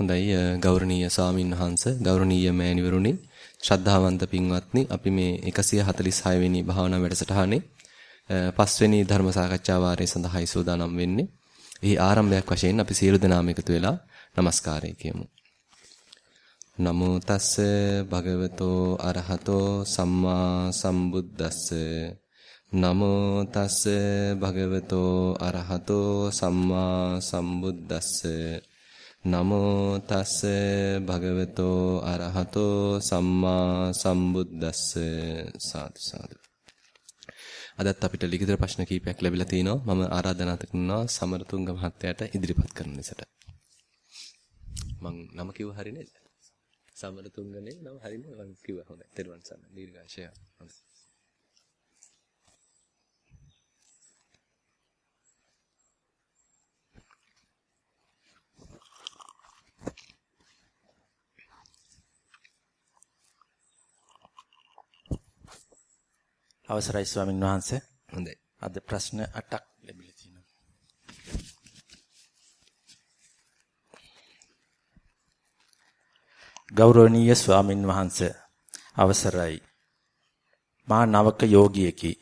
හොඳයි ගෞරවනීය ස්වාමින් වහන්සේ ගෞරවනීය මෑණිවරුනි ශ්‍රද්ධාවන්ත පින්වත්නි අපි මේ 146 වෙනි භාවනා වැඩසටහනේ පස්වෙනි ධර්ම සාකච්ඡා වාරය සඳහායි සූදානම් වෙන්නේ. එහි ආරම්භයක් වශයෙන් අපි සියලු දෙනාම එකතු වෙලා নমස්කාරය කියමු. නමෝ තස්ස භගවතෝ අරහතෝ සම්මා සම්බුද්දස්ස නමෝ තස්ස භගවතෝ අරහතෝ සම්මා සම්බුද්දස්ස නමෝ තස්ස භගවතෝ අරහතෝ සම්මා සම්බුද්දස්ස. සාදු සාදු. අදත් අපිට ලිඛිත ප්‍රශ්න කිහිපයක් ලැබිලා තිනවා. මම ආරාධනා කරනවා සමරතුංග මහත්තයාට ඉදිරිපත් කරන ලෙසට. මං නම කිව්ව හරිය නේද සමරතුංගනේ නම හරියනේ මං කිව්වා හොඳයි. තෙරුවන් සරණයි. දීර්ඝාෂය. අවසරයි ස්වාමින් වහන්සේ. හොඳයි. අද ප්‍රශ්න 8ක් ලැබිලා තියෙනවා. ගෞරවනීය ස්වාමින් වහන්සේ අවසරයි. මා නවක යෝගියෙකි.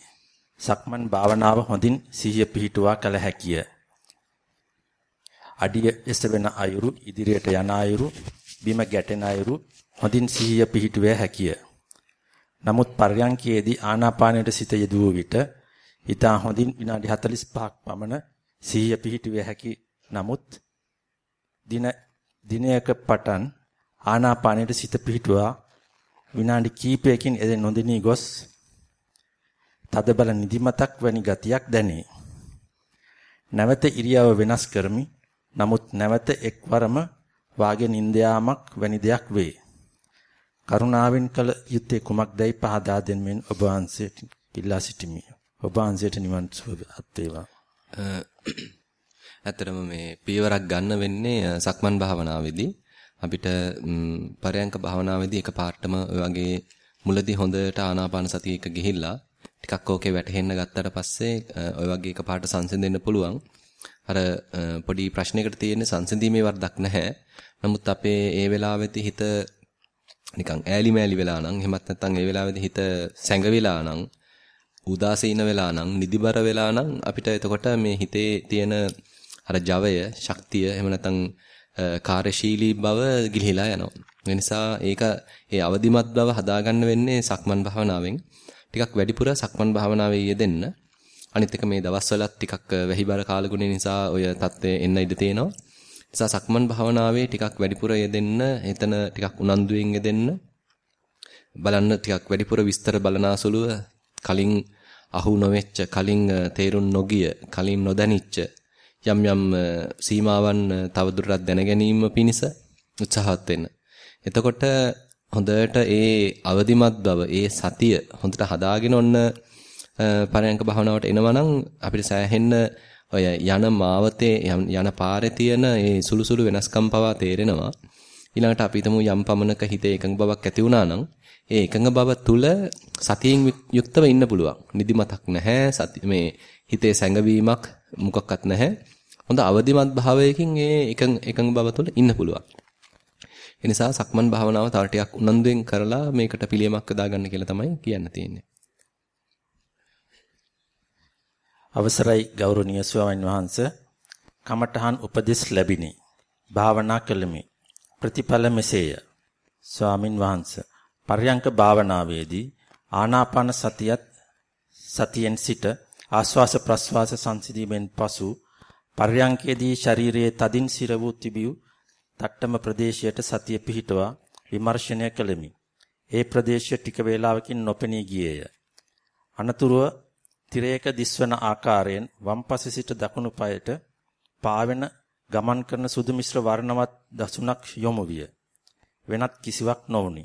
සක්මන් භාවනාව හොඳින් සිහිය පිහිටුවා කළ හැකිය. අඩිය එසවෙන අයුරු ඉදිරියට යන අයුරු බිම ගැටෙන අයුරු හොඳින් සිහිය පිහිටුවේ හැකිය. නමුත් පර්යංකයේදී ආනාපානයට සිත යෙදුව විට ඊතා හොඳින් විනාඩි 45ක් පමණ සිහිය පිහිටුවේ හැකි නමුත් දින දිනයක පටන් ආනාපානයට සිත පිහිටුවා විනාඩි කිහිපයකින් එද නොදෙනී ගොස් තදබල නිදිමතක් වැනි ගතියක් දැනේ. නැවත ඉරියව වෙනස් කරමි. නමුත් නැවත එක්වරම වාගේ නින්දයාමක් වැනි දෙයක් වේ. කරුණාවෙන් කළ යුත්තේ කුමක්දයි පහදා දෙන්නෙන් ඔබ වහන්සේට ඉල්ලා සිටිමි. ඔබ වහන්සේට නිවන් සුව වේවා. ඇත්තටම මේ පියවරක් ගන්න වෙන්නේ සක්මන් භාවනාවේදී අපිට පරයන්ක භාවනාවේදී එකපාරටම ඔය වගේ මුලදී හොඳට ආනාපාන සතිය එක ගිහිල්ලා ටිකක් ඕකේ වැටහෙන්න ගත්තට පස්සේ ඔය වගේ එකපාරට සංසිඳෙන්න පුළුවන්. අර පොඩි ප්‍රශ්නයකට තියෙන සංසිඳීමේ වරදක් නැහැ. නමුත් අපේ ඒ වෙලාවෙදී හිත නිකන් ඈලි මෑලි වෙලා නම් එහෙමත් නැත්නම් ඒ වෙලාවේදී හිත සැඟවිලා නම් උදාසීන වෙලා නම් නිදිබර වෙලා නම් අපිට එතකොට මේ හිතේ තියෙන අර ජවය ශක්තිය එහෙම නැත්නම් කාර්යශීලී බව ගිලිහිලා යනවා. ඒ නිසා ඒක ඒ අවදිමත් බව හදාගන්න වෙන්නේ සක්මන් භාවනාවෙන්. ටිකක් වැඩිපුර සක්මන් භාවනාවේ යෙදෙන්න. අනිත් එක මේ දවස්වලත් ටිකක් වැහිබර කාලගුණ නිසා ඔය தත්ත්වය එන්න ඉඩ තියෙනවා. නිසා සක්මන් භාවනාවේ ටිකක් වැඩිපුර යෙදෙන්න, එතන ටිකක් උනන්දුවෙන් යෙදෙන්න. බලන්න ටිකක් වැඩිපුර විස්තර බලනාසුලුව කලින් අහු නොවෙච්ච, කලින් තේරුම් නොගිය, කලින් නොදැනිච්ච යම් යම් සීමාවන් තවදුරටත් දැන ගැනීම පිණිස උත්සාහවත් වෙන්න. එතකොට හොඳට ඒ අවදිමත් බව, ඒ සතිය හොඳට හදාගෙන ඔන්න පරයන්ක භාවනාවට එනවා නම් අපිට සෑහෙන්න ඔය යන මාවතේ යන පාරේ තියෙන ඒ සුළු සුළු වෙනස්කම් පවා තේරෙනවා. ඊළඟට අපි හිතමු යම් පමණක හිතේ එකඟ බවක් ඇති වුණා නම් ඒ එකඟ බව තුල සතියෙන් යුක්තව ඉන්න පුළුවන්. නිදිමතක් නැහැ. සති මේ හිතේ සැඟවීමක් මොකක්වත් නැහැ. හොඳ අවදිමත් භාවයකින් ඒ එකඟ එකඟ බව තුල ඉන්න පුළුවන්. ඒ නිසා සක්මන් භාවනාව තව ටිකක් උනන්දුවෙන් කරලා මේකට පිළියමක් හදාගන්න කියලා තමයි කියන්න තියෙන්නේ. අවසරයි ගෞරවනීය ස්වාමීන් වහන්ස කමඨහන් උපදෙස් ලැබිනි. භාවනා කළෙමි. ප්‍රතිඵල මෙසේය. ස්වාමින් වහන්ස පර්යංක භාවනාවේදී ආනාපාන සතියත් සතියෙන් සිට ආස්වාස ප්‍රස්වාස සංසිඳීමෙන් පසු පර්යංකයේදී ශරීරයේ තදින් සිර වූ තිබියු තට්ටම ප්‍රදේශයට සතිය පිහිටවා විමර්ශනය කළෙමි. ඒ ප්‍රදේශය ටික වේලාවකින් නොපෙනී ගියේය. අනතුරුව තිරයක දිස්වන ආකාරයෙන් වම්පස සිට දකුණු පායට පාවෙන ගමන් කරන සුදු මිශ්‍ර වර්ණවත් දසුණක් යොමු විය. වෙනත් කිසිවක් නොවුනි.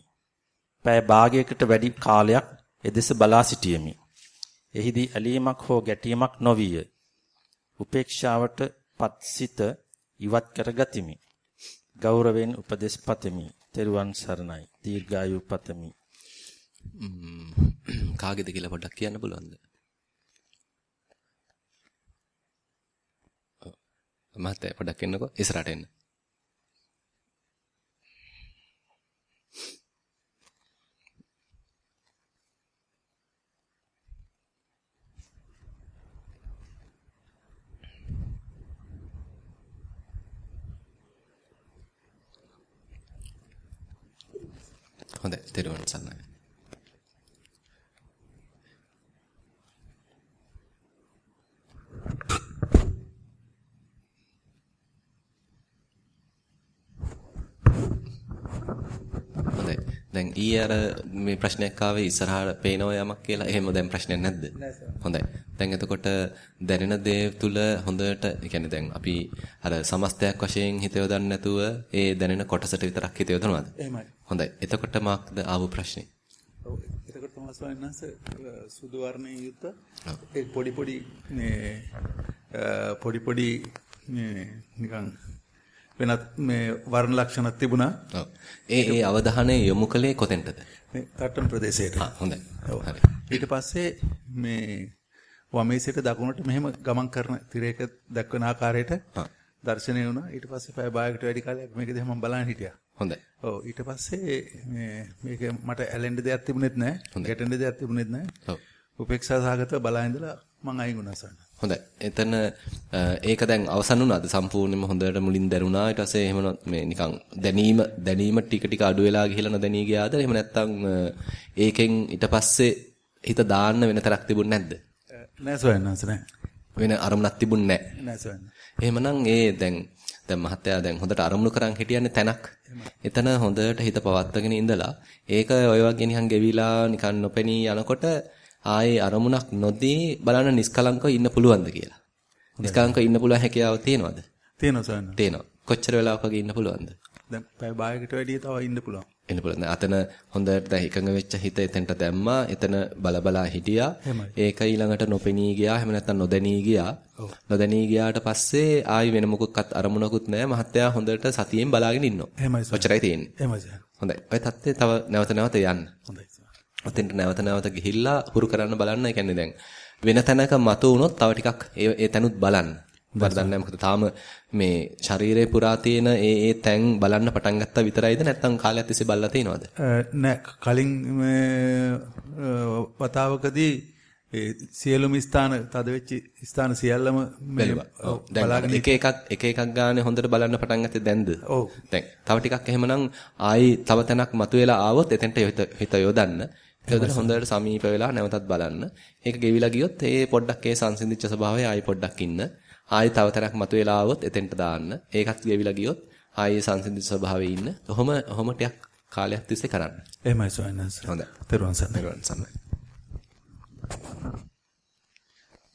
පෑ භාගයකට වැඩි කාලයක් එදෙස බලා සිටියෙමි. එහිදී ඇලීමක් හෝ ගැටීමක් නොවිය. උපේක්ෂාවට පත්සිත ඉවත් කරගතිමි. ගෞරවයෙන් උපදෙස් පතමි. තෙරුවන් සරණයි. දීර්ඝායු පතමි. කාගේද කියලා පොඩ්ඩක් කියන්න පුළුවන්ද? මහත්තයා පොඩ්ඩක් එන්නකෝ ඉස්සරහට එන්න. හොඳයි. තෙරුවන් සරණයි. හොඳයි. දැන් ඊයේ අර මේ ප්‍රශ්නයක් ආවේ ඉස්සරහට පේනව යමක් කියලා. එහෙම දැන් ප්‍රශ්නයක් නැද්ද? හොඳයි. දැන් එතකොට දැනෙන දේ තුල හොඳට, يعني දැන් අපි අර සමස්තයක් වශයෙන් හිත යොදන්න නැතුව ඒ දැනෙන කොටසට විතරක් හිත යොදනවද? එහෙමයි. හොඳයි. එතකොට මාක්ද ආව ප්‍රශ්නේ? ඔව්. එතකොට තමයි ස්වාමීන් සුදු වර්ණයේ යුත් ඒ පොඩි පොඩි මේ පොඩි පොඩි මේ නිකන් වෙනත් මේ වර්ණ ලක්ෂණ තිබුණා. ඒ ඒ අවධානය යොමු කළේ කොතෙන්ටද? මේ තට්ටම් ප්‍රදේශයට. හොඳයි. ඊට පස්සේ මේ වමේ සිට දකුණට මෙහෙම ගමන් කරන තිරයක දක්වන ආකාරයට දර්ශනය වුණා. ඊට පස්සේ පැය භාගයකට වැඩි කාලයක් මේක දිහා මම බලන් හිටියා. හොඳයි. ඔව් ඊට පස්සේ මේ මේක මට ඇලෙන්න දෙයක් තිබුණෙත් නැහැ. ගැටෙන්න දෙයක් තිබුණෙත් නැහැ. ඔව්. උපේක්ෂා සහගතව බලා ඉඳලා මං අයින් වුණා සන්න. හොඳයි. එතන ඒක දැන් අවසන් වුණාද? සම්පූර්ණයෙන්ම හොඳට මුලින් දැනුණා. ඊට පස්සේ එහෙම මේ නිකන් දැනීම දැනීම ටික ටික අඩු වෙලා ගිහිල්ලා නොදැනී ගියාද? එහෙම නැත්නම් ඒකෙන් ඊට පස්සේ හිත දාන්න වෙන තරක් තිබුණ නැද්ද? නෑ සොයන්නස් නෑ. වෙන අරමුණක් තිබුණ නෑ. නෑ සොයන්න. එහෙමනම් ඒ දැන් දැන් මහත්තයා දැන් හොඳට අරමුණු කරන් හිටියන්නේ තැනක්. එතන හොඳට හිත පවත්වාගෙන ඉඳලා ඒක ඔය වගේ නිකන් ගෙවිලා නිකන් නොපෙනී යනකොට ආයේ අරමුණක් නොදී බලන්න නිස්කලංකව ඉන්න පුළුවන්ද කියලා. නිස්කලංකව ඉන්න පුළුවන් හැකියාව තියෙනවද? තියෙනවා සොයන්න. තියෙනවා. කොච්චර වෙලාවක වගේ ඉන්න පුළුවන්ද? දැන් පැය භාගයකට වැඩිය තව ඉන්න පුළුවන්. ඉන්න පුළුවන්. අතන හොඳට දැන් එකඟ වෙච්ච හිත එතෙන්ට දැම්මා. එතන බලබලා හිටියා. ඒක ඊළඟට නොපෙනී ගියා. එහෙම නැත්නම් නොදැනී ගියා. නොදැනී ගියාට පස්සේ ආයි වෙන මොකක්වත් අරමුණකුත් නැහැ. මහත්තයා හොඳට සතියෙන් බලාගෙන ඉන්නවා. සර්. ඔච්චරයි තියෙන්නේ. එහෙමයි සර්. හොඳයි. ඔය தත්ත්වය තව නැවත නැවත යන්න. හොඳයි සර්. ඔතෙන්ට නැවත නැවත ගිහිල්ලා හුරු කරන්න බලන්න. ඒ කියන්නේ දැන් වෙන තැනක මතු වුණොත් තව ටිකක් ඒ ඒ තැනුත් බලන්න. වරදන්නේ මොකද තාම මේ ශරීරේ පුරා තියෙන ඒ ඒ තැන් බලන්න පටන් ගත්තා විතරයිද නැත්නම් කාලයක් තිස්සේ බලලා තියෙනවද? නෑ කලින් වතාවකදී ඒ සියලුම ස්ථාන තද වෙච්ච ස්ථාන සියල්ලම බැලුවා. දැන් එක එකක් එක එකක් ගානේ හොඳට බලන්න පටන් ගත්තේ දැන්ද? ඔව්. දැන් තව ටිකක් එහෙමනම් ආයි තව තැනක් මතුවෙලා ආවොත් එතෙන්ට හිත යොදන්න. යොදලා හොඳට සමීප වෙලා නැවතත් බලන්න. ඒක ගෙවිලා ගියොත් ඒ පොඩ්ඩක් ඒ සංසිඳිච්ච ස්වභාවය ආයි පොඩ්ඩක් ඉන්න. ආයි තව තැනක් මතුවෙලා ආවොත් එතෙන්ට දාන්න. ඒකත් ගෙවිලා ගියොත් ආයි සංසිඳිච්ච ස්වභාවයේ ඉන්න. ඔහොම ඔහොම ටිකක් කාලයක් තිස්සේ කරන්න. එහෙමයි සොයන්නස්. හොඳයි. තෙරුවන් සරණයි. තෙරුවන් සරණයි.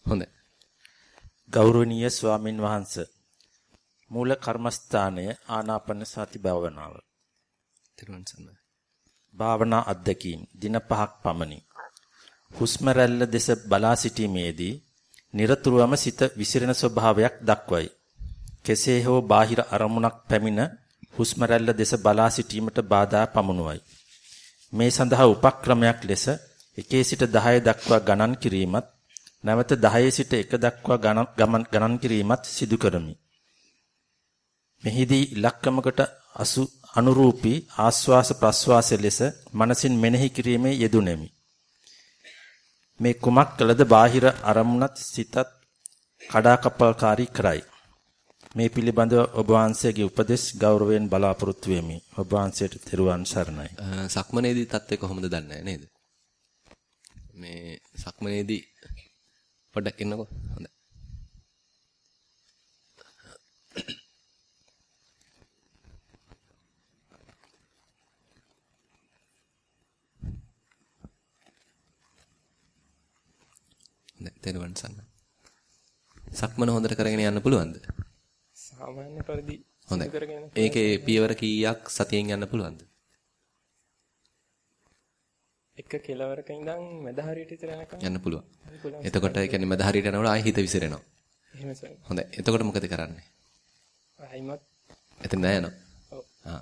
හොඳයි. ගෞරවනීය ස්වාමින් වහන්සේ මූල කර්මස්ථානය ආනාපාන සති භාවනාව. තෙරුවන් සරණයි. භාවනා අධ්‍යක්ීම් දින පහක් පමණි. හුස්ම රැල්ල දෙස බලා සිටීමේදී নিরතුරුවම සිත විසිරෙන ස්වභාවයක් දක්වයි. කෙසේ හෝ බාහිර අරමුණක් පැමිණ හුස්ම රැල්ල දෙස බලා සිටීමට බාධා පමුණුවයි. මේ සඳහා උපක්‍රමයක් ලෙස 1 සිට 10 දක්වා ගණන් කිරීමත් නැවත 10 සිට 1 දක්වා ගණන් ගණන් කිරීමත් සිදු කරමි. මෙහිදී ඉලක්කමකට අසු අනුරූපී ආස්වාස ප්‍රස්වාස ලෙස මනසින් මෙනෙහි කිරීමේ යෙදුණෙමි. මේ කුමක් කළද බාහිර අරමුණත් සිතත් කඩාකප්පල්කාරී කරයි. මේ පිළිබඳව ඔබ වහන්සේගේ උපදෙස් ගෞරවයෙන් බලාපොරොත්තු වෙමි. ඔබ වහන්සේට තෙරුවන් සරණයි. සක්මනේදී තත්ත්වය කොහොමද දන්නේ නේද? මේ සක්මනේදී පොඩ්ඩක් ඉන්නකෝ. හොඳයි. තෙරුවන් සන්න. සක්මන හොඳට කරගෙන යන්න පුළුවන්ද? සාමාන්‍ය පරිදි හොඳයි. ඒකේ පියවර කීයක් සතියෙන් යන්න පුළුවන්ද? එක කෙලවරක ඉඳන් මැද හරියට විතර යනකම් යන්න පුළුවන්. එතකොට ඒ කියන්නේ මැද හරියට යනකොට ආයෙ හිත විසිරෙනවා. එහෙම සර්. හොඳයි. එතකොට මොකද කරන්නේ? ආයිමත් එතන නෑ යනවා. ඔව්. ආ.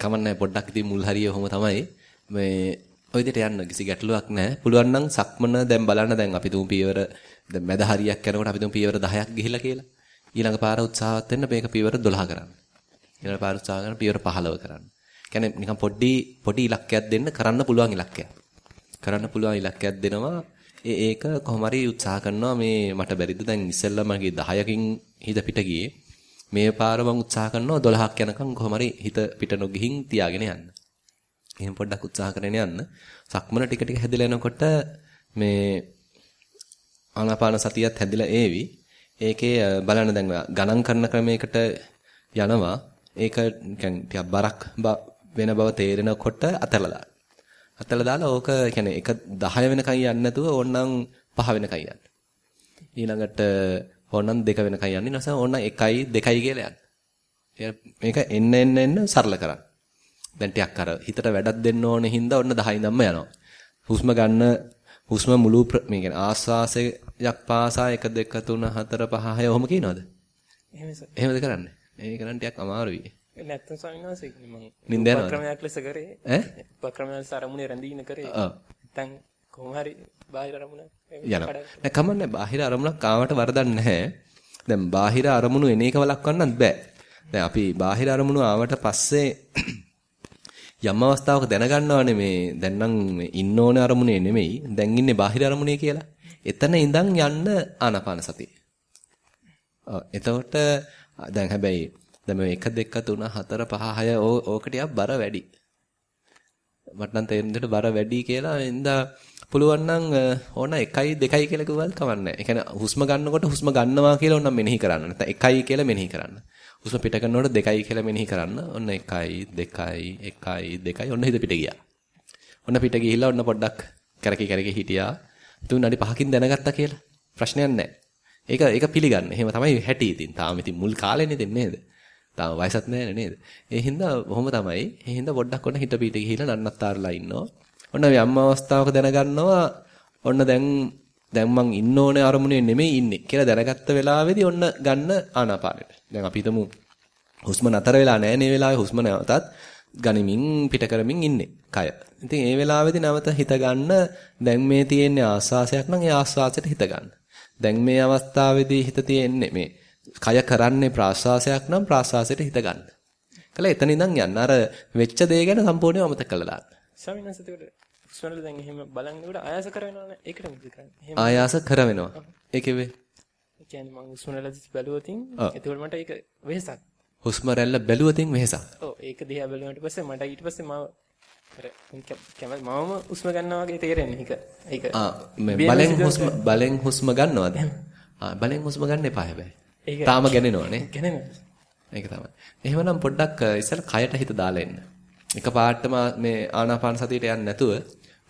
කමන්නේ පොඩ්ඩක් ඉතින් මුල් හරිය ඔහොම තමයි. මේ ඔය විදිහට යන්න කිසි ගැටලුවක් නැහැ. පුළුවන් නම් සක්මන දැන් බලන්න දැන් අපි තුමු පියවර දැන් මැද හරියක් යනකොට අපි තුමු පියවර 10ක් ගිහිලා කියලා. ඊළඟ පාර උත්සාහවත් වෙන්න මේක පියවර 12 කරන්න. ඊළඟ පාර උත්සාහ කරන පියවර 15 කරන්න. කියන්නේ නිකන් පොඩි පොඩි ඉලක්කයක් දෙන්න කරන්න පුළුවන් ඉලක්කයක්. කරන්න පුළුවන් ඉලක්කයක් දෙනවා. ඒ ඒක කොහොම හරි උත්සාහ කරනවා මේ මට බැරිද දැන් ඉස්සෙල්ලා මගේ 10කින් හිත පිට ගියේ. මේ පාර මම උත්සාහ කරනවා 12ක් යනකම් කොහොම හරි හිත පිට නොගිහින් තියාගෙන යන්න. එහෙනම් පොඩ්ඩක් උත්සාහ කරගෙන යන්න. සක්මන ටික ටික හැදිලා එනකොට මේ ආනාපාන සතියත් හැදිලා ඒවි. ඒකේ බලන්න දැන් ගණන් කරන ක්‍රමයකට යනවා. ඒක නිකන් ටිකක් බරක් වෙන බව තේරෙනකොට අතලා දාන්න. අතලා දාලා ඕක කියන්නේ එක 10 වෙනකන් යන්නේ නැතුව ඕනනම් 5 වෙනකන් යන්න. ඊළඟට ඕනනම් 2 වෙනකන් යන්නේ නැසම ඕනනම් 1යි 2යි කියලා යන්න. මේක එන්න එන්න එන්න සරල කරන්න. දැන් ටිකක් අර හිතට වැඩක් දෙන්න ඕනේ හින්දා ඔන්න 10 ඉඳන්ම යනවා. හුස්ම ගන්න හුස්ම මුළු මේ කියන්නේ ආස්වාසයක් පාසා 1 2 3 4 5 6 ඔහොම කියනවද? එහෙමද? එහෙමද කරන්නේ? ඒක නම් ටිකක් අමාරුයි. නැත්තම් ස්වාමීන් වහන්සේ මම නින්ද යනවද? උපක්‍රමයක් ලෙස කරේ. ඈ? උපක්‍රමයක් අරමුණේ රැඳීන කරේ. ඔව්. නැත්තම් කොහොම හරි බාහිර අරමුණක් යනවා. නෑ කමන්නේ බාහිර අරමුණක් ආවට වරදක් නැහැ. දැන් බාහිර අරමුණු එන එක වළක්වන්නත් බෑ. දැන් අපි බාහිර අරමුණු ආවට පස්සේ යම් අවස්ථාවක දැනගන්නවනේ මේ දැන් නම් ඉන්න ඕන අරමුණේ නෙමෙයි දැන් ඉන්නේ බාහිර අරමුණේ කියලා. එතන ඉඳන් යන්න ආනාපාන සතිය. ඔව් එතකොට දැන් හැබැයි දැන් මේ 1 2 3 4 5 6 ඕක ටිකක් බර වැඩි. මට නම් තේරෙන්නට බර වැඩි කියලා ඉඳා පුළුවන් නම් ඕන 1යි 2යි කියලා කිව්වල් කවන්නේ නැහැ. ඒ කියන්නේ හුස්ම ගන්නකොට හුස්ම ගන්නවා කියලා ඕනම් මෙනෙහි කරන්න. නැත්නම් 1යි කියලා මෙනෙහි කරන්න. හුස්ම පිට කරනකොට 2යි කියලා මෙනෙහි කරන්න. ඔන්න 1යි 2යි 1යි 2යි ඔන්න හිත පිට ගියා. ඔන්න පිට ගිහිල්ලා ඔන්න පොඩ්ඩක් කැරකි කැරකි හිටියා. තුන් අඩි 5කින් දැනගත්තා කියලා. ප්‍රශ්නයක් නැහැ. ඒක ඒක පිළිගන්න. එහෙම තමයි හැටි ඉතින්. තාම ඉතින් මුල් කාලේනේ ඉතින් නේද? තාම වයසත් නැහැ නේද? ඒ හින්දා කොහොම තමයි. ඒ හින්දා පොඩ්ඩක් ඔන්න හිත පිට ගිහිල්ලා නන්නත්තරලා ඉන්නවා. ඔන්න යම් අවස්ථාවක දැනගන්නවා ඔන්න දැන් දැන් මං ඉන්න ඕනේ අරමුණේ නෙමෙයි ඉන්නේ කියලා දැනගත්ත වෙලාවේදී ඔන්න ගන්න ආනාපානෙට. දැන් අපි හිතමු හුස්ම නතර වෙලා නැහැ නේ වෙලාවේ හුස්ම නැවතත් ගනිමින් පිට කරමින් ඉන්නේ කය. ඉතින් ඒ වෙලාවේදී නැවත හිත ගන්න දැන් මේ තියෙන්නේ ආස්වාසයක් නම් ඒ ආස්වාසයට හිත ගන්න. දැන් මේ අවස්ථාවේදී හිත තියෙන්නේ මේ කය කරන්නේ ප්‍රාශ්වාසයක් නම් ප්‍රාශ්වාසයට හිත ගන්න. කළා එතන ඉඳන් යන්න අර වෙච්ච දේ ගැන සම්පූර්ණයෙන්ම අමතක කළා දාන්න. ස්වාමීන් වහන්සේ හුස්මවල දැන් එහෙම බලනකොට ආයාස කරවෙනවනේ. ඒකට මොකද කරන්නේ? ආයාස කරවෙනවා. ඒකේ වේ. ඒ කියන්නේ මම හුස්මවල බැලුවොතින් එතකොට මට ඒක වෙහසක්. හුස්ම රැල්ල බැලුවතින් වෙහසක්. ඔව් ඒක දිහා බැලුවාට පස්සේ මට ඊට පස්සේ මම මම හුස්ම ගන්නවා වගේ තේරෙන්නේ ඒක. ඒක ආ බලෙන් හුස්ම බලෙන් හුස්ම ගන්නවද? ආ බලෙන් හුස්ම ගන්න එපා හැබැයි. තාම ගණනවනේ. ගණනනවා. ඒක තමයි. එහෙමනම් පොඩ්ඩක් ඉස්සෙල් කයට හිත දාලා එන්න. එකපාරටම මේ ආනාපාන සතියට යන්නේ නැතුව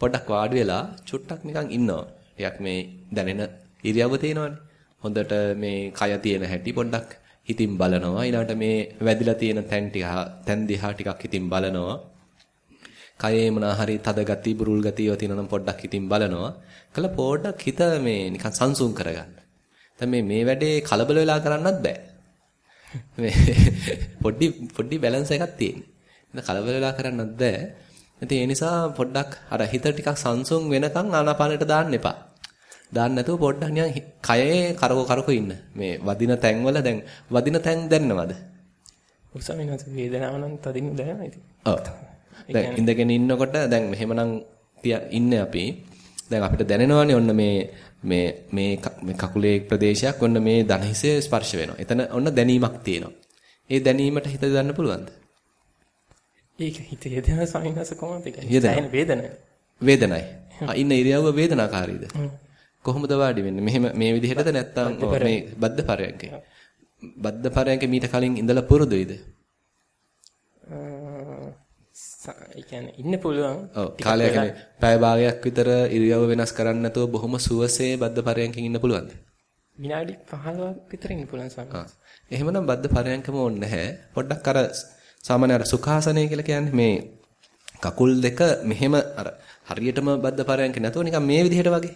පොඩ්ඩක් වාඩි වෙලා චුට්ටක් නිකන් ඉන්නවා. ටිකක් මේ දැනෙන ඉරියව්ව තියෙනවනේ. හොඳට මේ කය තියෙන හැටි පොඩ්ඩක් හිතින් බලනවා. ඊළඟට මේ වැදිලා තියෙන තැන් ටික තැන් දිහා ටිකක් හිතින් බලනවා. කයේ මොනා හරි තද ගති, බුරුල් ගති ඒවා තියෙනවා නම් පොඩ්ඩක් හිතින් බලනවා. කළ පොඩ්ඩක් හිත මේ නිකන් සංසුන් කරගන්න. දැන් මේ මේ වැඩේ කලබල වෙලා කරන්නත් බෑ. මේ පොඩි පොඩි බැලන්ස් එකක් තියෙන්නේ. ඉතින් කලබල වෙලා කරන්නත් බෑ. ඉතින් ඒ නිසා පොඩ්ඩක් අර හිත ටිකක් සංසුන් වෙනකන් ආනාපානෙට දාන්න එපා. දාන්න නැතුව පොඩ්ඩක් නිකන් කයේ කරකෝ කරකෝ ඉන්න. මේ වදින තැන් වල දැන් වදින තැන් දැනනවද? උසමිනත් වේදනාව නම් තදින් දැනෙනවා ඉතින්. ඔව්. දැන් ඉඳගෙන ඉන්නකොට දැන් මෙහෙමනම් ඉන්නේ අපි. දැන් අපිට දැනෙනවානේ ඔන්න මේ මේ මේ කකුලේ ප්‍රදේශයක් ඔන්න මේ දණහිසේ ස්පර්ශ වෙනවා. එතන ඔන්න දැනීමක් තියෙනවා. ඒ දැනීමට හිත දාන්න පුළුවන්ද? ඒක හිතේ දෙන සමිනස කොහොමද ඒක? වේදනයි. වේදනයි. ආ ඉන්න ඉරියව්ව වේදනාකාරීද? කොහොමද වාඩි වෙන්නේ? මෙහෙම මේ විදිහටද නැත්නම් මේ බද්ද පරයන්කේ? බද්ද පරයන්කේ මීට කලින් ඉඳලා පුරුදුයිද? කියන්නේ ඉන්න පුළුවන්. ඔව් කාලයක් කියන්නේ පැය භාගයක් විතර ඉරියව්ව වෙනස් කරන්නේ නැතුව බොහොම සුවසේ බද්ද පරයන්කෙන් ඉන්න පුළුවන්ද? විනාඩි 15ක් විතර ඉන්න පුළුවන් ස්වාමීන්. ආ. එහෙමනම් බද්ද පරයන්කම ඕනේ නැහැ. පොඩ්ඩක් අර සාමාන්‍ය අර සුඛාසනය කියලා කියන්නේ මේ කකුල් දෙක මෙහෙම අර හරියටම බද්ද පරයන්ක නැතුව නිකන් මේ විදිහට වගේ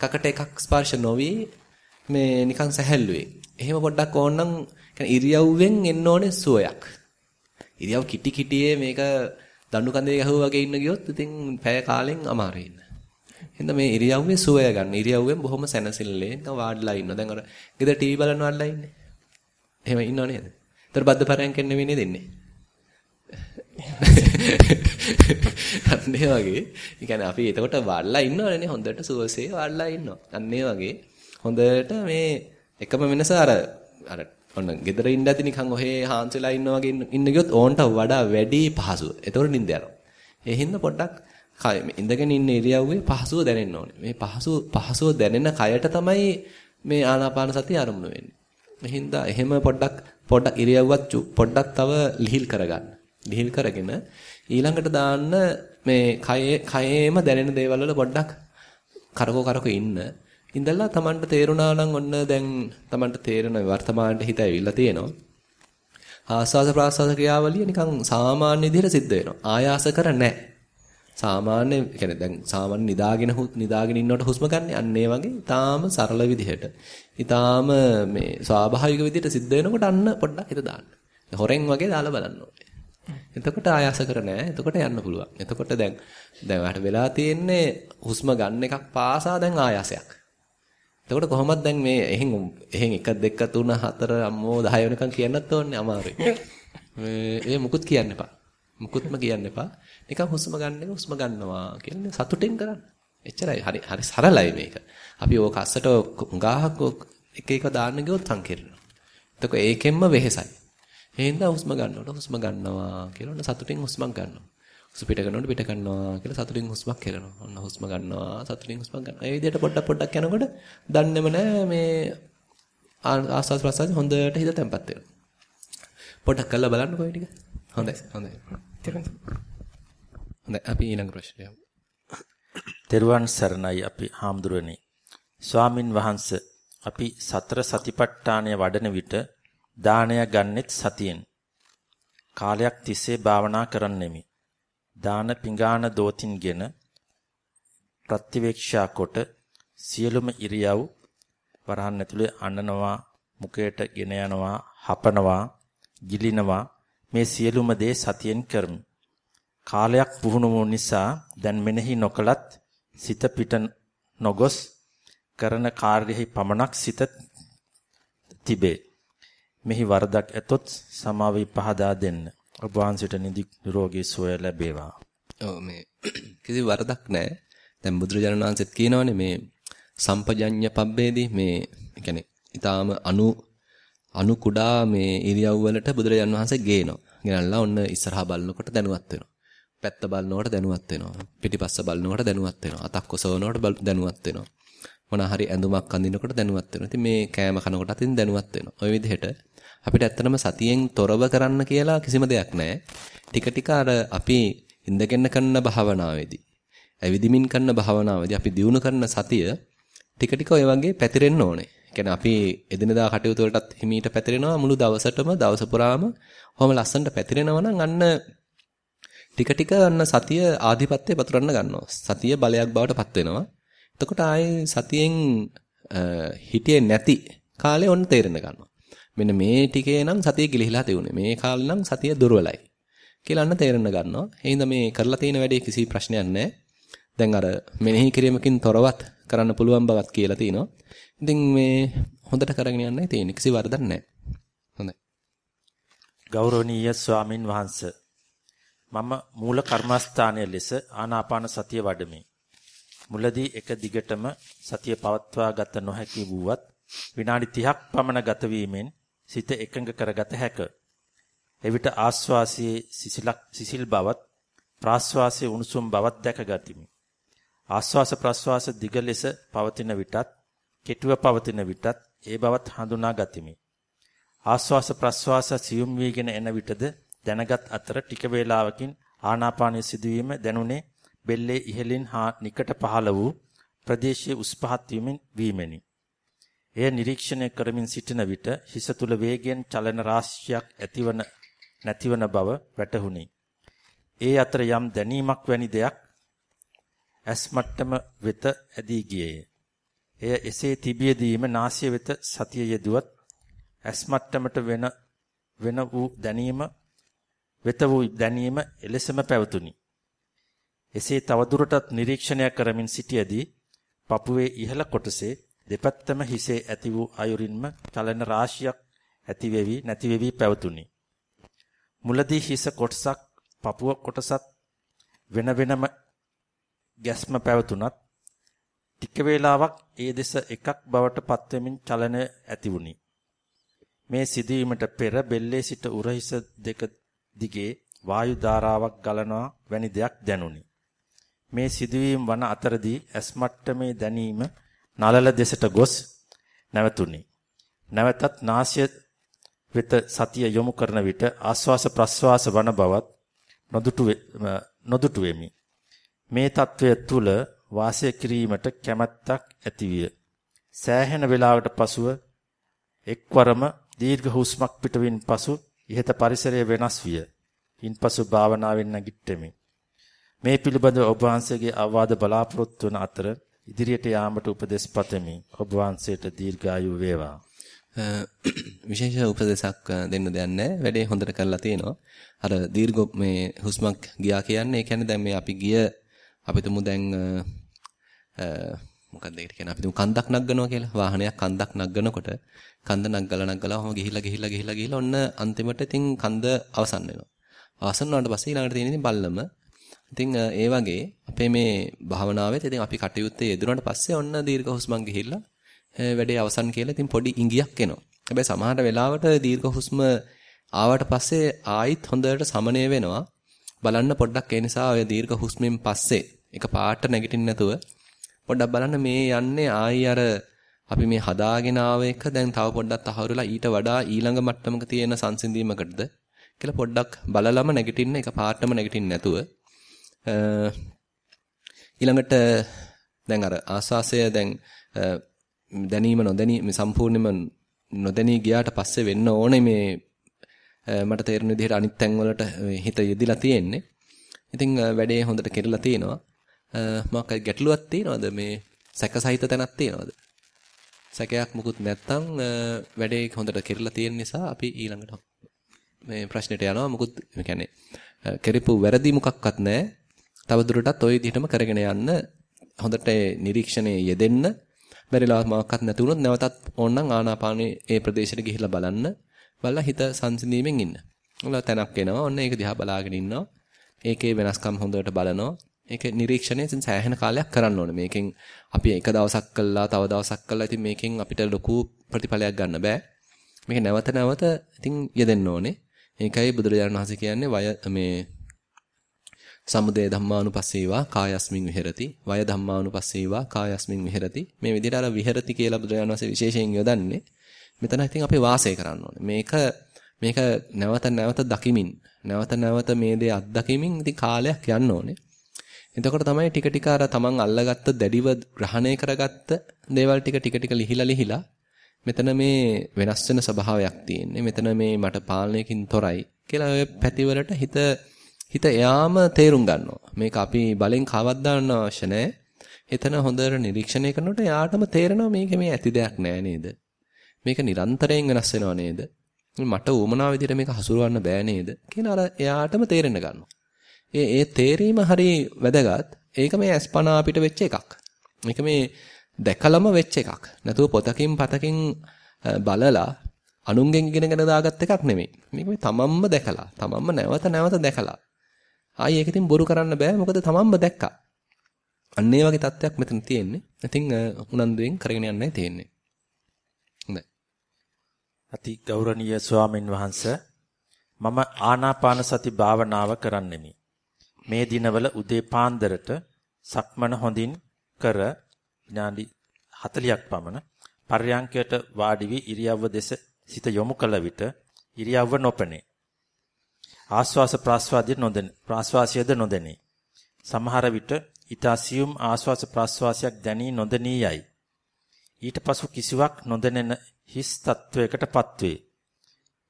කකට එකක් ස්පර්ශ නොවි මේ නිකන් සැහැල්ලුවේ. එහෙම පොඩ්ඩක් ඕනනම් ඉරියව්වෙන් එන්න ඕනේ සුවයක්. ඉරියව් කිටි කිටියේ මේක දඬු කඳේ ගහුවා වගේ ඉන්න ගියොත් ඉතින් පැය කාලෙන් අමාරුයි ඉන්න. එහෙනම් මේ ඉරියව්වේ සුවය ගන්න. ඉරියව්වෙන් බොහොම සැනසෙල්ලේ නිකන් වාඩිලා ඉන්න. දැන් අර ගෙදර ටීවී බලන වාඩිලා ඉන්නේ. එහෙම ඉන්නව නේද? ඒතර බද්ද පරයන්කෙන් නෙවෙයි නේද ඉන්නේ? අන්න ඒ වගේ. ඒ කියන්නේ අපි එතකොට වාඩිලා ඉන්නවනේ හොඳට සුවසේ වාඩිලා ඉන්නවා. අන්න ඒ වගේ හොඳට මේ එකම වෙනස අර අර ඔන්න ගෙදර ඉන්න ඇති නිකන් ඔහේ හාන්සලා ඉන්න වගේ ඉන්න ගියොත් ඕන්ට වඩා වැඩි පහසුව. එතකොට නිින්ද යනවා. ඒ හින්දා පොඩ්ඩක් කය ඉඳගෙන ඉන්න ඉරියව්වේ පහසුව දැනෙන්න ඕනේ. මේ පහසු පහසුව දැනෙන කයට තමයි මේ ආනාපාන සතිය ආරම්භ වෙන්නේ. ඒ හින්දා එහෙම පොඩ්ඩක් පොඩ්ඩක් ඉරියව්වත් පොඩ්ඩක් තව ලිහිල් කරගන්න. ලිහිල් කරගෙන ඊළඟට දාන්න මේ කයේ කයේම දැනෙන දේවල් වල පොඩ්ඩක් කරකෝ කරකෝ ඉන්න. ඉඳලා Tamanට තේරුණා නම් ඔන්න දැන් Tamanට තේරෙන වර්තමානයේ හිත ඇවිල්ලා තියෙනවා. ආස්වාද ප්‍රාස්වාද ක්‍රියාවලිය නිකන් සාමාන්‍ය විදිහට සිද්ධ වෙනවා. ආයාස කර නැහැ. සාමාන්‍ය කියන්නේ දැන් සාමාන්‍ය නිදාගෙන නිදාගෙන ඉන්නකොට හුස්ම ගන්න අන්න ඒ වගේ ඊටාම සරල විදිහට ඊටාම මේ ස්වාභාවික විදිහට සිද්ධ වෙනකොට අන්න පොඩ්ඩක් හිත දාන්න. හොරෙන් වගේ දාලා බලන්න ඕනේ. එතකොට ආයාස කර නැහැ. එතකොට යන්න පුළුවන්. එතකොට දැන් දැන් ඔයාලට වෙලා තියෙන්නේ හුස්ම ගන්න එකක් පාසා දැන් ආයාසයක්. එතකොට කොහොමද දැන් මේ එහෙන් එහෙන් 1 2 3 4 අම්මෝ 10 වෙනකන් කියන්නත් ඕනේ අමාරුයි. මේ ඒ මුකුත් කියන්න එපා. මුකුත්ම කියන්න එපා. නිකන් හුස්ම ගන්න එක හුස්ම ගන්නවා කියන්නේ සතුටින් කරන්න. එච්චරයි. හරි හරි සරලයි මේක. අපි ඕක අස්සට උඟාහක් එක එක දාන්න ගියොත් සංකීර්ණයි. එතකොට ඒකෙන්ම වෙහෙසයි. එහෙනම් හුස්ම ගන්නකොට හුස්ම ගන්නවා කියලා සතුටින් හුස්මක් ගන්නවා. හුස්ම පිට කරනකොට පිට කරනවා කියලා සතුටින් හුස්මක් හෙලනවා. ඔන්න හුස්ම ගන්නවා සතුටින් හුස්මක් ගන්නවා. ඒ විදිහට පොඩ්ඩක් පොඩ්ඩක් යනකොට දන්නේම නැහැ මේ ආස්වාද ප්‍රසආද හොඳට හිත තැම්පත් වෙනවා. පොඩ්ඩක් කරලා බලන්නකෝ ඒ ටික. හොඳයි හොඳයි. හොඳයි අපි ඊළඟ ප්‍රශ්නය. තෙරුවන් සරණයි අපි හාමුදුරනේ. ස්වාමින් වහන්සේ අපි සතර සතිපට්ඨානය වඩන විට දානය ගන්නෙත් සතියෙන්. කාලයක් තිස්සේ භාවනා කරන්නෙමි. දාන පිඟාන දෝතින්ගෙන ප්‍රතිවේක්ෂා කොට සියලුම ඉරියව් වරහන් ඇතුලේ අනනවා මුකයට ගෙන යනවා හපනවා ගිලිනවා මේ සියලුම දේ සතියෙන් කරමි. කාලයක් පුහුණු වූ නිසා දැන් මෙනෙහි නොකලත් සිත පිට නොගොස් කරන කාර්යෙහි පමණක් සිත තිබේ. මෙහි වරදක් ඇතොත් සමාවි පහදා දෙන්න. ඔබ වහන්සේට නිරෝගී සුවය ලැබේවා. ඔව් මේ කිසි වරදක් නැහැ. දැන් බුදුරජාණන් වහන්සේත් කියනවානේ මේ සම්පජඤ්ඤ පබ්බේදී මේ කියන්නේ ඊටාම අනු අනු කුඩා මේ ඉරියව් වලට බුදුරජාණන් වහන්සේ ගේනවා. ගෙනල්ලා ඔන්න ඉස්සරහා බලනකොට දැනුවත් වෙනවා. පැත්ත බලනකොට දැනුවත් වෙනවා. පිටිපස්ස බලනකොට දැනුවත් වෙනවා. අතක් ඔසවනකොට දැනුවත් වෙනවා. මොන හරි ඇඳුමක් අඳිනකොට දැනුවත් වෙනවා. ඉතින් මේ කෑම කනකොට අතින් දැනුවත් වෙනවා. ওই විදිහට අපිට ඇත්තටම සතියෙන් තොරව කරන්න කියලා කිසිම දෙයක් නැහැ. ටික ටික අර අපි ඉඳගෙන කරන භාවනාවේදී ඇවිදිමින් කරන භාවනාවේදී අපි දියුණු කරන සතිය ටික ටික ඔය වගේ පැතිරෙන්න ඕනේ. කියන්නේ අපි එදිනදා කටයුතු වලටත් හිමීට පැතිරෙනවා මුළු දවසටම දවස පුරාම කොහොම ලස්සනට පැතිරෙනවා නම් අන්න ටික ටික අන්න සතිය ආධිපත්‍ය පතුරන්න ගන්නවා. සතිය බලයක් බවට පත් වෙනවා. එතකොට ආයේ සතියෙන් හිටියේ නැති කාලේ ඔන්න තේරෙන්න ගන්නවා. මෙන්න මේ ටිකේ නම් සතිය ගිලිහිලා තියුනේ. මේ කාලේ නම් සතිය දුර්වලයි. කියලා අන්න තේරෙන්න ගන්නවා. එහෙනම් මේ කරලා තියෙන වැඩේ කිසි ප්‍රශ්නයක් නැහැ. දැන් අර මෙනෙහි කිරීමකින් තොරවත් කරන්න පුළුවන් බවත් කියලා තිනවා. ඉතින් මේ හොඳට කරගෙන යන්නයි තියෙන්නේ. කිසි වරදක් නැහැ. හොඳයි. ගෞරවනීය ස්වාමින් වහන්සේ මම මූල කර්මස්ථානයේ ලෙස ආනාපාන සතිය වඩමි. මුලදී එක දිගටම සතිය පවත්වා ගත නොහැකි වුවත් විනාඩි 30ක් පමණ ගත වීමෙන් සිත එකඟ කරගත හැක. එවිට ආස්වාසයේ සිසිලක් සිසිල් බවත් ප්‍රාස්වාසයේ උණුසුම් බවත් දැකගතිමි. ආස්වාස ප්‍රාස්වාස දිග ලෙස පවතින විටත් කෙටුව පවතින විටත් ඒ බවත් හඳුනා ගතිමි. ආස්වාස ප්‍රාස්වාස සියුම් වීගෙන එන විටද දැනගත් අතර ටික වේලාවකින් ආනාපානයේ සිදුවීම දැනුනේ බෙල්ලේ ඉහළින් හා නිකට පහළ වූ ප්‍රදේශයේ උස් පහත් වීමෙනි. එය නිරීක්ෂණය කරමින් සිටින විට හිස තුල වේගයෙන් චලන රාශියක් ඇතිවන නැතිවන බව වැටහුණි. ඒ අතර යම් දැනීමක් වැනි දෙයක් ඇස් මට්ටම වෙත ඇදී ගියේය. එය එසේ තිබියදීම නාසය වෙත සතිය යෙදුවත් ඇස් මට්ටමට වෙන වෙන වූ දැනීම වෙත වූ දැනීම එලෙසම පැවතුණි. එසේ තවදුරටත් නිරීක්ෂණය කරමින් සිටියේදී පපුවේ ඉහළ කොටසේ දෙපැත්තම හිසේ ඇති වූ අයුරින්ම චලන රාශියක් ඇති වෙවි නැති වෙවි පැවතුණි. මුලදී හිස කොටසක් පපුව කොටසත් වෙන වෙනම ගැස්ම පැවතුනත් ටික වේලාවක් ඒ දෙස එකක් බවට පත්වෙමින් චලනය ඇති වුණි. මේ සිදුවීමට පෙර බෙල්ලේ සිට උරහිස දෙක දිගේ වායු ධාරාවක් ගලනවා වැනි දෙයක් දැනුනි. මේ සිදුවීම් වන අතරදී ඇස්මට්ටමේ දැනීම නලල දෙසට ගොස් නැවතුණි. නැවතත් නාසය වෙත සතිය යොමු කරන විට ආස්වාස ප්‍රස්වාස වන බවත් නොදුටු නොදුටු වෙමි. මේ తත්වය තුල වාසය කිරීමට කැමැත්තක් ඇතිවිය. සෑහෙන වේලාවකට පසුව එක්වරම දීර්ඝ හුස්මක් පිටවින් පසු ඉහත පරිසරය වෙනස් විය. ඉන්පසු භාවනාවෙන් නැගිට්ටෙමි. මේ පිළිබඳව ඔබ වහන්සේගේ අවවාද බලාපොරොත්තු වන අතර ඉදිරියට යාමට උපදෙස් පතමි. ඔබ වහන්සේට දීර්ඝායු වේවා. විශේෂ උපදේශක් දෙන්න දෙයක් නැහැ. වැඩේ හොඳට කරලා තියෙනවා. අර දීර්ඝ මේ හුස්මක් ගියා කියන්නේ ඒ කියන්නේ දැන් මේ අපි ගිය අපි තුමු දැන් මොකක්ද ඒකට කියන්නේ අපි තුමු කන්දක් නගනවා කියලා. වාහනයක් කන්දක් නගනකොට කන්ද නගලා නගලා ඔහම ගිහිලා ගිහිලා ගිහිලා ගිහිලා ඔන්න අන්තිමට ඉතින් කන්ද අවසන් වෙනවා. අවසන් වුණාට පස්සේ ඊළඟට තියෙන ඉතින් බල්ලම. ඉතින් ඒ වගේ අපේ මේ භාවනාවෙත් ඉතින් අපි කටයුත්තේ යෙදුනට පස්සේ ඔන්න දීර්ඝ හුස්මක් ගිහිල්ලා වැඩේ අවසන් කියලා ඉතින් පොඩි ඉඟියක් එනවා. හැබැයි සමහර වෙලාවට දීර්ඝ හුස්ම ආවට පස්සේ ආයිත් හොඳට සමනය වෙනවා. බලන්න පොඩ්ඩක් ඒ නිසා ඔය දීර්ඝ හුස්මෙන් පස්සේ එක පාට නැගිටින්න නැතුව පොඩ්ඩක් බලන්න මේ යන්නේ ආයි අර අපි මේ හදාගෙන ආව එක දැන් තව පොඩ්ඩක් තහවුරුලා ඊට වඩා ඊළඟ මට්ටමක තියෙන සංසිඳීමකටද කියලා පොඩ්ඩක් බලලම නැගිටින්න එක පාටම නැගිටින්න නැතුව ඊළඟට දැන් අර ආස්වාසය දැන් දැනීම නොදැනීම සම්පූර්ණයෙන්ම නොදැනී ගියාට පස්සේ වෙන්න ඕනේ මේ මට තේරෙන විදිහට අනිත් තැන් වලට හිත යෙදිලා තියෙන්නේ. ඉතින් වැඩේ හොඳට කෙරලා තියෙනවා. මොකක් ගැටලුවක් තියෙනවද මේ සැකසහිත තැනක් තියෙනවද? සැකයක් මුකුත් නැත්තම් වැඩේ හොඳට කෙරලා තියෙන නිසා අපි ඊළඟට මේ ප්‍රශ්නෙට යනවා. මුකුත් කියන්නේ කෙරපු වැරදි මොකක්වත් නැහැ. තවදුරටත් ওই විදිහටම කරගෙන යන්න හොඳට නිරීක්ෂණයේ යෙදෙන්න බැරිලා මොකක්වත් නැති වුණොත් නැවතත් ඕනනම් ආනාපානේ ඒ ප්‍රදේශයට ගිහිල්ලා බලන්න. බලලා හිත සංසිඳීමෙන් ඉන්න. ඔල තැනක් එනවා. ඔන්න ඒක දිහා බලාගෙන ඉන්නවා. ඒකේ වෙනස්කම් හොඳට බලනවා. ඒක නිරීක්ෂණයෙන් සෑහෙන කාලයක් කරන්න ඕනේ. මේකෙන් අපි එක දවසක් කළා, තව දවසක් කළා. ඉතින් මේකෙන් අපිට ලොකු ප්‍රතිඵලයක් ගන්න බෑ. මේක නැවත නැවත ඉතින් යෙදෙන්න ඕනේ. ඒකයි බුදුරජාණන් වහන්සේ කියන්නේ වය මේ සමුදය ධම්මානුපස්සීවා කායස්මින් විහෙරති. වය ධම්මානුපස්සීවා කායස්මින් විහෙරති. මේ විදිහට අර විහෙරති කියලා බුදුරජාණන් වහන්සේ විශේෂයෙන් යොදන්නේ මෙතන ඉතින් අපි වාසය කරන්න ඕනේ. මේක මේක නැවත නැවත දකිමින් නැවත නැවත මේ දේ අත්දකිමින් ඉතින් කාලයක් යන්න ඕනේ. එතකොට තමයි ටික ටික අර තමන් අල්ලගත්ත දැඩිව ග්‍රහණය කරගත්ත දේවල් ටික ටික ටික ලිහිලා ලිහිලා මෙතන මේ වෙනස් වෙන ස්වභාවයක් තියෙන්නේ. මෙතන මේ මට පාලනයකින් තොරයි කියලා ඔය පැතිවලට හිත හිත එයාම තේරුම් ගන්නවා. මේක අපි බලෙන් කවවත් දාන්න අවශ්‍ය නැහැ. එතන හොඳට නිරීක්ෂණය කරනකොට එයාටම තේරෙනවා මේක මේ ඇති දෙයක් නෑ නේද? මේක නිරන්තරයෙන් වෙනස් වෙනව නේද? මට උවමනා විදිහට මේක හසුරවන්න බෑ නේද? කියන අර එයාටම තේරෙන්න ගන්නවා. ඒ ඒ තේරීම හරි වැදගත්. ඒක මේ අස්පනා අපිට වෙච්ච එකක්. මේක මේ දැකලම වෙච්ච එකක්. නැතුව පොතකින් පතකින් බලලා අනුන්ගෙන් ඉගෙනගෙන දාගත් එකක් නෙමෙයි. මේක මේ තමන්ම දැකලා, තමන්ම නැවත නැවත දැකලා ආයි ඒක ඉතින් බොරු කරන්න බෑ මොකද තමන්ම දැක්කා. අන්න ඒ වගේ තත්ත්වයක් මෙතන තියෙන්නේ. ඉතින් උනන්දුවෙන් කරගෙන යන්නයි තියෙන්නේ. හොඳයි. අති ගෞරවනීය ස්වාමින් වහන්සේ මම ආනාපාන සති භාවනාව කරන්නෙමි. මේ දිනවල උදේ පාන්දරට සක්මන හොඳින් කර විනාඩි 40ක් පමණ පර්යංකයට වාඩි වී ඉරියව්ව දෙස සිත යොමු කළ විට ඉරියව්ව නොපෙනේ. ආස්වාස ප්‍රාස්වාදයේ නොදෙන ප්‍රාස්වාසයේද නොදෙනී. සමහර විට ඊතා සියුම් ආස්වාස ප්‍රාස්වාසයක් දැනී නොදෙනී යයි. ඊට පසු කිසිවක් නොදැනෙන හිස් තත්වයකටපත් වේ.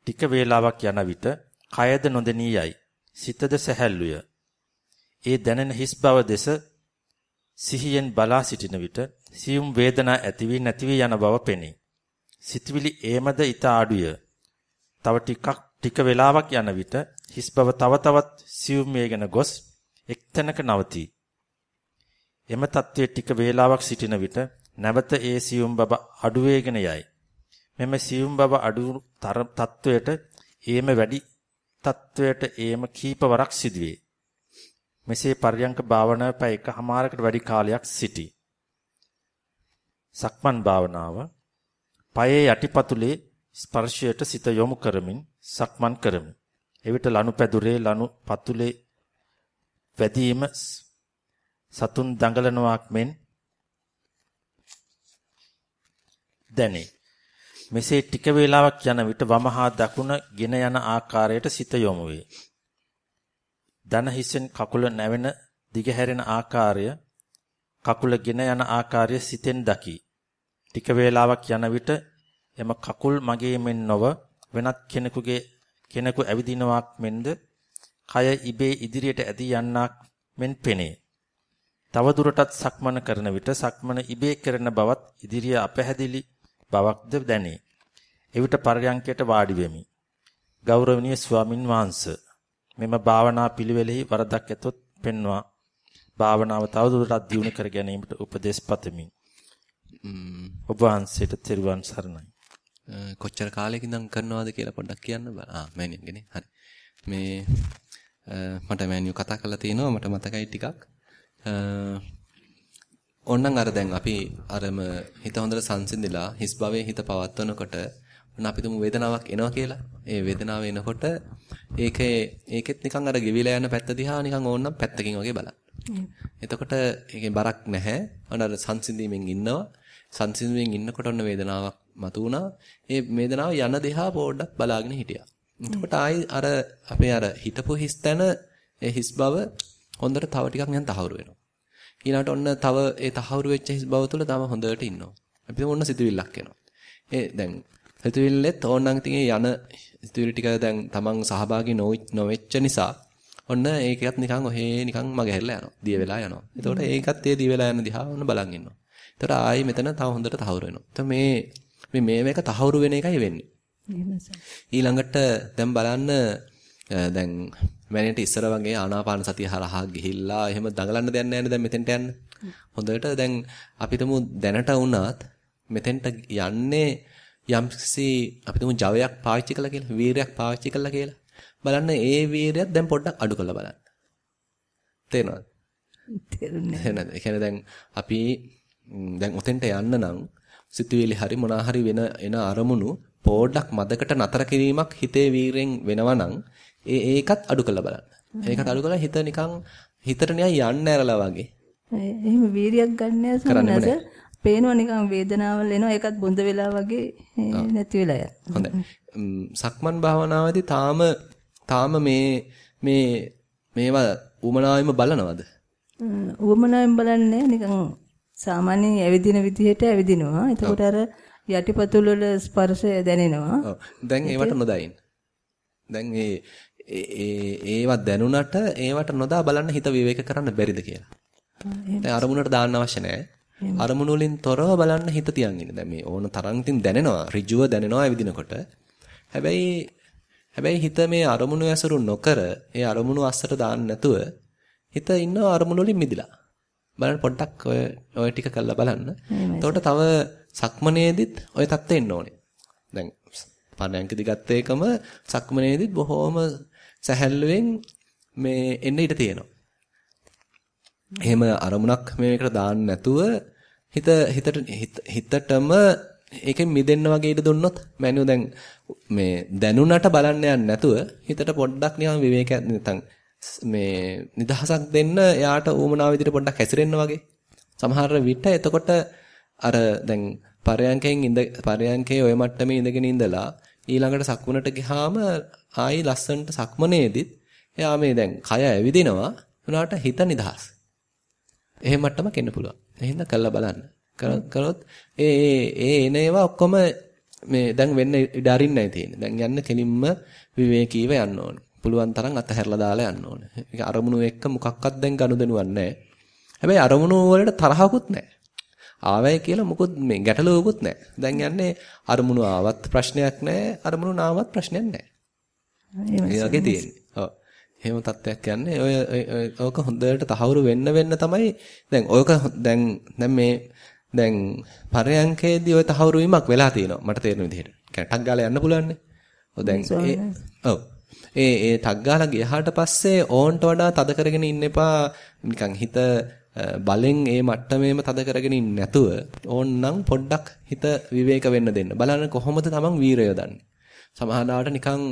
ටික වේලාවක් යන විට කයද නොදෙනී යයි. සිතද සැහැල්ලුය. ඒ දැනෙන හිස් බව දෙස සිහියෙන් බලා සිටින විට සියුම් වේදනා ඇති වී නැති වී යන බව පෙනේ. සිතවිලි ඒමද ඊට අඩුය. තව ටිකක් ටික වේලාවක් යන විට හිස් බව තව තවත් සියුම් වේගෙන ගොස් එක්තැනක නවතී. එම தત્ත්වයේ ටික වේලාවක් සිටින විට නැවත ඒ සියුම් බව අඩු වේගෙන යයි. මෙම සියුම් බව අඩු තත්වයට ඒම වැඩි තත්වයට ඒම කීපවරක් සිදුවේ. මෙසේ පර්යංක භාවනාව පැය එකමාරකට වැඩි කාලයක් සිටී. සක්මන් භාවනාව පයේ යටිපතුලේ ස්පර්ශයට සිත යොමු කරමින් සක්මන් කරමි. එවිට ලනු පැදුරේ ලනු පතුලේ වැදීම සතුන් දඟලනවාක් මෙන් දැනේ. මෙසේ ටික වේලාවක් යන විට වමහා දකුණ ගෙන යන ආකාරයට සිත යොමු වේ. දන හිසෙන් කකුල නැවෙන දිගහැරෙන ආකාරය කකුල ගෙන යන ආකාරය සිතෙන් දකි. ටික වේලාවක් යන විට එම කකුල් මගේ මෙන් නොව වෙනත් කෙනෙකුගේ කෙනෙකු ඇවිදිනවක් මෙන්ද කය ඉබේ ඉදිරියට ඇදී යන්නක් මෙන් පෙනේ. තව දුරටත් සක්මන කරන විට සක්මන ඉබේ කරන බවත් ඉදිරිය අපැහැදිලි බවක්ද දැනේ. එවිට පරයන්කයට වාඩි වෙමි. ගෞරවනීය ස්වාමින් වහන්සේ මෙම භාවනා පිළිවෙලෙහි වරදක් ඇතොත් පෙන්වා භාවනාව තවදුරටත් දියුණු කර ගැනීමට උපදෙස් පතමි. ඔබ වහන්සේට තෙරුවන් සරණයි. කොච්චර කාලයක ඉඳන් කරනවද කියලා පොඩ්ඩක් කියන්න බෑ. ආ මෑනියන්ගේනේ. හරි. මේ මට මෑනියු කතා කරලා තිනවා මට මතකයි ටිකක්. ඕන්නම් අර දැන් අපි අරම හිත හොඳට සංසිඳිලා හිස් භවයේ හිත පවත්වනකොට ඔන්න අපි තුමු වේදනාවක් එනවා කියලා. ඒ වේදනාව එනකොට ඒකේ ඒකෙත් නිකන් අර ගෙවිලා යන පැත්ත දිහා නිකන් ඕන්නම් පැත්තකින් වගේ බලන්න. එතකොට ඒකේ බරක් නැහැ. ඔන්න අර සංසිඳීමෙන් ඉන්නවා. සංසිඳීමෙන් ඉන්නකොට ඔන්න වේදනාවක් මතුවුණා. ඒ වේදනාව යන දිහා පොඩ්ඩක් බලාගෙන හිටියා. එතකොට ආයි අර අපේ අර හිතපු හිස් තැන ඒ හිස් බව හොඳට තව ටිකක් නිකන් තහවුරු වෙනවා. ඊළඟට ඔන්න තව ඒ තහවුරු වෙච්ච හිස් බව තුළ තම හොඳට ඉන්නවා. අපි ඔන්න සිතුවිල්ලක් එනවා. ඒ දැන් සිතුවිල්ලෙත් ඕනනම් ඉතින් යන සිතුවිලි ටික දැන් තමන් සහභාගී නොවෙච්ච නිසා ඔන්න ඒකත් නිකන් ඔහේ නිකන් මගහැරලා යනවා. දිය වෙලා යනවා. එතකොට ඒකත් ඒ දිය වෙලා යන දිහා ඔන්න බලන් ඉන්නවා. එතකොට ආයි මෙතන තව හොඳට තහවුරු වෙනවා. එතකොට මේ මේ මේක තහවුරු වෙන එකයි වෙන්නේ. ඊළඟට දැන් බලන්න දැන් මැනේට ඉස්සර වගේ ආනාපාන සතිය හරහා ගිහිල්ලා එහෙම දඟලන්න දෙයක් නැහැ දැන් මෙතෙන්ට යන්න. හොඳට දැන් අපිටම දැනට වුණත් මෙතෙන්ට යන්නේ යම්කිසි අපිටම ජවයක් පාවිච්චි කළා කියලා, වීරයක් පාවිච්චි කළා කියලා. බලන්න ඒ වීරයත් දැන් පොඩ්ඩක් අඩු කරලා බලන්න. තේරෙනවද? තේරුණා. එහෙනම් දැන් අපි දැන් උතෙන්ට යන්න නම් සිතුවිලි හරි මොනා හරි වෙන එන අරමුණු පොඩ්ඩක් මදකට නතර කිරීමක් හිතේ වීරෙන් වෙනවා නම් ඒ ඒකත් අඩු කරලා බලන්න. ඒකත් අඩු කරලා හිත නිකන් හිතට නිකන් යන්න ඇරලා වගේ. එහෙම වීරියක් ගන්න සමනස පේනවා නිකන් වේදනාවල් එනවා ඒකත් බොඳ වෙලා වගේ නැති වෙලා යනවා. හොඳයි. සක්මන් භාවනාවේදී තාම තාම මේ මේ මේවා උමනාවෙම බලනවද? උමනාවෙන් බලන්නේ නිකන් සාමාන්‍යයෙන් ඇවිදින විදිහට ඇවිදිනවා. එතකොට අර යටිපතුල් වල ස්පර්ශය දැනෙනවා. ඔව්. දැන් ඒවට නොදයින්. දැන් ඒ ඒවා දැනුණට ඒවට නොදා බලන්න හිත විවේක කරන්න බැරිද කියලා. දැන් අරමුණට දාන්න අවශ්‍ය නැහැ. අරමුණු වලින් තොරව බලන්න හිත තියන් ඉන්න. දැන් මේ ඕන තරම් තින් දැනෙනවා. ඍජුව දැනෙනවා ඇවිදිනකොට. හැබැයි හැබැයි හිත මේ අරමුණු ඇසුරු නොකර ඒ අරමුණු අස්සට දාන්න නැතුව හිත ඉන්න අරමුණු වලින් මිදිලා. බලන්න පොඩ්ඩක් ඔය ඔය ටික කරලා බලන්න. එතකොට තව සක්මනේදිත් ඔය தත්ත්වෙ එන්න ඕනේ. දැන් පරයන්කදි ගත්ත එකම සක්මනේදිත් බොහොම සැහැල්ලුවෙන් මේ එන්න ඉඩ තියෙනවා. එහෙම අරමුණක් මේකට දාන්න නැතුව හිත හිතට හිතටම ඒකෙන් මිදෙන්න වගේ ඉඩ දුන්නොත් මෑනියු දැන් මේ දැනුණට බලන්න යන්නේ නැතුව හිතට පොඩ්ඩක් නිකන් විවේකයක් නැතන් මේ නිදහසක් දෙන්න එයාට ඌමනාව විදිහට පොඩ්ඩක් හැසිරෙන්න වගේ සමහර විට එතකොට අර දැන් පරයන්කෙන් ඉඳ පරයන්කේ ඔය මට්ටමේ ඉඳගෙන ඉඳලා ඊළඟට සක්මනට ගියාම ආයි ලස්සනට සක්මනේදිත් එයා මේ දැන් කය ඇවිදිනවා උනාට හිත නිදහස්. එහෙම මට්ටමක් එන්න පුළුවන්. එහෙනම් කළා බලන්න. කරොත් ඒ ඒ එන ඒවා ඔක්කොම මේ දැන් වෙන්න ඉඩ අරින්නයි තියෙන්නේ. දැන් යන්න කෙලින්ම විවේකීව යන්න ඕනේ. පුළුවන් තරම් අතහැරලා දාලා යන්න ඕනේ. ඒක අරමුණු එක්ක මොකක්වත් දැන් ගනුදෙනුවක් නැහැ. හැබැයි අරමුණු වලට තරහකුත් නැහැ. ආවයි කියලා මොකොත් මේ ගැටලුවකුත් නැහැ. දැන් යන්නේ අරමුණු ආවත් ප්‍රශ්නයක් නැහැ. අරමුණු නාවත් ප්‍රශ්නයක් නැහැ. ඒ වගේ තියෙන්නේ. ඔව්. එහෙම තත්ත්වයක් යන්නේ ඔය ඕක හොඳට තහවුරු වෙන්න වෙන්න තමයි දැන් ඔයක දැන් දැන් මේ දැන් පරයන්කේදී ඔය තහවුරු වීමක් වෙලා තියෙනවා මට තේරෙන විදිහට. කැටක් ගාලා යන්න පුළුවන්නේ. ඔව් දැන් ඒ ඔව්. ඒ ඒ ටක් ගාලා ගියහට පස්සේ ඕන්ට වඩා තද කරගෙන ඉන්න එපා. නිකන් හිත බලෙන් ඒ මට්ටමේම තද කරගෙන ඉන්නේ නැතුව ඕන්නම් පොඩ්ඩක් හිත විවේක වෙන්න දෙන්න. බලන්න කොහොමද තමන් වීරය දන්නේ. සමහරවිට නිකන්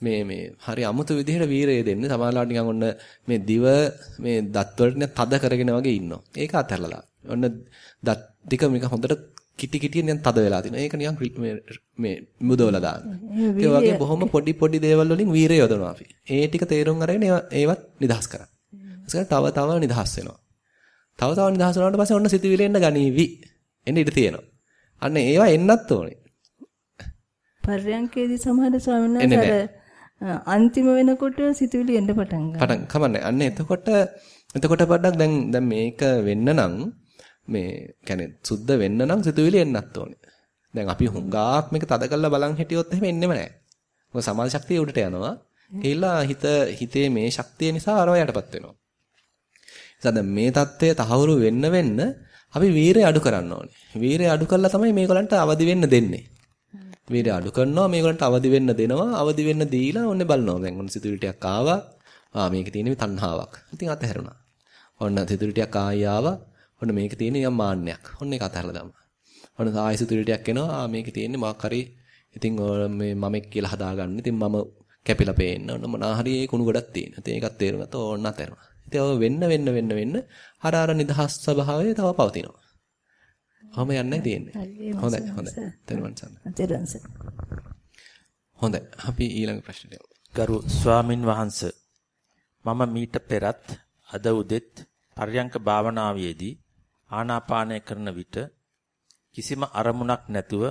මේ මේ හරි අමුතු විදිහට වීරය දෙන්නේ. සමහරවිට නිකන් ඔන්න මේ දිව මේ දත් වලට තද කරගෙන වගේ ඉන්නවා. ඒක අතහැරලා. ඔන්න දත් ටික මේක හොඳට කිටි කිටි නිකන් තද වෙලා තිනවා. ඒක නිකන් මේ මේ මුදවලා දාන්න. ඒ වගේ බොහොම පොඩි පොඩි දේවල් වලින් වීරය යොදනවා අපි. ඒ ටික තේරුම් අරගෙන ඒවත් නිදහස් කරා. ඊට තව තව නිදහස් වෙනවා. තව තව නිදහස් වුණාට පස්සේ ඔන්න සිතුවිලි එන්න ගනීවි. එන්න ඉඩ තියෙනවා. අන්න ඒවා එන්නත් ඕනේ. පර්යංකේදී සමහර ස්වාමීන් වහන්සේ අන්තිම වෙනකොට සිතුවිලි එන්න පටන් ගන්නවා. පටන් කමන්නේ. අන්න එතකොට එතකොට පොඩ්ඩක් දැන් දැන් මේක වෙන්න නම් මේ කියන්නේ සුද්ධ වෙන්න නම් සිතුවිලි එන්නත් ඕනේ. දැන් අපි හුඟාක් මේක තද කරලා බලන් හිටියොත් එහෙම එන්නෙම නැහැ. මොකද සමාධි ශක්තිය උඩට යනවා. ඒලා හිත හිතේ මේ ශක්තිය නිසා අරව යටපත් වෙනවා. ඉතින් මේ தත්ත්වය තහවුරු වෙන්න වෙන්න අපි වීරය අඩු කරන්න ඕනේ. වීරය අඩු කළා තමයි මේගොල්ලන්ට අවදි වෙන්න දෙන්නේ. වීරය අඩු කරනවා මේගොල්ලන්ට අවදි වෙන්න දෙනවා. අවදි වෙන්න දීලා ඔන්නේ බලනවා. දැන් ඔන්න සිතුවිලි ටිකක් ආවා. ආ මේකේ තියෙන තණ්හාවක්. ඉතින් අතහැරුණා. ඔන්න සිතුවිලි ටිකක් ආයි ආවා. ඔන්න මේකේ තියෙන යම් මාන්නයක්. ඔන්න ඒක අතහැරලා දාමු. ඔන්න ආයි සිතුවිලි ටිකක් එනවා. මේකේ තියෙන්නේ මොකක් හරි ඉතින් මේ මමෙක් කියලා හදාගන්න. ඉතින් මම කැපිලා පේන්න. ඔන්න මොනවා හරි ඒ කුණු ගොඩක් තියෙන. ඉතින් ඒකත් තේරුණාත් ඕන්න අතහැරුණා. ඉතින් ඔය වෙන්න වෙන්න වෙන්න වෙන්න අර අර නිදහස් ස්වභාවය තව පවතිනවා. ඔහම යන්නයි තියෙන්නේ. හොඳයි හොඳයි. තෙරුවන් සරණයි. තෙරුවන් හොඳයි. අපි ඊළඟ ප්‍රශ්නට යමු. ගරු ස්වාමින් වහන්සේ මම මීට පෙරත් අද උදෙත් පර්යංක භාවනාවේදී ආනාපානය කරන විට කිසිම අරමුණක් නැතුව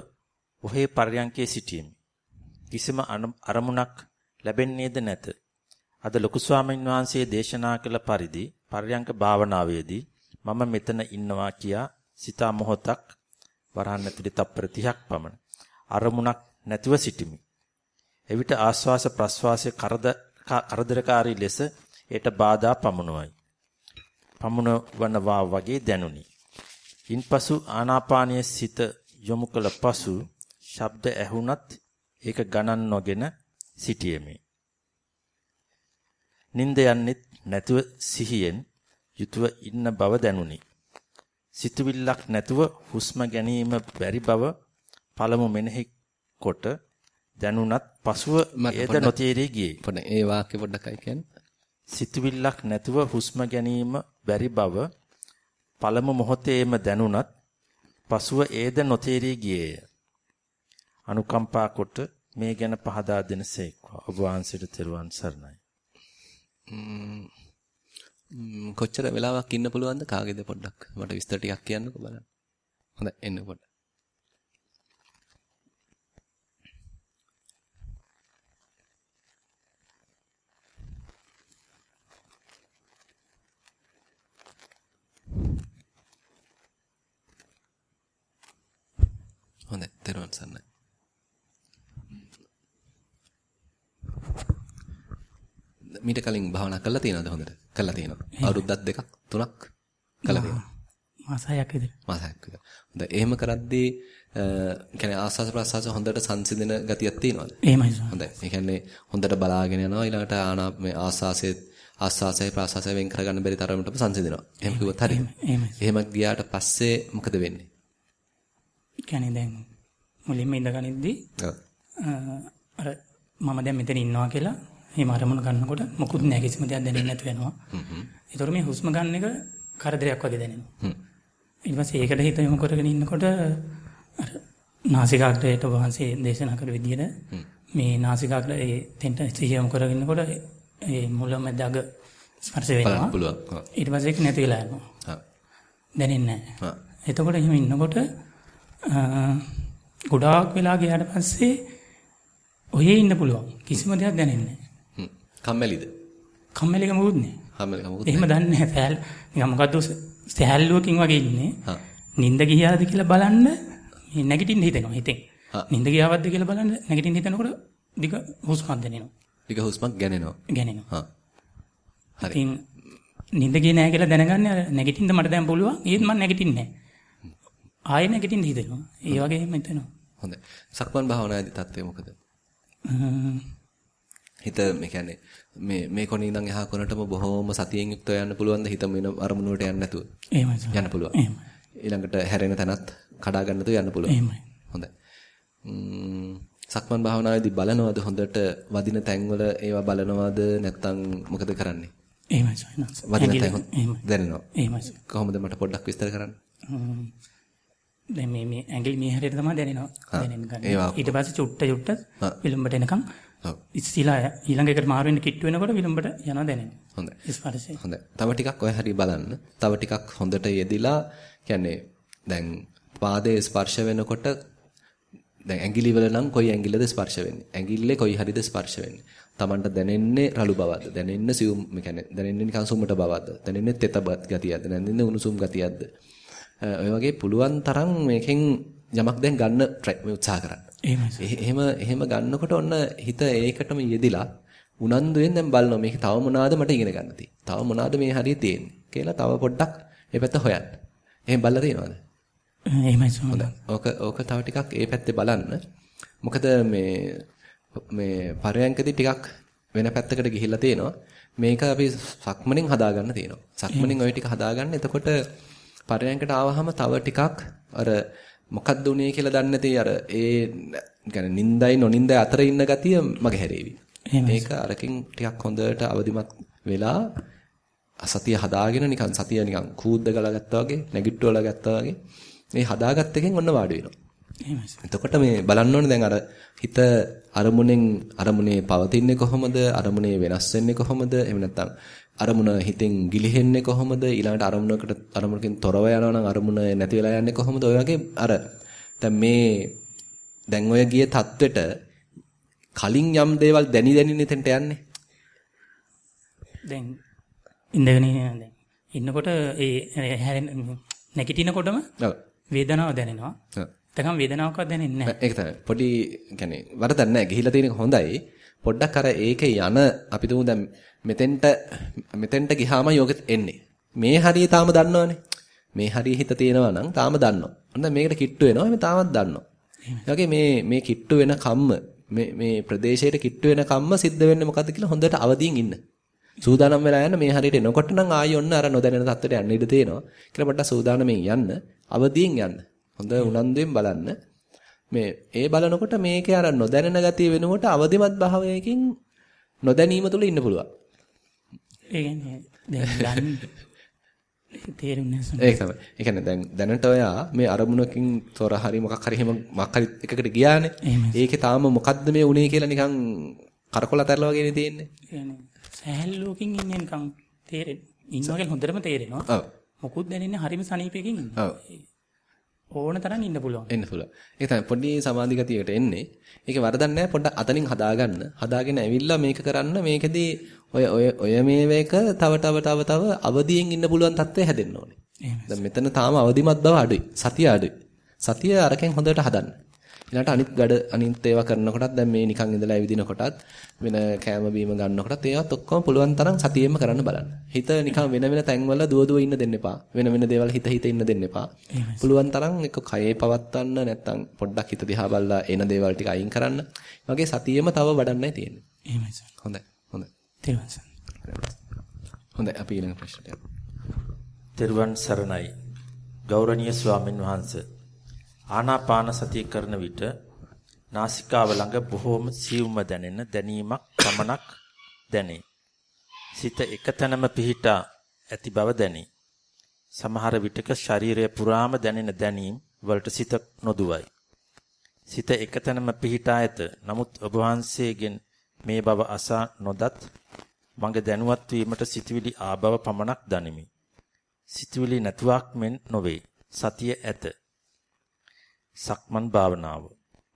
ඔහේ පර්යංකේ සිටියෙමි. කිසිම අරමුණක් ලැබෙන්නේද නැත. අද ලොකු ස්වාමීන් වහන්සේ දේශනා කළ පරිදි පර්යංක භාවනාවේදී මම මෙතන ඉන්නවා කියා සිතා මොහොතක් වරහන් ඇතුලේ තප්පර 30ක් පමණ අරමුණක් නැතිව සිටිමි. එවිට ආස්වාස ප්‍රස්වාසයේ කරදරකාරී ලෙස ඒට බාධා පමුණුවයි. පමුණවනවා වගේ දැනුනි. ඉන්පසු ආනාපානයේ සිත යොමු කළ පසු ශබ්ද ඇහුණත් ඒක ගණන් නොගෙන සිටියෙමි. නිින්ද යන්නෙත් නැතුව සිහියෙන් යුතුව ඉන්න බව දැනුනි. සිතුවිල්ලක් නැතුව හුස්ම ගැනීම බැරි බව පළමු මෙනෙහි කොට දැනුණත් පසුව ඒද නොතේරී ගියේ. පොඩ ඒ වාක්‍ය පොඩ්ඩක්යි කියන්නේ. සිතුවිල්ලක් නැතුව හුස්ම ගැනීම බැරි බව පළමු මොහොතේම දැනුණත් පසුව ඒද නොතේරී ගියේය. අනුකම්පා කොට මේ ගැන පහදා දෙනසේක්වා. ඔබ වහන්සේට තෙරුවන් සරණයි. කොච්චර වෙලාවක් ඉන්න පුළුවන්ද කාගේද පොඩ්ඩක් මට විස්තර ටිකක් කියන්නකෝ බලන්න. හොඳයි එන්න පොඩ්ඩක්. හොඳයි තෙරුවන් සරණයි. මීට කලින් භාවනා කළා තියෙනවද හොඳට? කළා තියෙනවා. අවුරුද්දක් දෙකක් තුනක් කළා තියෙනවා. මාස 6ක් විතර. මාස 6ක් විතර. හොඳයි. එහෙම කරද්දී කියන්නේ ආස්වාස ප්‍රසවාස හොඳට සංසිඳන ගතියක් තියෙනවද? එහෙමයි. හොඳයි. ඒ කියන්නේ හොඳට බලාගෙන යනවා ඊළඟට ආනා මේ ආස්වාසයේ ආස්වාසය ප්‍රාසාසය වෙන් කරගන්න බැරි තරමටම සංසිඳනවා. එහෙම කිව්වොත් හරියද? එහෙම ගියාට පස්සේ මොකද වෙන්නේ? කියන්නේ දැන් මුලින්ම ඉඳගනිද්දී අර මම දැන් මෙතන ඉන්නවා කියලා මේ අරමුණ ගන්නකොට මොකුත් නැහැ කිසිම දෙයක් දැනෙන්නේ නැතු වෙනවා. ඒතර මේ හුස්ම ගන්න එක කරදරයක් වගේ දැනෙනවා. ඊට පස්සේ ඒකට හිත යොමු කරගෙන ඉන්නකොට අර නාසිකාග්‍රයට වහන්සේ දේශනා කළ විදිහට මේ නාසිකාග්‍රය ඒ තෙන්ට සිහිය යොමු කරගෙන ඉන්නකොට ඒ මුලමැද අග ස්පර්ශ වෙනවා. ඊට පස්සේ ඒක නැති වෙලා යනවා. දැනෙන්නේ නැහැ. එතකොට එහෙම ඉන්නකොට ගොඩාක් වෙලා ගියාට පස්සේ ඔහේ ඉන්න පුළුවන්. කිසිම දෙයක් දැනෙන්නේ නැහැ. කම්මැලිද? කම්මැලිකම මොකුත් නැහැ. කම්මැලිකම මොකුත් එහෙම දන්නේ නැහැ. සෑල් නිකන් මොකද්ද සෑල්ලුවකින් වගේ ඉන්නේ. නිින්ද ගියාද කියලා බලන්න මේ නැගිටින්න හිතෙනවා හිතෙන්. නිින්ද ගියාවද්ද කියලා බලන්න නැගිටින්න හිතනකොට දිග හුස්මක් දැනෙනවා. දිග හුස්මක් ගැනෙනවා. ගැනෙනවා. හා. හරි. ඉතින් නිින්ද ගියේ නැහැ කියලා දැනගන්න නැගිටින්න මට දැන් පුළුවන්. ඒත් මම නැගිටින්නේ නැහැ. ආයෙ නැගිටින්න හිතෙනවා. ඒ වගේම හිතෙනවා. හොඳයි. සක්මන් භාවනාවේදී තත්ත්වය මොකද? හිත මේ කියන්නේ මේ මේ කොනේ ඉඳන් එහා කොනටම බොහොම සතියෙන් යුක්තව යන්න පුළුවන්ද හිත වෙන අරමුණු වලට යන්න නැතුව? එහෙමයි. යන්න පුළුවන්. එහෙමයි. ඊළඟට හැරෙන තැනත් කඩා ගන්න නැතුව යන්න පුළුවන්. එහෙමයි. හොඳයි. සක්මන් භාවනාවේදී බලනවද හොඳට වදින තැන්වල ඒවා බලනවද නැත්නම් මොකද කරන්නේ? එහෙමයි සයන්ස්. වදින තැන් දැනෙනවා. එහෙමයි. කොහොමද මට පොඩ්ඩක් විස්තර කරන්න? දැන් මේ මේ ඇඟිලි මේ හැරෙට තමයි දැනෙනවා. දැනෙන්න ගන්න. ඊට පස්සේ චුට්ට චුට්ට විලම්බට එනකම්. ඉස්සිලා ඊළඟ එකට මාරු වෙන්න කිට්ටු වෙනකොට විලම්බට යනවා දැනෙනවා. හොඳයි. ස්පර්ශය. හොඳයි. තව ටිකක් ඔය හරිය බලන්න. තව ටිකක් හොඳට යෙදිලා කියන්නේ දැන් පාදයේ ස්පර්ශ වෙනකොට දැන් ඇඟිලි වල නම් කොයි ඇඟිල්ලද ස්පර්ශ වෙන්නේ? ඇඟිල්ලේ කොයි හරියද ස්පර්ශ වෙන්නේ? Tamanට දැනෙන්නේ රළු බවද? දැනෙන්නේ සියුම්, ඒ කියන්නේ දැනෙන්නේ නිකන් සුමට බවද? දැනෙන්නේ තෙත ගතියක්ද? දැනෙන්නේ උණුසුම් ගතියක්ද? ඔය වගේ පුළුවන් තරම් මේකෙන් යමක් දැන් ගන්න උත්සාහ කරන්න. එහෙම එහෙම ගන්නකොට ඔන්න හිත ඒකටම යෙදිලා උනන්දුවෙන් දැන් බලනවා මේක තව මොනවාද මට ඉගෙන ගන්න තියෙන්නේ. තව මොනවාද මේ හරිය තියෙන්නේ කියලා තව පොඩ්ඩක් ඒ පැත්ත හොයන්න. එහෙම බලලා තියෙනවද? එහෙමයි සමහරවිට. ඕක ඕක තව ටිකක් ඒ පැත්තේ බලන්න. මොකද මේ මේ පරයන්කදී ටිකක් වෙන පැත්තකට ගිහිල්ලා තියෙනවා. මේක අපි සක්මණෙන් හදාගන්න තියෙනවා. සක්මණෙන් ওই ටික හදාගන්න. එතකොට පරයන්කට ආවහම තව ටිකක් අර මොකක්ද උනේ කියලා දන්නේ නැති අර ඒ يعني නින්දයි නොනින්දයි අතර ඉන්න ගතිය මගේ හැරේවි. මේක අරකින් ටිකක් හොඳට අවදිමත් වෙලා සතිය හදාගෙන නිකන් සතිය නිකන් කූද්ද ගලා ගත්තා වගේ නැගිට්ටුවලා ගත්තා වගේ මේ හදාගත්ත එකෙන් ඔන්න වාඩි වෙනවා. එතකොට මේ බලන්න ඕනේ දැන් අර හිත අරමුණෙන් අරමුණේ පවතින්නේ කොහොමද අරමුණේ වෙනස් වෙන්නේ කොහොමද එහෙම නැත්නම් අරමුණ හිතෙන් ගිලිහෙන්නේ කොහොමද? ඊළඟට අරමුණකට අරමුණකින් තොරව යනවා නම් අරමුණ නැති වෙලා යන්නේ කොහොමද? ඔය වගේ අර දැන් මේ දැන් ඔය ගියේ தත්වෙට කලින් යම් දේවල් දැනි දැනි නෙතෙන්ට යන්නේ. දැන් ඉඳගෙන දැන් ඉන්නකොට ඒ හැරෙන නැගිටිනකොටම වේදනාව දැනෙනවා. ඔව් එතකම් වේදනාවක්වත් දැනෙන්නේ නැහැ. ඒක තමයි. පොඩි يعني වරදක් නැහැ. ගිහිලා තියෙන හොඳයි. පොඩ්ඩක් අර ඒකේ යන අපි තුමු දැන් මෙතෙන්ට මෙතෙන්ට ගිහාම යෝගෙත් එන්නේ. මේ හරිය තාම දන්නවනේ. මේ හරිය හිත තියෙනවා නම් තාම දන්නවා. හොඳ මේකට කිට්ටු වෙනවා මේ තාමත් දන්නවා. ඒ මේ මේ කිට්ටු වෙන කම්ම මේ මේ ප්‍රදේශයට කිට්ටු වෙන කම්ම සිද්ධ වෙන්නේ මොකද්ද කියලා හොඳට අවදියෙන් ඉන්න. සූදානම් වෙලා යන්න මේ හරියට එනකොට නම් ආයෙ ඔන්න අර නොදැනෙන තත්ත්වයට යන්න ඉඩ තියෙනවා. කියලා පොඩ්ඩක් සූදානම්ෙන් යන්න. අවදියෙන් යන්න. හොඳ උනන්දුවෙන් බලන්න. මේ ඒ බලනකොට මේකේ අර නොදැනෙන ගතිය වෙනකොට අවදිමත් භාවයකින් නොදැනීම තුල ඉන්න පුළුවන්. ඒ කියන්නේ දැන් තේරුන්නේ නැහැ. ඒක තමයි. ඒ කියන්නේ දැන් දැනට ඔයා මේ අරමුණකින් තොර හරි මොකක් හරි එහෙම මොකක් හරි එකකට ගියානේ. ඒකේ තාම මොකද්ද මේ උනේ කියලා නිකන් කරකොල අතරලා වගේනේ තියෙන්නේ. සහැල්ලුවකින් ඉන්නේ නිකන් තේරෙන්නේ. ඉන්නවා කියලා හොඳටම තේරෙනවා. ඔව්. මොකුත් දැනෙන්නේ හරිම සනීපයකින් ඉන්නවා. ඔව්. ඕන තරම් ඉන්න පුළුවන්. එන්න පුළුවන්. ඒක තමයි පොඩි සමාධි ගතියකට එන්නේ. ඒකේ වරදක් නැහැ පොඩ්ඩක් අතනින් හදාගන්න. හදාගෙන ඇවිල්ලා මේක කරන්න මේකෙදී ඔය ඔය ඔය මේවේක තව තව තව තව අවදියෙන් ඉන්න පුළුවන් තත්ත්වය හැදෙන්න ඕනේ. දැන් මෙතන තාම අවදිමත් බව අඩුයි. සතිය අඩුයි. සතිය අරකින් හොඳට හදන්න. ඊළඟට අනිත් ගඩ අනිත් ඒවා කරනකොටත් දැන් මේ නිකන් ඉඳලා ඇවිදිනකොටත් වෙන කෑම බීම ගන්නකොටත් ඒවත් ඔක්කොම පුළුවන් තරම් සතියෙම කරන්න බලන්න. හිත නිකන් වෙන වෙන තැන්වල දුව දුව ඉන්න දෙන්න එපා. වෙන වෙන දේවල් හිත හිත ඉන්න දෙන්න එපා. පුළුවන් තරම් එක කයේ පවත්වන්න නැත්තම් පොඩ්ඩක් හිත දිහා බලලා එන දේවල් ටික අයින් කරන්න. වගේ සතියෙම තව වඩන්නයි තියෙන්නේ. එහෙමයි සර්. හොඳයි. හොඳයි. තේරුවන් සර්. හොඳයි අපි ඊළඟ ප්‍රශ්නට යමු. තෙරුවන් සරණයි. ගෞරවනීය ස්වාමින් වහන්සේ ආනාපාන සතිය කරන විට නාසිකාව ළඟ බොහෝම සියුම්ව දැනෙන දැනීමක් පමණක් දැනේ. සිත එකතැනම පිහිටා ඇති බව දැනේ. සමහර විටක ශරීරය පුරාම දැනෙන දැනීම් වලට සිත නොදුවයි. සිත එකතැනම පිහිටා ඇත. නමුත් ඔබ වහන්සේගෙන් මේ බව අසා නොදත් මගේ දැනුවත් වීමට සිතවිලි ආබව පමණක් දනිමි. සිතවිලි නැතුවක් මෙන් නොවේ. සතිය ඇත. සක්මන් භාවනාව.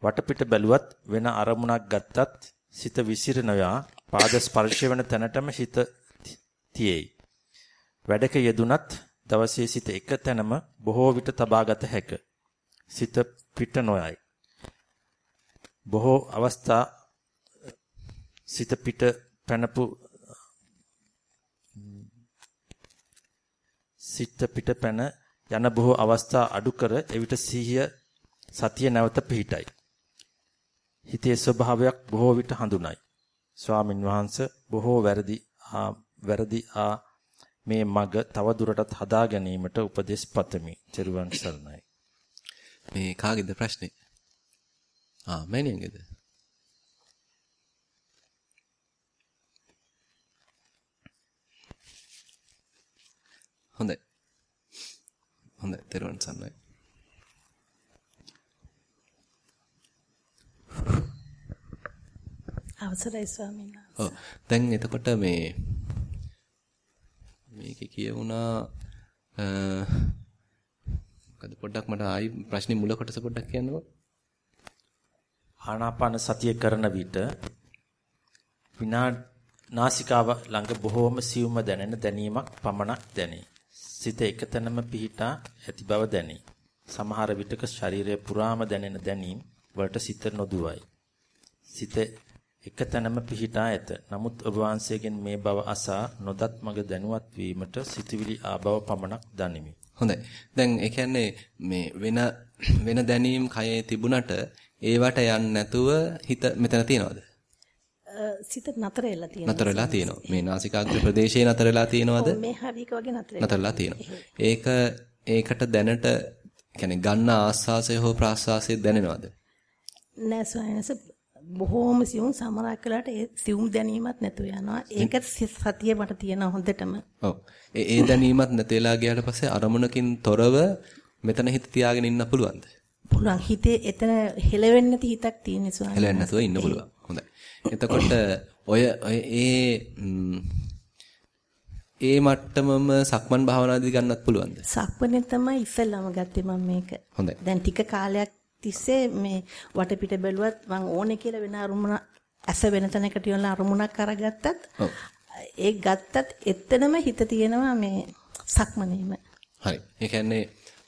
වටපිට බැලුවත් වෙන අරමුණක් ගත්තත් සිත විසිරනවා පාද ස්පර්ශ වෙන තැනටම සිත තියේයි. වැඩක යෙදුනත් දවසේ සිත එක තැනම බොහෝ විට තබාගත හැක. සිත පිට නොයයි. බොහෝ අවස්ථා සිත පිට පැනපු සිත පිට පැන යන බොහෝ අවස්ථා අඩු කර එවිට සිහිය සතිය නැවත පිහිටයි. හිතේ ස්වභාවයක් බොහෝ විට හඳුනයි. ස්වාමින් වහන්සේ බොහෝ වැරදි ආ වැරදි ආ මේ මග තව දුරටත් හදා ගැනීමට උපදෙස් පතමි. චිරුවන් සරණයි. මේ කාගේද ප්‍රශ්නේ? ආ මෑණියන්ගේද? හොඳයි. හොඳයි. තෙරුවන් සරණයි. අවසරයි ස්වාමීන් වහන්සේ. ඔව්. දැන් එතකොට මේ මේකේ කියවුණා අ මොකද පොඩ්ඩක් මට ආයි ප්‍රශ්නේ මුල කොටස පොඩ්ඩක් කියන්නකෝ. ආනාපාන සතිය කරන විට විනා නාසිකාව ළඟ බොහෝම සියුම්ව දැනෙන දැනීමක් පමණක් දැනේ. සිත එකතැනම පිහිටා ඇති බව දැනේ. සමහර විටක ශරීරය පුරාම දැනෙන දැනීම් වලට සිත නොදුවයි. සිත එකතැනම පිහිටා ඇත. නමුත් ඔබ වහන්සේගෙන් මේ බව අසා නොදත් මග දැනුවත් වීමට සිතවිලි ආබව පමණක් දනිමි. හොඳයි. දැන් ඒ කියන්නේ මේ වෙන වෙන දැනීම් කයේ තිබුණට ඒවට යන්නේ නැතුව හිත මෙතන තියනවද? සිත නතර වෙලා තියෙනවා. නතර වෙලා තියෙනවා. මේ නාසිකාග්‍ර ප්‍රදේශයේ නතර වෙලා තියෙනවද? මේ හරියක වගේ නතර නතර වෙලා තියෙනවා. ඒක ඒකට දැනට කියන්නේ ගන්න ආස්වාසය හෝ ප්‍රාස්වාසය දැනෙනවද? නෑ ස්වාමීන් වහන්සේ බොහෝම සියුම් සමරක් කළාට ඒ සියුම් දැනීමක් නැතුව යනවා. ඒක සතිය මට තියෙන හොඳටම. ඔව්. ඒ ඒ දැනීමත් නැතිලා ගියාට පස්සේ අරමුණකින් තොරව මෙතන හිත තියාගෙන ඉන්න පුළුවන්ද? පුළුවන් හිතේ එතන හෙලවෙන්නේ නැති හිතක් තියෙන ස්වාමීන් හෙලෙන්නේ නැතුව ඉන්න පුළුවන්. හොඳයි. එතකොට ඔය ඒ ඒ මට්ටමම සක්මන් භාවනාදී ගන්නත් පුළුවන්ද? සක්මනේ තමයි ඉස්සෙල්ලාම ගත්තේ මම මේක. හොඳයි. දැන් ටික කාලයක් තිස්සේ මේ වටපිට බැලුවත් මං ඕනේ කියලා වෙන අරමුණ ඇස වෙන තැනකට යොල්ලා අරමුණක් අරගත්තත්. ඒ ගත්තත් එතනම හිත තියෙනවා මේ සක්මනේම. හරි. ඒ කියන්නේ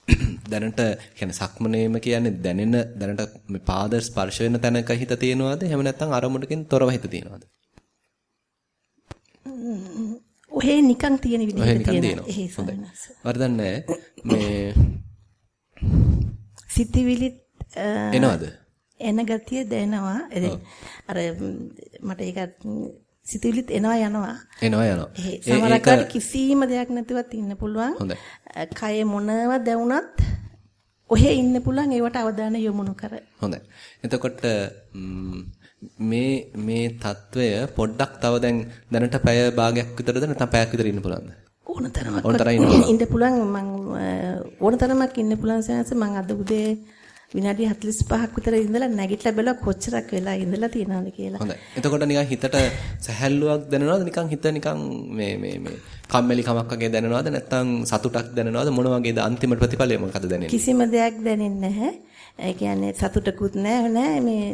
දැනට කියන්නේ සක්මනේම කියන්නේ දැනෙන දැනට මේ පාද ස්පර්ශ වෙන තැනක හිත තියෙනවද? එහෙම නැත්නම් අරමුණකින් තොරව හිත තියෙනවද? ඔහේ නිකන් තියෙන විදිහට තියෙනවා. හොඳයි. වරදක් නැහැ. මේ සිතිවිලි එනවද? එන ගතිය දැනෙනවා. අර මට ඒක සිතුවිලිත් එනවා යනවා. එනවා යනවා. සමහරකට කිසිම දෙයක් නැතිවත් ඉන්න පුළුවන්. කය මොනව දැවුනත් ඔහෙ ඉන්න පුළුවන් ඒවට අවධානය යොමු කර. හොඳයි. එතකොට මේ මේ తত্ত্বය පොඩ්ඩක් තව දැන් දැනට පැය භාගයක් විතරද නැත්නම් පැයක් විතර ඉන්න පුළුවන්ද? ඕනතරමක් ඉන්න පුළුවන් මම ඕනතරමක් ඉන්න පුළුවන් සයන්ස මම අද උදේ විනාඩි 45ක් විතර ඉඳලා නැගිටලා බැලුවා කොච්චරක් වෙලා ඉඳලා තියෙනවද කියලා. හොඳයි. එතකොට නිකන් හිතට සැහැල්ලුවක් දැනෙනවද? නිකන් හිත නිකන් මේ මේ මේ කම්මැලි කමක් වගේ දැනෙනවද? නැත්නම් සතුටක් දැනෙනවද? මොන වගේද අන්තිම ප්‍රතිඵලය මොකද දැනෙන්නේ? කිසිම දෙයක් දැනෙන්නේ නැහැ. ඒ කියන්නේ සතුටකුත් නැහැ නෑ මේ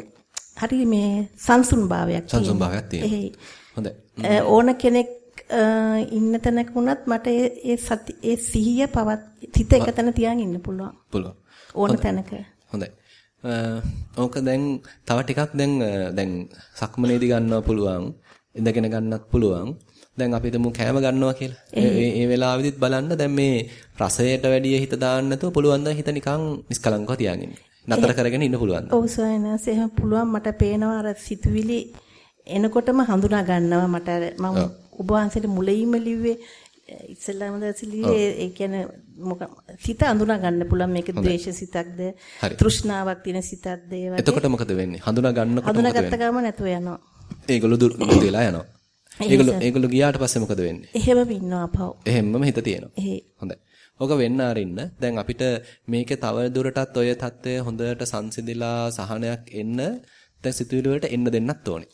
හරි මේ සංසුන් භාවයක් සංසුන් භාවයක් තියෙනවා. හොඳයි. ඕන කෙනෙක් ඉන්න තැනක වුණත් මට ඒ ඒ සති ඒ සිහිය පවත් හිත එක තැන තියාගෙන ඉන්න පුළුවන්. පුළුවන්. ඕන තැනක. හොඳයි. ඕක දැන් තව ටිකක් දැන් දැන් සක්මනේදී ගන්නවා පුළුවන්. ඉඳගෙන ගන්නත් පුළුවන්. දැන් අපි හිතමු කෑම ගන්නවා කියලා. ඒ වෙලාවෙදිත් බලන්න දැන් මේ රසයට වැඩිය හිත දාන්න නැතුව පුළුවන් නම් හිත නිකන් නිස්කලංකව තියාගෙන ඉන්න. නතර කරගෙන ඉන්න පුළුවන්. ඔව් සයනස් එහෙම පුළුවන් මට පේනවා අර සිතුවිලි එනකොටම හඳුනා ගන්නවා මට මම ඔබ වහන්සේට මුලින්ම ලිව්වේ ඉස්සෙල්ලාම දැසිලියේ ඒ කියන්නේ මොක සිත අඳුනා ගන්න පුළුවන් මේක ද්වේෂ සිතක්ද. තෘෂ්ණාවක් තියෙන සිතක්ද ඒ වගේ එතකොට මොකද වෙන්නේ? හඳුනා ගන්නකොට මොකද හඳුනාගත්ත වෙන්නේ? ගම නැතුව යනවා ඒගොල්ලෝ දුර වෙලා යනවා. ඒගොල්ලෝ ඒගොල්ලෝ ගියාට පස්සේ මොකද වෙන්නේ? එහෙම ඉන්නවා පව් එහෙම්මම හිත තියෙනවා. හොඳයි. ඕක වෙන්න අරින්න. දැන් අපිට මේකේ තව දුරටත් ඔය தත්ත්වය හොඳට සංසිඳිලා සහනයක් එන්න දැන් සිතුවිලි වලට එන්න දෙන්නත් ඕනේ.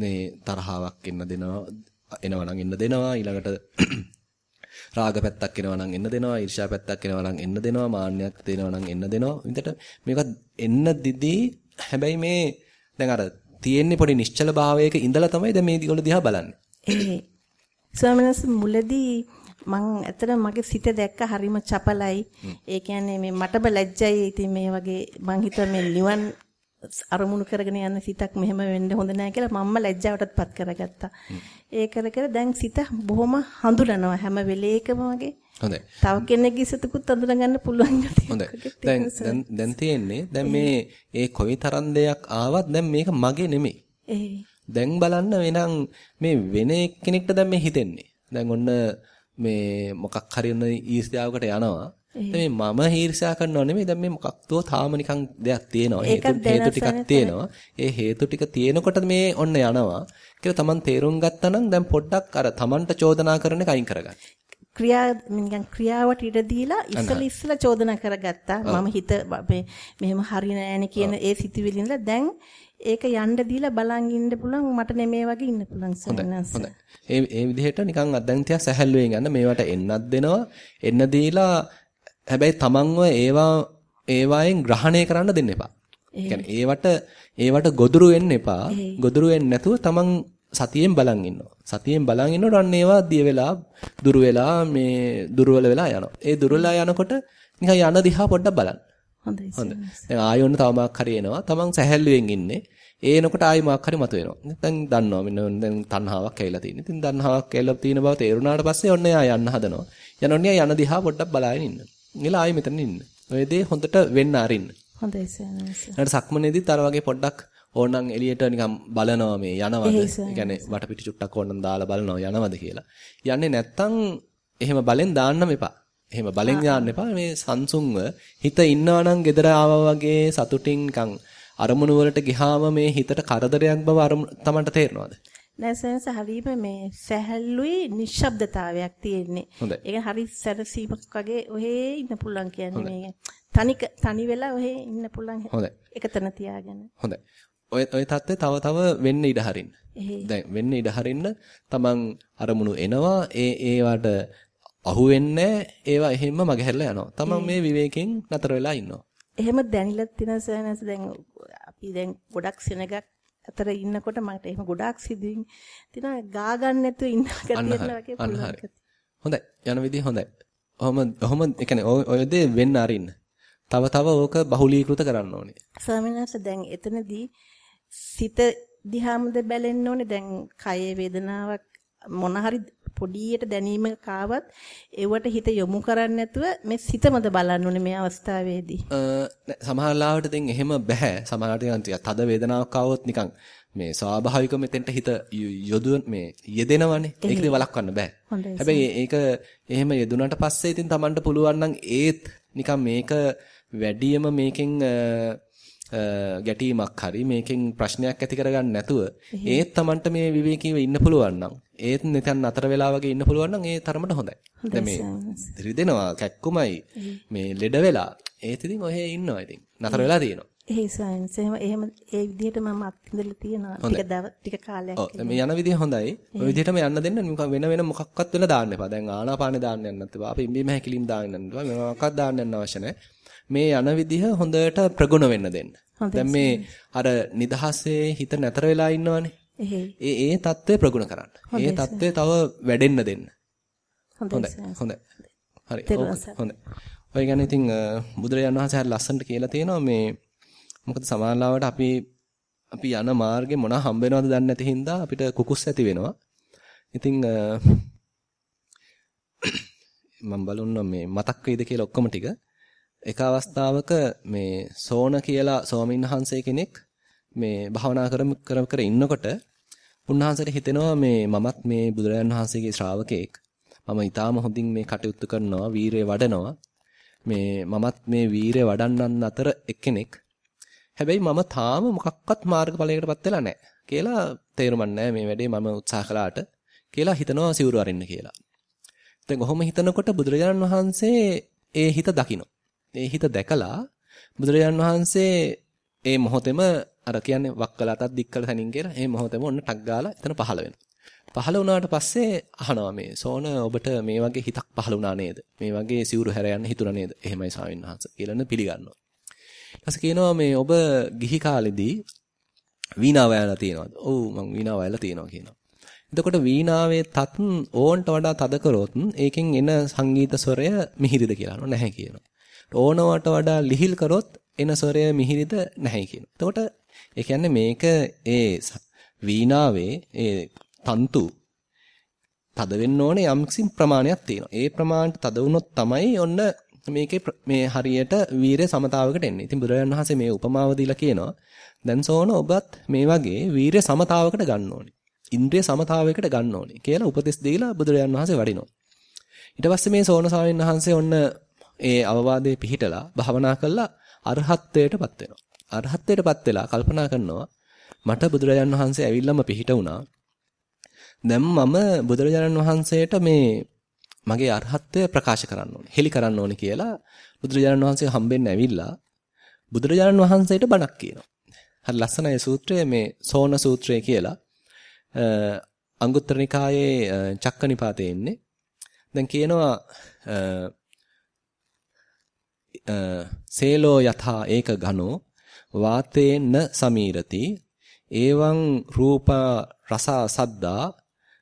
මේ තරහාවක් එන්න දෙනවා එනවා නම් එන්න දෙනවා ඊළඟට රාග පැත්තක් එනවා නම් එන්න දෙනවා ඊර්ෂ්‍යා පැත්තක් එනවා නම් එන්න දෙනවා මාන්නයක් දෙනවා නම් එන්න දෙනවා විතර මේක එන්න දිදී හැබැයි මේ දැන් අර තියෙන්නේ පොඩි නිශ්චල භාවයක ඉඳලා තමයි දැන් මේ දිගොල්ල දිහා බලන්නේ ඒ ස්වාමීන් වහන්සේ මුලදී මං ඇත්තට මගේ සිත දැක්ක හරිම චපලයි. ඒ කියන්නේ මේ මටම ලැජ්ජයි. ඉතින් මේ වගේ මං හිතුවා මේ නිවන් අරමුණු කරගෙන යන සිතක් මෙහෙම වෙන්න හොඳ නැහැ කියලා මම්ම ලැජ්ජාවටත්පත් කරගත්තා. ඒ කර කර දැන් සිත බොහොම හඳුනනවා හැම වෙලේකම වගේ. හොඳයි තව කෙනෙක්ගේ සිතකුත් අඳුන ගන්න පුළුවන් වගේ දැන්. දැන් තියෙන්නේ දැන් මේ ඒ කොයි තරම් දෙයක් ආවත් දැන් මේක මගේ නෙමෙයි දැන් බලන්න වෙනං මේ වෙන එක්කෙනෙක්ට දැන් මේ හිතෙන්නේ. දැන් ඔන්න මේ මොකක් හරි ඔන්න ඊර්ෂ්‍යාවකට යනවා. මේ මම ඊර්ෂ්‍යා කරනව නෙමෙයි දැන් මේ මොකක්දෝ තාම නිකන් දෙයක් තියෙනවා. හේතු හේතු ටිකක් තියෙනවා. ඒ හේතු ටික තියෙනකොට මේ ඔන්න යනවා. කියලා Taman තේරුම් ගත්තා නම් දැන් පොඩ්ඩක් අර Tamanට චෝදනා කරන එක අයින් කරගන්න. ක්‍රියා නිකන් ක්‍රියාවට ඉඩ දීලා ඉස්සල ඉස්සල චෝදනා කරගත්තා. මම හිත මේ මෙහෙම හරි නෑනේ කියන ඒ සිතුවිලි ඉඳලා දැන් ඒක යන්න දීලා බලන් ඉන්න පුළුවන්. මට නෙමේ වගේ ඉන්න පුළුවන් සන්නස් හොඳයි. ඒ ඒ විදිහට නිකන් අදන් තියා සැහැල්ලුවෙන් යන්න මේවට එන්නත් දෙනවා. එන්න දීලා හැබැයි තමන්ව ඒවා ඒවායෙන් ග්‍රහණය කරන්න දෙන්න එපා. ඒවට ඒවට ගොදුරු වෙන්න එපා. ගොදුරු වෙන්නේ නැතුව තමන් සතියෙන් බලන් ඉන්නවා. සතියෙන් බලන් ඉන්නකොට අන්න ඒවා දිය වෙලා දුර වෙලා මේ දුර්වල වෙලා යනවා. ඒ දුර්වලලා යනකොට නිකන් යන දිහා පොඩ්ඩක් බලන්න. හොඳයි. හොඳයි. දැන් ආයෙ තව මාක් හරි එනවා. තමන් සැහැල්ලුවෙන් ඉන්නේ. ඒ එනකොට ආයෙ මාක් හරි මතුවෙනවා. දැන් දන්නවා මෙන්න දැන් තණ්හාවක් ඇවිල්ලා තියෙනවා. ඉතින් තණ්හාවක් ඇවිල්ලා තියෙන බව තේරුණාට පස්සේ ඔන්න එයා යන්න හදනවා. යනෝන්නේ යන දිහා පොඩ්ඩක් බලාගෙන ඉන්න. ඊළඟ ආයෙ මෙතන ඉන්න. ඔය දේ හොඳට වෙන්න අරින්න. හොඳයි. ඊට සක්මනේදීත් අර වගේ පොඩ්ඩක් ඕනනම් එළියට නිකන් බලනවා මේ යනවද? ඒ කියන්නේ වටපිටි චුට්ටක් ඕනනම් දාලා බලනවා යනවද කියලා. යන්නේ නැත්තම් එහෙම බලෙන් දාන්නම එපා. එහෙම බලෙන් යන්න එපා. මේ සංසුන්ව හිත ඉන්නවා නම් gedara ආවා වගේ සතුටින් නිකන් අරමුණු වලට ගිහාම මේ හිතට කරදරයක් බව අරමුණ තමන්ට තේරෙනවද? නෑ සෙන්ස හරීම මේ සැහැල්ලුයි නිශ්ශබ්දතාවයක් තියෙන්නේ. ඒක හරි සැරසීමක් වගේ ඔහේ ඉන්න පුළුවන් කියන්නේ මේ තනි තනි වෙලා ඔහේ ඉන්න පුළුවන්. හොඳයි. එකතන තියාගෙන. හොඳයි. ඔය ඔය தත්ත්වය තව තව වෙන්න ඉඩ හරින්න. දැන් වෙන්න ඉඩ හරින්න තමන් අරමුණු එනවා ඒ ඒවට අහු වෙන්නේ ඒවා එහෙම්ම මගහැරලා යනවා. තමන් මේ විවේකයෙන් නතර වෙලා ඉන්නවා. එහෙම දැනිලා තියෙන සයනස් දැන් අපි දැන් ගොඩක් සෙනගක් අතර ඉන්නකොට මට එහෙම ගොඩාක් සිදුවින් තිනා ගා ගන්න නැතුව ඉන්න කතියන වගේ පුළුවන්. හොඳයි. යන විදිහ හොඳයි. ඔහොම ඔහොම ඒ කියන්නේ ඔය දේ වෙන්න අරින්න. තව තව ඕක බහුලීකృత කරන්න ඕනේ. ස්වාමීනාස දැන් එතනදී සිත දිහාමද බැලෙන්න ඕනේ. දැන් කයේ වේදනාවක් මොන හරි පොඩියට දැනීම කාවත් ඒවට හිත යොමු කරන්නේ නැතුව මේ සිතමද බලන්න ඕනේ මේ අවස්ථාවේදී. සමහර ලාවට දැන් එහෙම බෑ. සමහරට නිකන් තද වේදනාවක් ආවොත් නිකන් මේ ස්වාභාවික මෙතෙන්ට හිත යොදුව මේ යෙදෙනවනේ. ඒකද වළක්වන්න බෑ. හැබැයි ඒක එහෙම යෙදුනට පස්සේ ඉතින් Tamanට පුළුවන් නම් ඒත් නිකන් මේක වැඩියම මේකෙන් ගැටීමක් හරි මේකෙන් ප්‍රශ්නයක් ඇති කරගන්න නැතුව ඒත් Tamanට මේ විවේකීව ඉන්න පුළුවන් නම් ඒත් නිකන් අතර වෙලා වගේ ඉන්න පුළුවන් නම් ඒ තරමට හොඳයි. දැන් මේ රිදෙනවා කැක්කුමයි මේ ලෙඩ වෙලා ඒත් ඉතින් ඔහෙ ඉන්නවා ඉතින්. නතර වෙලා තියෙනවා. ඒ සයන්ස් එහෙම එහෙම ඒ විදිහට මම අත්විඳලා තියෙනවා. ටික දව ටික කාලයක්. ඔව් මේ යන විදිහ හොඳයි. ඔය විදිහටම යන්න දෙන්න වෙන වෙන මොකක්වත් වෙලා දාන්න එපා. දැන් ආනාපානේ දාන්න යන්නත් එපා. අපි ඉම්බීම හැකිලිම් දාන්න යන්න එපා. මොනවාක්වත් දාන්න යන්න අවශ්‍ය නැහැ. මේ යන විදිහ හොඳට ප්‍රගුණ වෙන්න දෙන්න. දැන් මේ අර නිදහසේ හිත නැතර වෙලා ඉන්නවනේ. ඒ ඒ தත්ත්වය ප්‍රගුණ කරන්න. ඒ தත්ත්වය තව වැඩෙන්න දෙන්න. හොඳයි. හොඳයි. හරි. හොඳයි. ඔය ගැන ඉතින් බුදුරජාණන් වහන්සේ හරි ලස්සනට කියලා තියෙනවා මේ මොකද සමානලාවට අපි අපි යන මාර්ගේ මොන හම්බ වෙනවද දන්නේ නැති හින්දා අපිට කුකුස් ඇති වෙනවා. ඉතින් මම බලන්න මේ මතක් වෙයිද කියලා ඔක්කොම ටික එක අවස්ථාවක මේ සෝන කියලා ස්වාමීන් වහන්සේ කෙනෙක් මේ භාවනා කර කර ඉන්නකොට උන්වහන්සේට හිතෙනවා මේ මමත් මේ බුදුරජාන් වහන්සේගේ ශ්‍රාවකෙක්. මම ඊටාම හොඳින් මේ කටයුතු කරනවා, වීරය වඩනවා. මේ මමත් මේ වීරය වඩන්නන් අතර එක්කෙනෙක්. හැබැයි මම තාම මොකක්වත් මාර්ගඵලයකටපත් වෙලා නැහැ කියලා තේරුම් නැහැ මේ වැඩේ මම උත්සාහ කළාට කියලා හිතනවා සිවුරු අරින්න කියලා. දැන් කොහොම හිතනකොට බුදුරජාණන් වහන්සේ ඒ හිත දකිනවා. ඒ හිත දැකලා බුදුරජාණන් වහන්සේ ඒ මොහොතේම අර කියන්නේ වක්කලටත් දික්කල තනින් කියලා ඒ මොහොතේම ඔන්න ටක් ගාලා එතන පහළ වෙනවා. පහළ වුණාට පස්සේ අහනවා මේ සෝන ඔබට මේ වගේ හිතක් පහළ වුණා නේද? මේ වගේ සිවුරු හැර යන්න හිතුණා නේද? එහෙමයි ස්වාමීන් වහන්සේ කියලා පිළිගන්නවා. ඊපස්සේ කියනවා මේ ඔබ ගිහි කාලෙදී වීණාව වයලා තියෙනවද? ඔව් මං වීණාව වයලා තියෙනවා කියනවා. එතකොට වීණාවේ තත් ඕන්ට වඩා තද කරොත් ඒකෙන් එන සංගීත ස්වරය මිහිරිද කියලා නැහැ කියනවා. ඕනවට වඩා ලිහිල් කරොත් එන ස්වරය මිහිරිද නැහැ කියනවා. එතකොට ඒ කියන්නේ මේක ඒ වීණාවේ ඒ තන්තු තද වෙන්න ඕනේ යම්කිසි ප්‍රමාණයක් තියෙනවා. ඒ ප්‍රමාණයට තද වුණොත් තමයි ඔන්න මේකේ මේ හරියට වීරය සමතාවකට එන්නේ. ඉතින් බුදුරජාණන් වහන්සේ මේ උපමාව දීලා කියනවා දැන් සෝන ඔබත් මේ වගේ වීරය සමතාවකට ගන්න ඕනේ. ඉන්ද්‍රිය සමතාවයකට ගන්න ඕනේ කියලා උපදෙස් දීලා බුදුරජාණන් වහන්සේ වඩිනවා. ඊට පස්සේ මේ සෝන ස්වාමීන් වහන්සේ ඔන්න ඒ අවවාදයේ පිහිටලා භාවනා කළා අරහත්ත්වයටපත් වෙනවා. අරහත්ත්වයටපත් වෙලා කල්පනා කරනවා මට බුදුරජාණන් වහන්සේ ඇවිල්ලාම පිහිට වුණා. දැන් මම බුදුරජාණන් වහන්සේට මේ මගේ අරහත්ත්වය ප්‍රකාශ කරන්න ඕනේ. හෙලි කරන්න ඕනේ කියලා බුදුරජාණන් වහන්සේ හම්බෙන්න ඇවිල්ලා බුදුරජාණන් වහන්සේට බණක් කියනවා. හරි ලස්සනයි සූත්‍රය මේ සෝන සූත්‍රය කියලා. අංගුත්තර නිකායේ චක්කනිපාතේ ඉන්නේ. දැන් කියනවා සේලෝ යථා ඒක ඝනෝ වාතේන සමීරති. එවං රූපා රසා සද්දා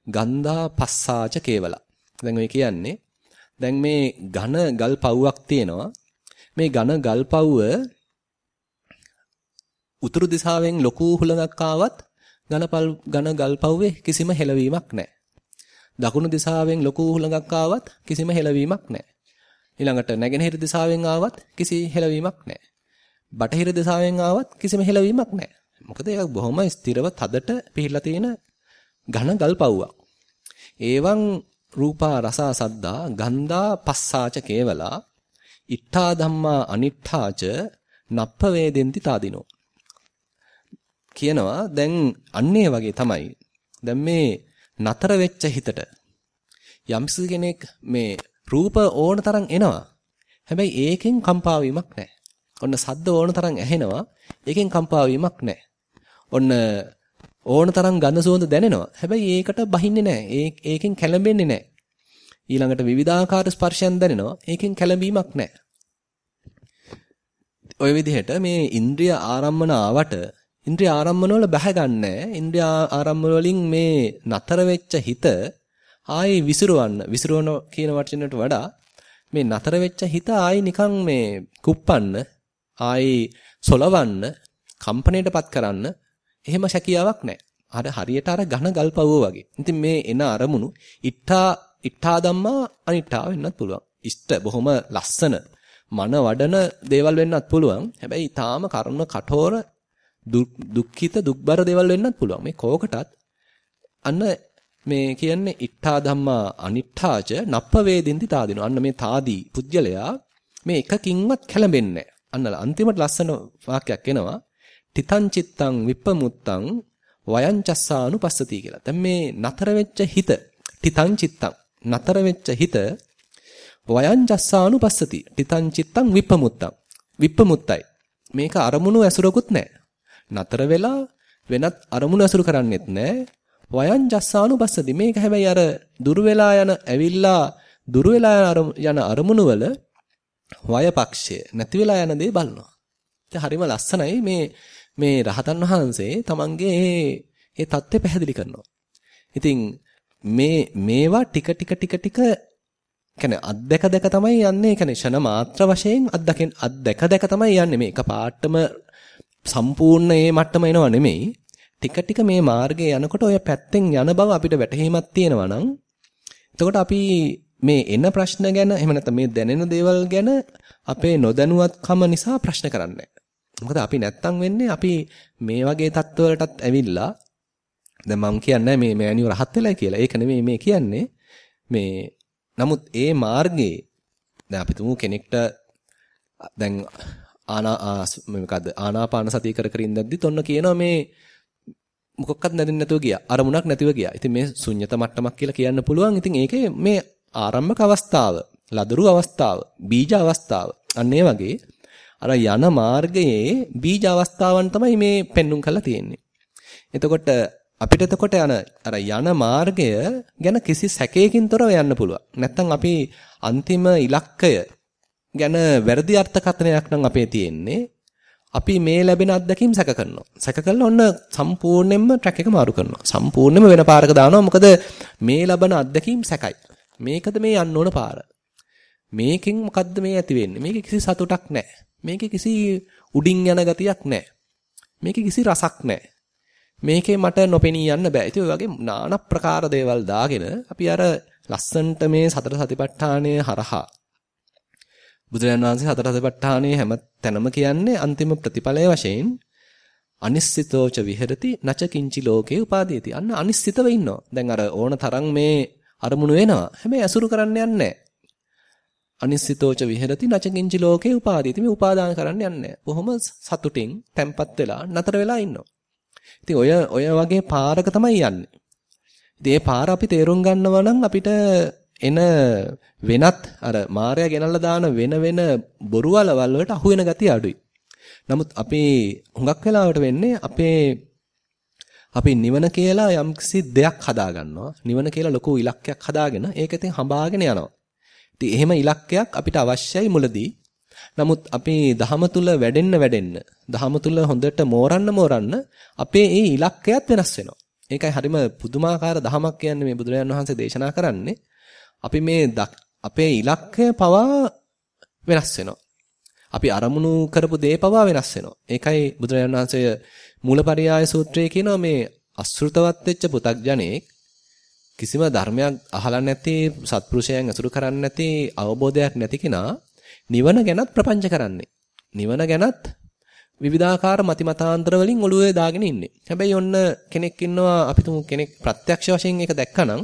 ගන්ධා පස්සාච කේවලා. දැන් ඔය කියන්නේ දැන් මේ ඝන ගල් පවුවක් තියෙනවා. මේ ඝන ගල් පවුව උතුරු දිශාවෙන් ලොකු හුලඟක් ආවත් ඝනපල් ඝන ගල් පවුවේ කිසිම හෙලවීමක් නැහැ. දකුණු දිශාවෙන් ලොකු හුලඟක් ආවත් කිසිම හෙලවීමක් නැහැ. ඊළඟට නැගෙනහිර දිශාවෙන් ආවත් කිසි හෙලවීමක් නැහැ. බටහිර දිශාවෙන් ආවත් කිසිම හෙලවීමක් නැහැ. මොකද ඒක බොහොම ස්ථිරව තදට පිහිලා තියෙන ඝන ගල් පවුවක්. ඒවං රූපා රසා සද්දා ගන්ධා පස්සාච කේවලා ඉත්තා ධම්මා අනිත්තාච නප්ප වේදෙන්ති තාදිනෝ කියනවා දැන් අන්නේ වගේ තමයි දැන් මේ නතර වෙච්ච හිතට යම්සි කෙනෙක් මේ රූප ඕන තරම් එනවා. හැබැයි ඒකෙන් කම්පා වීමක් නැහැ. ඔන්න සද්ද ඕන තරම් ඇහෙනවා. ඒකෙන් කම්පා වීමක් නැහැ. ඔන්න ඕන තරම් ගඳ සුවඳ දැනෙනවා. හැබැයි ඒකට බහින්නේ නැහැ. ඒකෙන් කැළඹෙන්නේ නැහැ. ඊළඟට විවිධාකාර ස්පර්ශයන් දැනෙනවා. ඒකෙන් කැළඹීමක් නැහැ. ඔය විදිහට මේ ඉන්ද්‍රිය ආරම්මන ආවට ඉන්ද්‍රිය ආරම්මන වල බැහැ ගන්නෑ. ඉන්ද්‍රිය ආරම්මන වලින් මේ නතර වෙච්ච හිත ආයේ විසිරවන්න විසිරවන කියන වචනයට වඩා මේ නතර වෙච්ච හිත ආයි නිකන් මේ කුප්පන්න ආයි සොලවන්න කම්පණයටපත් කරන්න එහෙම හැකියාවක් නැහැ. අර හරියට අර ඝන ගල්පවුව වගේ. ඉතින් මේ එන අරමුණු ඉත්තා ඉත්තා ධම්මා අනිත්තා වෙන්නත් පුළුවන්. ඉෂ්ට බොහොම ලස්සන මන වඩන දේවල් වෙන්නත් පුළුවන්. හැබැයි ඊටාම කරුණ කঠোর දුක්ඛිත දුක්බර දේවල් වෙන්නත් පුළුවන්. මේ කෝකටත් අන්න මේ කියන්නේ ඉත්තා ධම්මා අනිත්තාච නප්ප වේදින්ති තාදිනෝ. අන්න මේ තාදී පුජ්‍යලයා මේ එකකින්වත් කැළඹෙන්නේ අන්න අන්තිමට ලස්සන වාක්‍යයක් එනවා. තිතං චිත්තං විප්පමුත්තං වයං චස්සානුපස්සති කියලා. දැන් මේ නතර වෙච්ච හිත තිතං චිත්තං නතර වෙච්ච හිත වයං චස්සානුපස්සති. තිතං චිත්තං විප්පමුත්තං විප්පමුත්තයි. මේක අරමුණු ඇසුරකුත් නැහැ. නතර වෙලා වෙනත් අරමුණු ඇසුරු කරන්නේත් නැහැ. වයං ජස්සානුපස්සති මේක හැබැයි අර දුර වෙලා යන ඇවිල්ලා දුර වෙලා යන අරමුණු වල වය පක්ෂය නැති වෙලා යන දේ බලනවා. ඉතින් හරිම ලස්සනයි මේ මේ රහතන් වහන්සේ තමන්ගේ මේ தත්ත්වය පැහැදිලි කරනවා. ඉතින් මේ මේවා ටික ටික ටික ටික කියන්නේ අත්දැක දැක තමයි යන්නේ. කියන්නේ ෂණ මාත්‍ර වශයෙන් අත්දැකෙන් අත්දැක දැක තමයි යන්නේ. මේ එක පාටම සම්පූර්ණ මේ මට්ටම එනවා නෙමෙයි. ටික ටික මේ මාර්ගයේ යනකොට ඔය පැත්තෙන් යන බව අපිට වැටහීමක් තියෙනවා නම් එතකොට අපි මේ එන ප්‍රශ්න ගැන එහෙම නැත්නම් මේ දැනෙන දේවල් ගැන අපේ නොදැනුවත්කම නිසා ප්‍රශ්න කරන්නේ මොකද අපි නැත්තම් වෙන්නේ අපි මේ වගේ தත්වලටත් ඇවිල්ලා දැන් මම කියන්නේ මේ මෑණිව රහත් වෙලා කියලා. ඒක නෙමෙයි මේ කියන්නේ. මේ නමුත් ඒ මාර්ගයේ දැන් අපි තුමු කෙනෙක්ට දැන් ආනා මොකද්ද ආනාපාන සතිය කර කර ඉඳද්දිත් ඔන්න කියනවා මේ මොකක්වත් නැදින් නැතුව ගියා. අරමුණක් නැතිව ගියා. ඉතින් මේ ශුන්්‍යත මට්ටමක් කියලා කියන්න පුළුවන්. ඉතින් ඒකේ මේ ආරම්භක අවස්ථාව, ලදරු අවස්ථාව, බීජ අවස්ථාව. අන්න ඒ වගේ අර යන මාර්ගයේ බීජ අවස්ථාවන් තමයි මේ පෙන්눔 කරලා තියෙන්නේ. එතකොට අපිට එතකොට යන අර යන මාර්ගය ගැන කිසි සැකයකින් තොරව යන්න පුළුවන්. නැත්තම් අපි අන්තිම ඉලක්කය ගැන වැරදි අර්ථකථනයක් නම් අපේ තියෙන්නේ. අපි මේ ලැබෙන අත්දැකීම් සැක කරනවා. සැක කළා ඔන්න සම්පූර්ණයෙන්ම ට්‍රැක් එක මාරු කරනවා. සම්පූර්ණයෙන්ම වෙන පාරක දානවා. මොකද මේ ලබන අත්දැකීම් සැකයි. මේකද මේ යන්න ඕන පාර. මේකෙන් මොකද්ද මේ ඇති වෙන්නේ? මේකේ කිසි සතුටක් නැහැ. මේකේ කිසි උඩින් යන ගතියක් නැහැ. මේකේ කිසි රසක් නැහැ. මේකේ මට නොපෙනී යන්න බෑ. ඉතින් ඔය වගේ নানা ප්‍රකාර දේවල් දාගෙන අපි අර ලස්සන්ට මේ සතර සතිපට්ඨානය හරහා බුදුරජාණන් වහන්සේ සතර සතිපට්ඨානයේ හැම තැනම කියන්නේ අන්තිම ප්‍රතිඵලය වශයෙන් අනිශ්චිතෝච විහෙරති නච කිංචි ලෝකේ උපාදීති. අන්න අනිශ්චිතව ඉන්නවා. දැන් අර ඕන තරම් මේ අරමුණු වෙනවා. හැබැයි අසුරු කරන්න යන්නේ අනිශ්චිතෝච විහෙරති නච කිංචි ලෝකේ උපාදීති. මේ උපාදාන කරන්න යන්නේ බොහොම සතුටින් තැම්පත් වෙලා නතර වෙලා ඉන්නවා. ඉතින් ඔය ඔය වගේ පාරක තමයි යන්නේ. ඉතින් මේ පාර අපි තේරුම් ගන්නවා නම් අපිට එන වෙනත් අර මායя ගෙනල්ලා දාන වෙන වෙන බොරු වලවල් වලට අහු වෙන ගතිය අඩුයි. නමුත් අපේ හුඟක් වෙලාවට වෙන්නේ අපේ අපි නිවන කියලා යම්කිසි දෙයක් හදා ගන්නවා. නිවන කියලා ලොකු ඉලක්කයක් හදාගෙන ඒක ඉතින් හඹාගෙන යනවා. ඉතින් එහෙම ඉලක්කයක් අපිට අවශ්‍යයි මුලදී. නමුත් අපි දහම තුල වැඩෙන්න වැඩෙන්න දහම තුල හොඳට මෝරන්න මෝරන්න අපේ ඒ ඉලක්කයත් වෙනස් වෙනවා. ඒකයි හරිම පුදුමාකාර දහමක් කියන්නේ මේ බුදුරජාණන් වහන්සේ දේශනා කරන්නේ. අපි මේ අපේ ඉලක්කය පවා වෙනස් වෙනවා. අපි අරමුණු කරපු දේ පවා වෙනස් වෙනවා. ඒකයි බුදුරජාණන් වහන්සේ මූලපරියාය සූත්‍රයේ කියනවා මේ අසෘතවත් වෙච්ච පු탁ජනෙක් කිසිම ධර්මයක් අහලා නැති සත්පුරුෂයන් ඇසුරු කරන්නේ නැති අවබෝධයක් නැති කෙනා නිවන ගැනත් ප්‍රපංච කරන්නේ. නිවන ගැනත් විවිධාකාර මතිමතාන්තර වලින් ඔළුවේ දාගෙන ඉන්නේ. හැබැයි ඔන්න කෙනෙක් ඉන්නවා අපි තුමු කෙනෙක් ප්‍රත්‍යක්ෂ වශයෙන් ඒක දැක්කනම්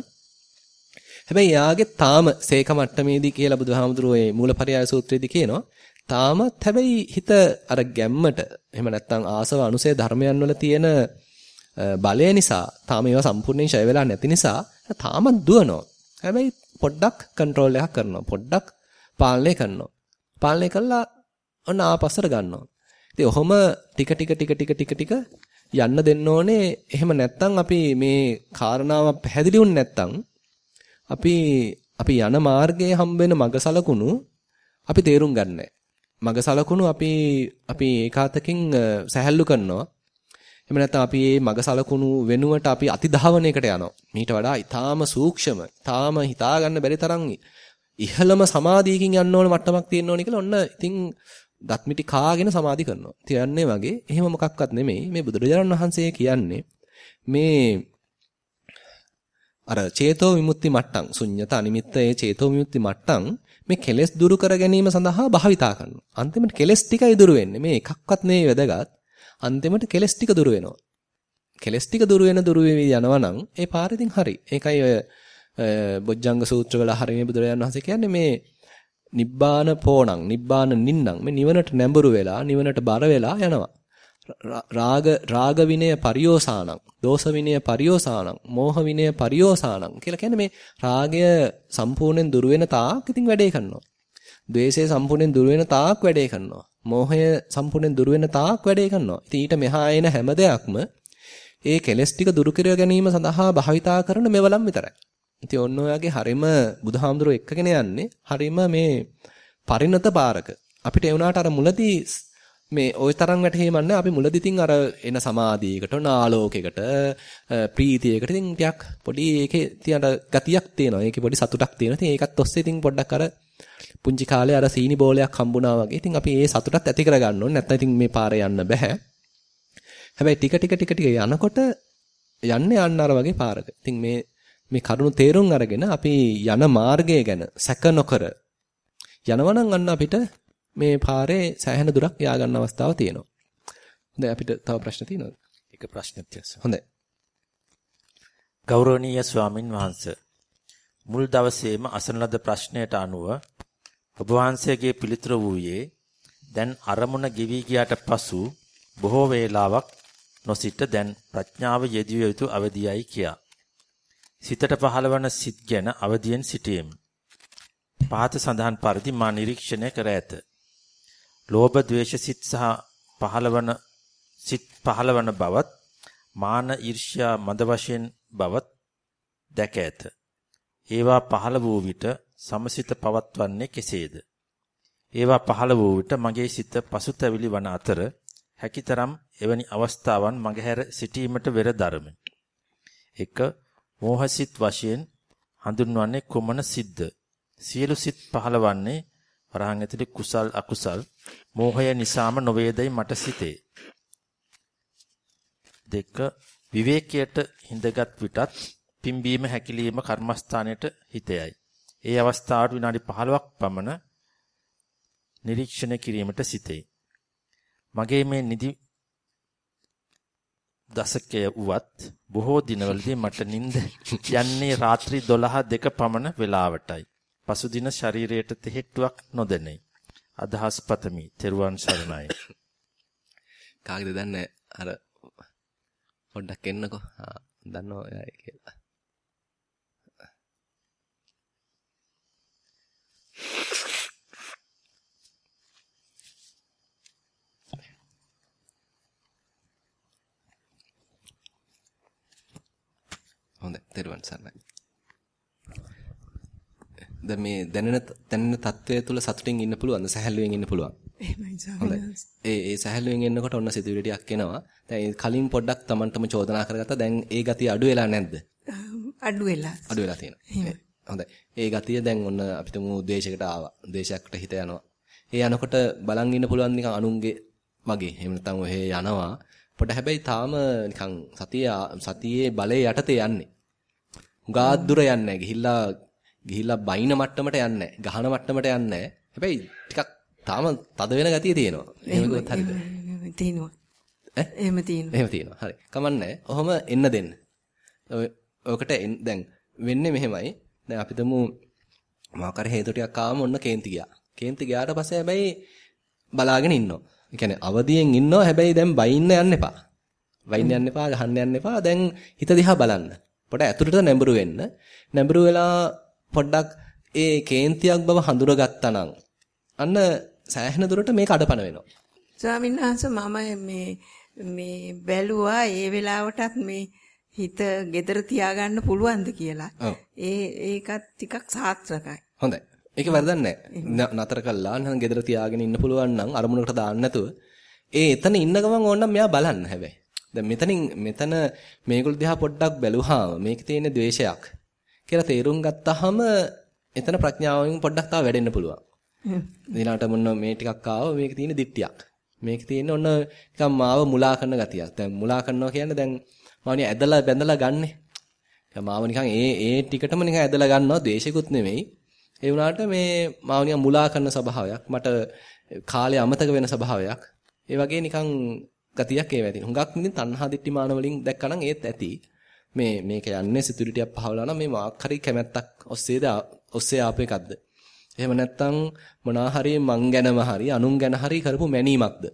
හැබැයි යාගේ තාම සේක මට්ටමේදී කියලා බුදුහාමුදුරුවෝ මේ මූලපරියාය සූත්‍රයේදී කියනවා තාමත් හැබැයි හිත අර ගැම්මට එහෙම නැත්නම් ආසව අනුසය ධර්මයන් වල තියෙන බලය නිසා තාම ඒවා සම්පූර්ණයෙන් ඡය වෙලා නැති නිසා තාමත් දුවනවා. හැබැයි පොඩ්ඩක් කන්ට්‍රෝල් එකක් කරනවා. පොඩ්ඩක් පාලනය කරනවා. පාලනය කළා ඔන්න ආපස්සට ගන්නවා. ඉතින් ඔහොම ටික ටික ටික ටික ටික ටික යන්න දෙන්න ඕනේ. එහෙම නැත්නම් අපි මේ කාරණාව පැහැදිලි වුනේ නැත්නම් අපි අපි යන මාර්ගයේ හම්බෙන මග සලකුණු අපි තේරුම් ගන්නෑ. මග සලකුණු අපි අපි ඒකාතකින් සැහැල්ලු කරනවා. එහෙම නැත්නම් අපි මේ මග සලකුණු වෙනුවට අපි අතිධාවනයකට යනවා. මීට වඩා ඊටාම සූක්ෂම, ඊටාම හිතා ගන්න බැරි තරම් ඉහළම සමාධියකින් යන්න ඕන මට්ටමක් තියෙන්න ඕනේ කියලා ඔන්න ඉතින් දත්මිටි කාගෙන සමාධි කරනවා. තියන්නේ වගේ එහෙම මොකක්වත් නෙමෙයි. මේ බුදුරජාණන් වහන්සේ කියන්නේ මේ අර චේතෝ විමුක්ති මට්ටම් ශුන්්‍යත අනිමිත්ත ඒ චේතෝ විමුක්ති මට්ටම් මේ කෙලෙස් දුරු කර ගැනීම සඳහා භාවිතා කරනවා. අන්තිමට කෙලෙස් ටිකයි දුරු වෙන්නේ. මේ එකක්වත් නෙවෙයි වැදගත්. අන්තිමට කෙලෙස් ටික දුරු වෙනවා. කෙලෙස් ටික දුරු වෙන දුරු වෙවි යනවා නම් ඒ පාර ඉතින් හරි. ඒකයි ඔය බොජ්ජංග සූත්‍රවල හරිය බුදුරජාණන් වහන්සේ කියන්නේ මේ නිබ්බාන පෝණං නිබ්බාන නින්නම් මේ නිවනට නැඹුරු වෙලා නිවනට බර වෙලා යනවා. රාග රාග විනය පරියෝසානං දෝෂ විනය පරියෝසානං මෝහ විනය පරියෝසානං කියලා කියන්නේ මේ රාගය සම්පූර්ණයෙන් දුර වෙන තාක් ඉතින් වැඩේ කරනවා. ද්වේෂය සම්පූර්ණයෙන් දුර වෙන තාක් වැඩේ කරනවා. මෝහය සම්පූර්ණයෙන් දුර වෙන තාක් වැඩේ කරනවා. ඉතින් ඊට මෙහා එන හැම දෙයක්ම ඒ කෙලස් ටික දුරු කර ගැනීම සඳහා භාවිතා කරන මෙවලම් විතරයි. ඉතින් ඔන්න ඔයගේ හරීම බුදුහාමුදුරුවෝ එක්කගෙන යන්නේ හරීම මේ පරිණත පාරක. අපිට ඒ වුණාට අර මුලදී මේ ওই තරම් වැටහීමක් අපි මුලදී තින් අර එන සමාධියකට නාලෝකයකට ප්‍රීතියකට ඉතින් ටිකක් පොඩි ඒකේ තියන ගතියක් තියෙනවා. ඒකේ පොඩි සතුටක් තියෙනවා. ඉතින් ඒකත් ඔස්සේ ඉතින් පොඩ්ඩක් අර පුංචි කාලේ අර සීනි බෝලයක් හම්බුණා වගේ. ඉතින් අපි ඒ සතුටත් ඇති කරගන්න ඕනේ. නැත්නම් ඉතින් මේ පාරේ යන්න බෑ. හැබැයි ටික ටික ටික ටික යනකොට යන්නේ යන්න අර වගේ පාරක. ඉතින් මේ මේ කරුණු තේරුම් අරගෙන අපි යන මාර්ගය ගැන සැක නොකර යනවනම් අන්න අපිට මේ පාරේ සෑහෙන දුරක් යා ගන්න අවස්ථාව තියෙනවා. හොඳයි අපිට තව ප්‍රශ්න තියෙනවද? එක ප්‍රශ්නයක් තියෙනවා. හොඳයි. ගෞරවනීය ස්වාමින් වහන්සේ මුල් දවසේම අසන ලද ප්‍රශ්නයට අනුව ඔබ වහන්සේගේ පිළිතුර වූයේ දැන් අරමුණ ගෙවි ගියාට පසු බොහෝ වේලාවක් නොසිට දැන් ප්‍රඥාව යෙදිය යුතු අවදියයි කියා. සිතට පහළවන සිත් ගැන අවදියෙන් සිටීම. පහත සඳහන් පරිදි මා නිරීක්ෂණය කර ඇත. ලෝභ ද්වේෂ සිත් සහ පහළවන සිත් පහළවන බවත් මාන ඊර්ෂ්‍යා මද වශයෙන් බවත් දැක ඇත. ඒවා පහළ වූ විට සමසිත පවත්වන්නේ කෙසේද? ඒවා පහළ වූ විට මගේ සිත පසුතැවිලි වන අතර හැකිතරම් එවැනි අවස්ථාවන් මගහැර සිටීමට වෙර දරමි. 1 මෝහසිත වශයෙන් හඳුන්වන්නේ කුමන සිද්ද? සියලු සිත් පහළවන්නේ වරහන් ඇතුලේ කුසල් අකුසල් මෝහය නිසාම නොවේදයි මට සිතේ. දෙක විවේකයට හිඳගත් විටත් පිම්බීම හැකිලිම කර්මස්ථානයට හිතයයි. ඒ අවස්ථාවට විනාඩි 15ක් පමණ නිරීක්ෂණය කිරීමට සිතේ. මගේ මේ නිදි දශකය වුවත් බොහෝ දිනවලදී මට නිින්ද යන්නේ රාත්‍රී 12 දෙක පමණ වේලාවටයි. පසුදින ශරීරයට තෙහෙට්ටුවක් නොදෙනයි. අදහස් පතමි. තෙරුවන් සරණයි. කාගෙද දන්නේ අර පොඩ්ඩක් එන්නකෝ. ආ දන්නෝ එයායි කියලා. හොඳයි. තෙරුවන් සරණයි. දැන් මේ දැනෙන දැනෙන தත්වයේ තුල සතුටින් ඉන්න පුළුවන්ද? සැහැල්ලුවෙන් ඉන්න පුළුවන්. එහෙමයි ස්වාමීනි. ඒ ඒ සැහැල්ලුවෙන් එන්නකොට ඔන්න සිතුවිලි ටිකක් එනවා. දැන් කලින් පොඩ්ඩක් Tamanටම චෝදනා කරගත්තා. දැන් ඒ ගතිය අඩු වෙලා නැද්ද? අඩු වෙලා. අඩු වෙලා තියෙනවා. හොඳයි. ඒ ගතිය දැන් ඔන්න අපිට මු දේශයකට ආවා. දේශයකට හිත යනවා. ඒ යනකොට බලන් ඉන්න පුළුවන් නිකන් අනුන්ගේ වගේ. එහෙම නැත්නම් ඔහෙ යනවා. පොඩ හැබැයි තාම නිකන් සතිය සතියේ බලයේ යටතේ යන්නේ. උගා දුර යන්නේ ගිහිල්ලා ගිහිල්ලා බයින මට්ටමට යන්නේ ගහන මට්ටමට යන්නේ හැබැයි ටිකක් තාම තද වෙන ගතිය තියෙනවා. එහෙම කිව්වොත් හරිද? තියෙනවා. ඈ? එහෙම තියෙනවා. එහෙම තියෙනවා. හරි. කමන්නේ. ඔහොම එන්න දෙන්න. ඔයකට දැන් වෙන්නේ මෙහෙමයි. දැන් අපි තමු මාකර හේතු ටිකක් ආවම ඔන්න කේන්ති ගියා. කේන්ති ගියාට පස්සේ හැබැයි බලාගෙන ඉන්නවා. ඒ කියන්නේ අවදියෙන් ඉන්නවා හැබැයි දැන් බයින්න යන්න එපා. වයින් යන්න එපා, ගහන්න යන්න එපා. දැන් හිත දිහා බලන්න. පොඩ ඇතුළට නැඹුරු වෙන්න. නැඹුරු වෙලා පොඩ්ඩක් ඒ කේන්තියක් බව හඳුනගත්තා නම් අන්න සෑහෙන දුරට මේක අඩපණ වෙනවා. ස්වාමීන් වහන්සේ මම මේ මේ බැලුවා ඒ වෙලාවටත් මේ හිත gedara තියාගන්න පුළුවන්ද කියලා. ඒ ඒකත් ටිකක් සාත්‍රකයි. හොඳයි. ඒක වැරදක් නැහැ. නතර කළා නම් gedara තියාගෙන ඉන්න පුළුවන් නම් අරමුණකට දාන්න නැතුව ඒ එතන ඉන්න ගමන් ඕනනම් මෙයා බලන්න හැබැයි. දැන් මෙතනින් මෙතන මේගොල්ලෝ දිහා පොඩ්ඩක් බැලුවාම මේකේ තියෙන द्वේෂයක් කියලා තේරුම් ගත්තාම එතන ප්‍රඥාවෙන් පොඩ්ඩක් තව වැඩෙන්න පුළුවන්. ඊළාට මොන මේ ටිකක් ආව මේකේ තියෙන දිට්ටියක්. මේකේ තියෙන ඔන්න නිකන් මාව මුලා කරන ගතියක්. දැන් මුලා කරනවා කියන්නේ දැන් මාව නිකන් ඇදලා බැඳලා ගන්නෙ. මාව නිකන් ඒ ඒ ටිකටම නිකන් ඇදලා ගන්නවා ද්වේෂිකුත් නෙමෙයි. ඒ වුණාට මේ මාව නිකන් මුලා කරන ස්වභාවයක්. මට කාලය අමතක වෙන ස්වභාවයක්. ඒ වගේ නිකන් ගතියක් ඒව ඇති. හුඟක් මිනින් තණ්හා දිට්ඨිමාන වලින් දැක්කනම් ඒත් ඇති. මේ මේක යන්නේ සිතුවිලි ටිකක් පහවලා නම් මේ මාක් හරි කැමැත්තක් ඔස්සේද ඔස්සේ ආපු එකක්ද? එහෙම නැත්නම් මොනා හරි මං ගැනම හරි අනුන් ගැන හරි කරපු මැනීමක්ද?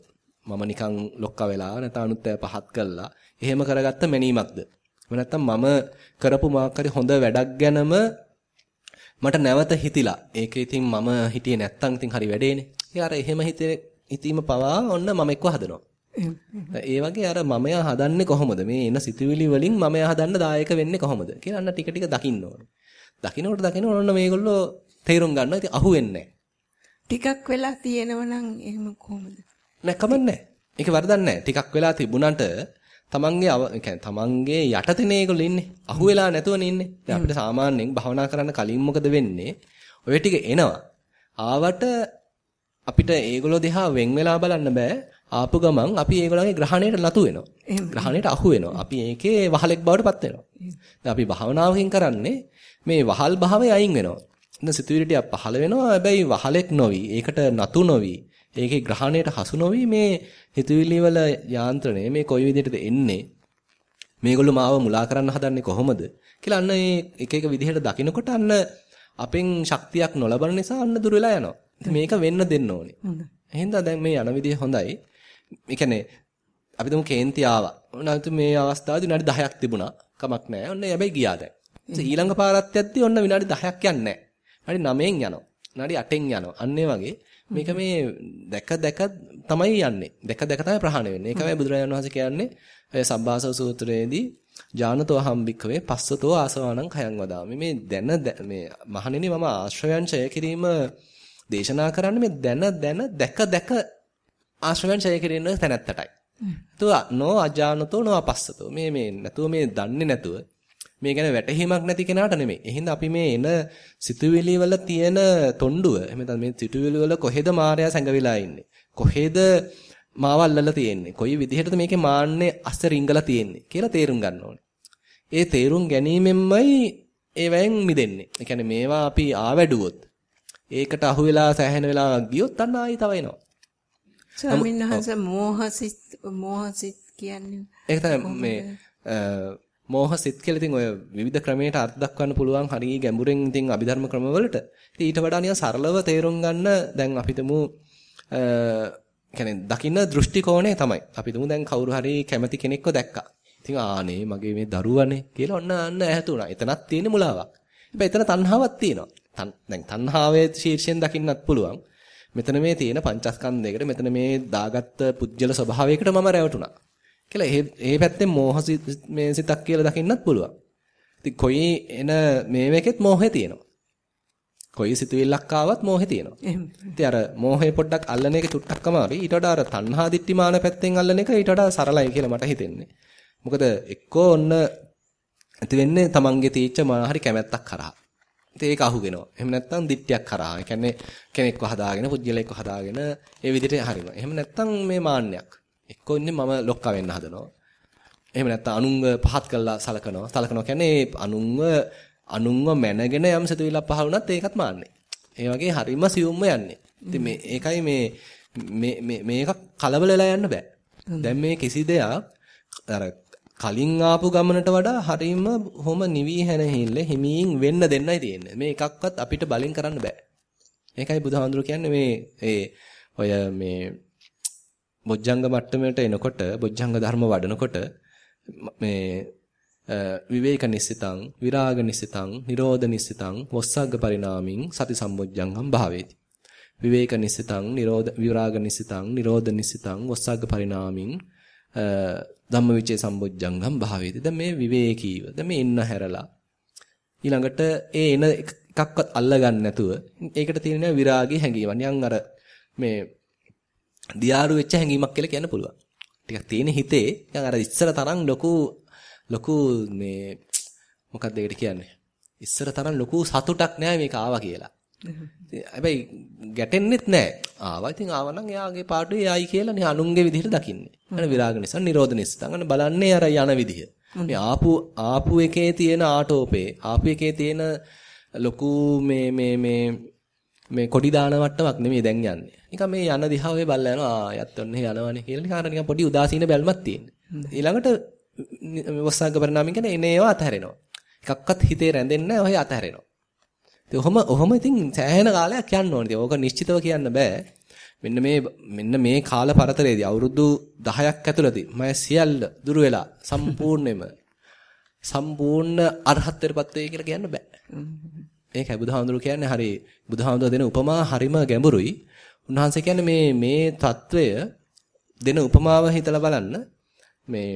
මම නිකන් ලොක්ක වෙලා නැත්නම් අනුත් පහත් කළා. එහෙම කරගත්ත මැනීමක්ද? එහෙම නැත්නම් මම කරපු මාක් හරි හොඳ වැඩක් ගැනම මට නැවත හිතිලා. ඒක ඉතින් මම හිතියේ නැත්තම් ඉතින් හරි වැඩේනේ. ඒ අර එහෙම හිතේ හිතීම පවා ඔන්න මම එක්ක හදනවා. ඒ වගේ අර මමයා හදන්නේ කොහොමද? මේ එන සිතුවිලි වලින් මමයා හදන්න දායක වෙන්නේ කොහොමද? කියලා අන්න ටික ටික දකින්න ඕනේ. දකින්නකොට දකින්නකොට ඔන්න මේගොල්ලෝ තේරුම් ගන්නවා. ඉතින් අහු වෙන්නේ ටිකක් වෙලා තියෙනව නම් එහෙම කොහොමද? නෑ කමන්නේ. ඒක වරදක් නෑ. ටිකක් වෙලා තිබුණාට තමන්ගේ ඒ කියන්නේ තමන්ගේ යටතේනේ ඒගොල්ලෝ ඉන්නේ. අහු වෙලා නැතුවනේ ඉන්නේ. දැන් අපිට සාමාන්‍යයෙන් භවනා කරන්න කලින් මොකද වෙන්නේ? ඔය ටික එනවා. ආවට අපිට ඒගොල්ලෝ දිහා වෙන් වෙලා බලන්න බෑ. ආපු ගමන් අපි ඒගොල්ලන්ගේ ග්‍රහණයට නතු වෙනවා. ග්‍රහණයට අහු වෙනවා. අපි ඒකේ වහලෙක් බවට පත් වෙනවා. අපි භාවනාවකින් කරන්නේ මේ වහල් භාවය අයින් වෙනවා. දැන් සිතුවිලි පහළ වෙනවා. හැබැයි වහලෙක් නොවි. ඒකට නතු නොවි. ඒකේ ග්‍රහණයට හසු නොවි මේ හිතුවිලි වල යාන්ත්‍රණය මේ කොයි විදිහටද එන්නේ? මේගොල්ලෝ මාව මුලා කරන්න හදන්නේ කොහොමද? කියලා අන්න ඒ එක එක විදිහට දකිනකොට අන්න අපෙන් ශක්තියක් නොලබන නිසා අන්න දුර වෙලා යනවා. මේක වෙන්න දෙන්න ඕනේ. එහෙනම් දැන් මේ යන විදිහ හොඳයි. ඒ කියන්නේ අපි තුමු කේන්ති ආවා. නැත්නම් මේ අවස්ථාවේදී විනාඩි 10ක් තිබුණා. කමක් නැහැ. ඔන්න හැබැයි ගියා දැන්. ඊළඟ පාරත් යද්දී ඔන්න විනාඩි 10ක් යන්නේ නැහැ. විනාඩි 9න් යනවා. විනාඩි 8න් යනවා. අන්න වගේ මේක මේ දැක දැක තමයි යන්නේ. දැක දැක තමයි ප්‍රහාණය වෙන්නේ. ඒකමයි බුදුරජාණන් වහන්සේ කියන්නේ ඔය සබ්බාසව සූත්‍රයේදී ජානතෝ හම්බික්කවේ පස්සතෝ ආසවාණං khයං වදාමි. මේ දැන මේ මහණෙනි මම ආශ්‍රයයන් ඡය කිරීම දේශනා කරන්නේ මේ දැන දැන දැක දැක ආශ්‍රවයන් ඡය කිරීම තැනැත්තටයි. තුව නෝ අජානතෝ නෝ අපස්සතෝ. මේ මේ නැතුව මේ දන්නේ නැතුව මේ ගැන වැටහීමක් නැති කෙනාට නෙමෙයි. එහෙනම් අපි මේ එන සිතුවිලි වල තියෙන තොණ්ඩුව එහෙම නැත්නම් මේ සිතුවිලි වල කොහෙද මායя සැඟවිලා ඉන්නේ? කොහෙද මාව අල්ලලා තියෙන්නේ? කොයි විදිහටද මේකේ මාන්නේ අස්ස රිංගලා තියෙන්නේ කියලා තේරුම් ගන්න ඕනේ. ඒ තේරුම් ගැනීමෙන්මයි ඒවෙන් මිදෙන්නේ. ඒ කියන්නේ මේවා අපි ආවැඩුවොත් ඒකට අහු වෙලා සෑහෙන වෙලාවක් ගියොත් අන්න ආයි තව එනවා. ස්වාමීන් වහන්සේ මෝහසිත මෝහසිත කියන්නේ ඒක තමයි මේ මෝහසිත කියලා ඉතින් ඔය විවිධ ක්‍රමයකට අර්ථ දක්වන්න පුළුවන් හරිය ගැඹුරෙන් ඉතින් අභිධර්ම ක්‍රමවලට. ඉතින් ඊට වඩා නිකන් සරලව තේරුම් ගන්න දැන් අපි තුමු කියන්නේ දකින්න දෘෂ්ටි කෝණය තමයි. අපි තුමු දැන් කවුරු හරි කැමති කෙනෙක්ව දැක්කා. ඉතින් ආනේ මගේ මේ දරුවනේ කියලා ඔන්න අන්න ඇහැතුණා. එතනක් තියෙන මුලාවක්. හැබැයි එතන තණ්හාවක් තියෙනවා. දැන් තණ්හාවේ ශීර්ෂයෙන් දකින්නත් පුළුවන්. මෙතන මේ තියෙන පංචස්කන්ධයකට මෙතන මේ දාගත්ත පුජ්‍යල ස්වභාවයකට මම රැවටුණා. කියලා ඒ ඒ පැත්තෙන් මෝහ මේ සිතක් කියලා දකින්නත් පුළුවන්. ඉතින් කොයි එන මේ මේකෙත් මෝහය තියෙනවා. කොයි සිතුවිල්ලක් ආවත් මෝහය තියෙනවා. ඉතින් අර මෝහය පොඩ්ඩක් අල්ලන එක තුට්ටක් අමාරුයි. ඊට වඩා අර තණ්හා දිට්ඨිමාන පැත්තෙන් අල්ලන එක ඊට වඩා සරලයි කියලා මට හිතෙන්නේ. මොකද එක්කෝ ඔන්න ඇති වෙන්නේ තමන්ගේ තීච්ච මොන හරි කැමැත්තක් කරා. ඉතින් ඒක අහුවෙනවා. එහෙම නැත්නම් දිට්ඨියක් කරා. ඒ කියන්නේ කෙනෙක්ව හදාගෙන, පුජ්‍යලෙක්ව හදාගෙන ඒ විදිහට හරිනවා. එහෙම නැත්නම් මේ මාන්නයක්. එක්කෝ ඉන්නේ මම ලොක්කා වෙන්න හදනවා. එහෙම නැත්නම් අනුන්ව පහත් කළා සලකනවා. සලකනවා කියන්නේ අනුන්ව අනුන්ව මැනගෙන යම් සිතුවිල්ලක් පහළ වුණත් ඒකත් මාන්නේ. ඒ වගේ හරිම සියුම්ම යන්නේ. ඉතින් මේ ඒකයි මේ මේ මේක කලබල වෙලා යන්න බෑ. දැන් මේ කිසි දෙයක් අර කලින් ආපු ගමනට වඩා හරීම හොම නිවි හැනහිල්ල හිමින් වෙන්න දෙන්නයි තියෙන්නේ. මේ එකක්වත් අපිට බලෙන් කරන්න බෑ. ඒකයි බුදුහාඳුර කියන්නේ මේ ඒ ඔය මේ බොජ්ජංග මට්ටමට එනකොට බොජ්ජංග ධර්ම වඩනකොට මේ විවේක නිස්සිතං විරාග නිස්සිතං නිරෝධ නිස්සිතං වස්සග්ග පරිණාමින් සති සම්බොජ්ජංගම් භාවේති. විවේක නිස්සිතං නිරෝධ විරාග නිස්සිතං නිරෝධ නිස්සිතං වස්සග්ග පරිණාමින් ධම්මවිචේ සම්බොජ්ජංගම් භාවේති. දැන් මේ විවේකීව. දැන් මේ ඉන්න හැරලා ඊළඟට ඒ එන එකක්වත් අල්ලගන්න නැතුව ඒකට තියෙන විරාගී හැඟීම. නිකන් අර මේ දියාරු වෙච්ච හැඟීමක් කියලා කියන්න පුළුවන්. ටිකක් තියෙන හිතේ නිකන් අර ඉස්සර තරම් ලොකු ලොකු මේ මොකක්ද ඒකට කියන්නේ? ඉස්සර තරම් ලොකු සතුටක් නෑ මේක ආවා කියලා. හැබැයි ගැටෙන්නෙත් නැහැ. ආවා ඉතින් ආවා නම් එයාගේ පාඩුවේ ආයි කියලා නේ අනුන්ගේ විදිහට දකින්නේ. අන විරාග නිසා නිරෝධ නිසා. අන බලන්නේ අර යන විදිහ. මේ ආපු ආපු එකේ තියෙන ආටෝපේ ආපු එකේ තියෙන ලොකු මේ මේ මේ මේ කොඩි දාන මට්ටමක් නෙමෙයි දැන් යන්නේ. නිකන් මේ යන දිහා ඔය බලලා යනවා. ආ යත් ඔන්නේ යනවනේ කියලා නිකන් අර නිකන් පොඩි උදාසීන බැල්මක් තියෙන්නේ. ඊළඟට වස්සාග පරිණාමින් කියන්නේ එනේ ඒවා අතහැරෙනවා. එකක්වත් හිතේ රැඳෙන්නේ නැහැ. ඔය අතහැරෙනවා. ඉතින් ඔහොම ඔහොම ඉතින් සෑහෙන කාලයක් යන්න ඕනේ. ඕක නිශ්චිතව කියන්න බෑ. මෙන්න මේ මෙන්න මේ කාල පරතරයේදී අවුරුදු 10ක් ඇතුළතදී මම සියල්ල දුර වෙලා සම්පූර්ණයෙන්ම සම්පූර්ණ අරහත්ත්වයටපත් වෙයි කියලා කියන්න බෑ. මේකයි බුදුහාමුදුරු කියන්නේ හරි බුදුහාමුදුර දෙන උපමා හරිම ගැඹුරුයි. උන්වහන්සේ කියන්නේ මේ මේ తত্ত্বය දෙන උපමාව හිතලා බලන්න මේ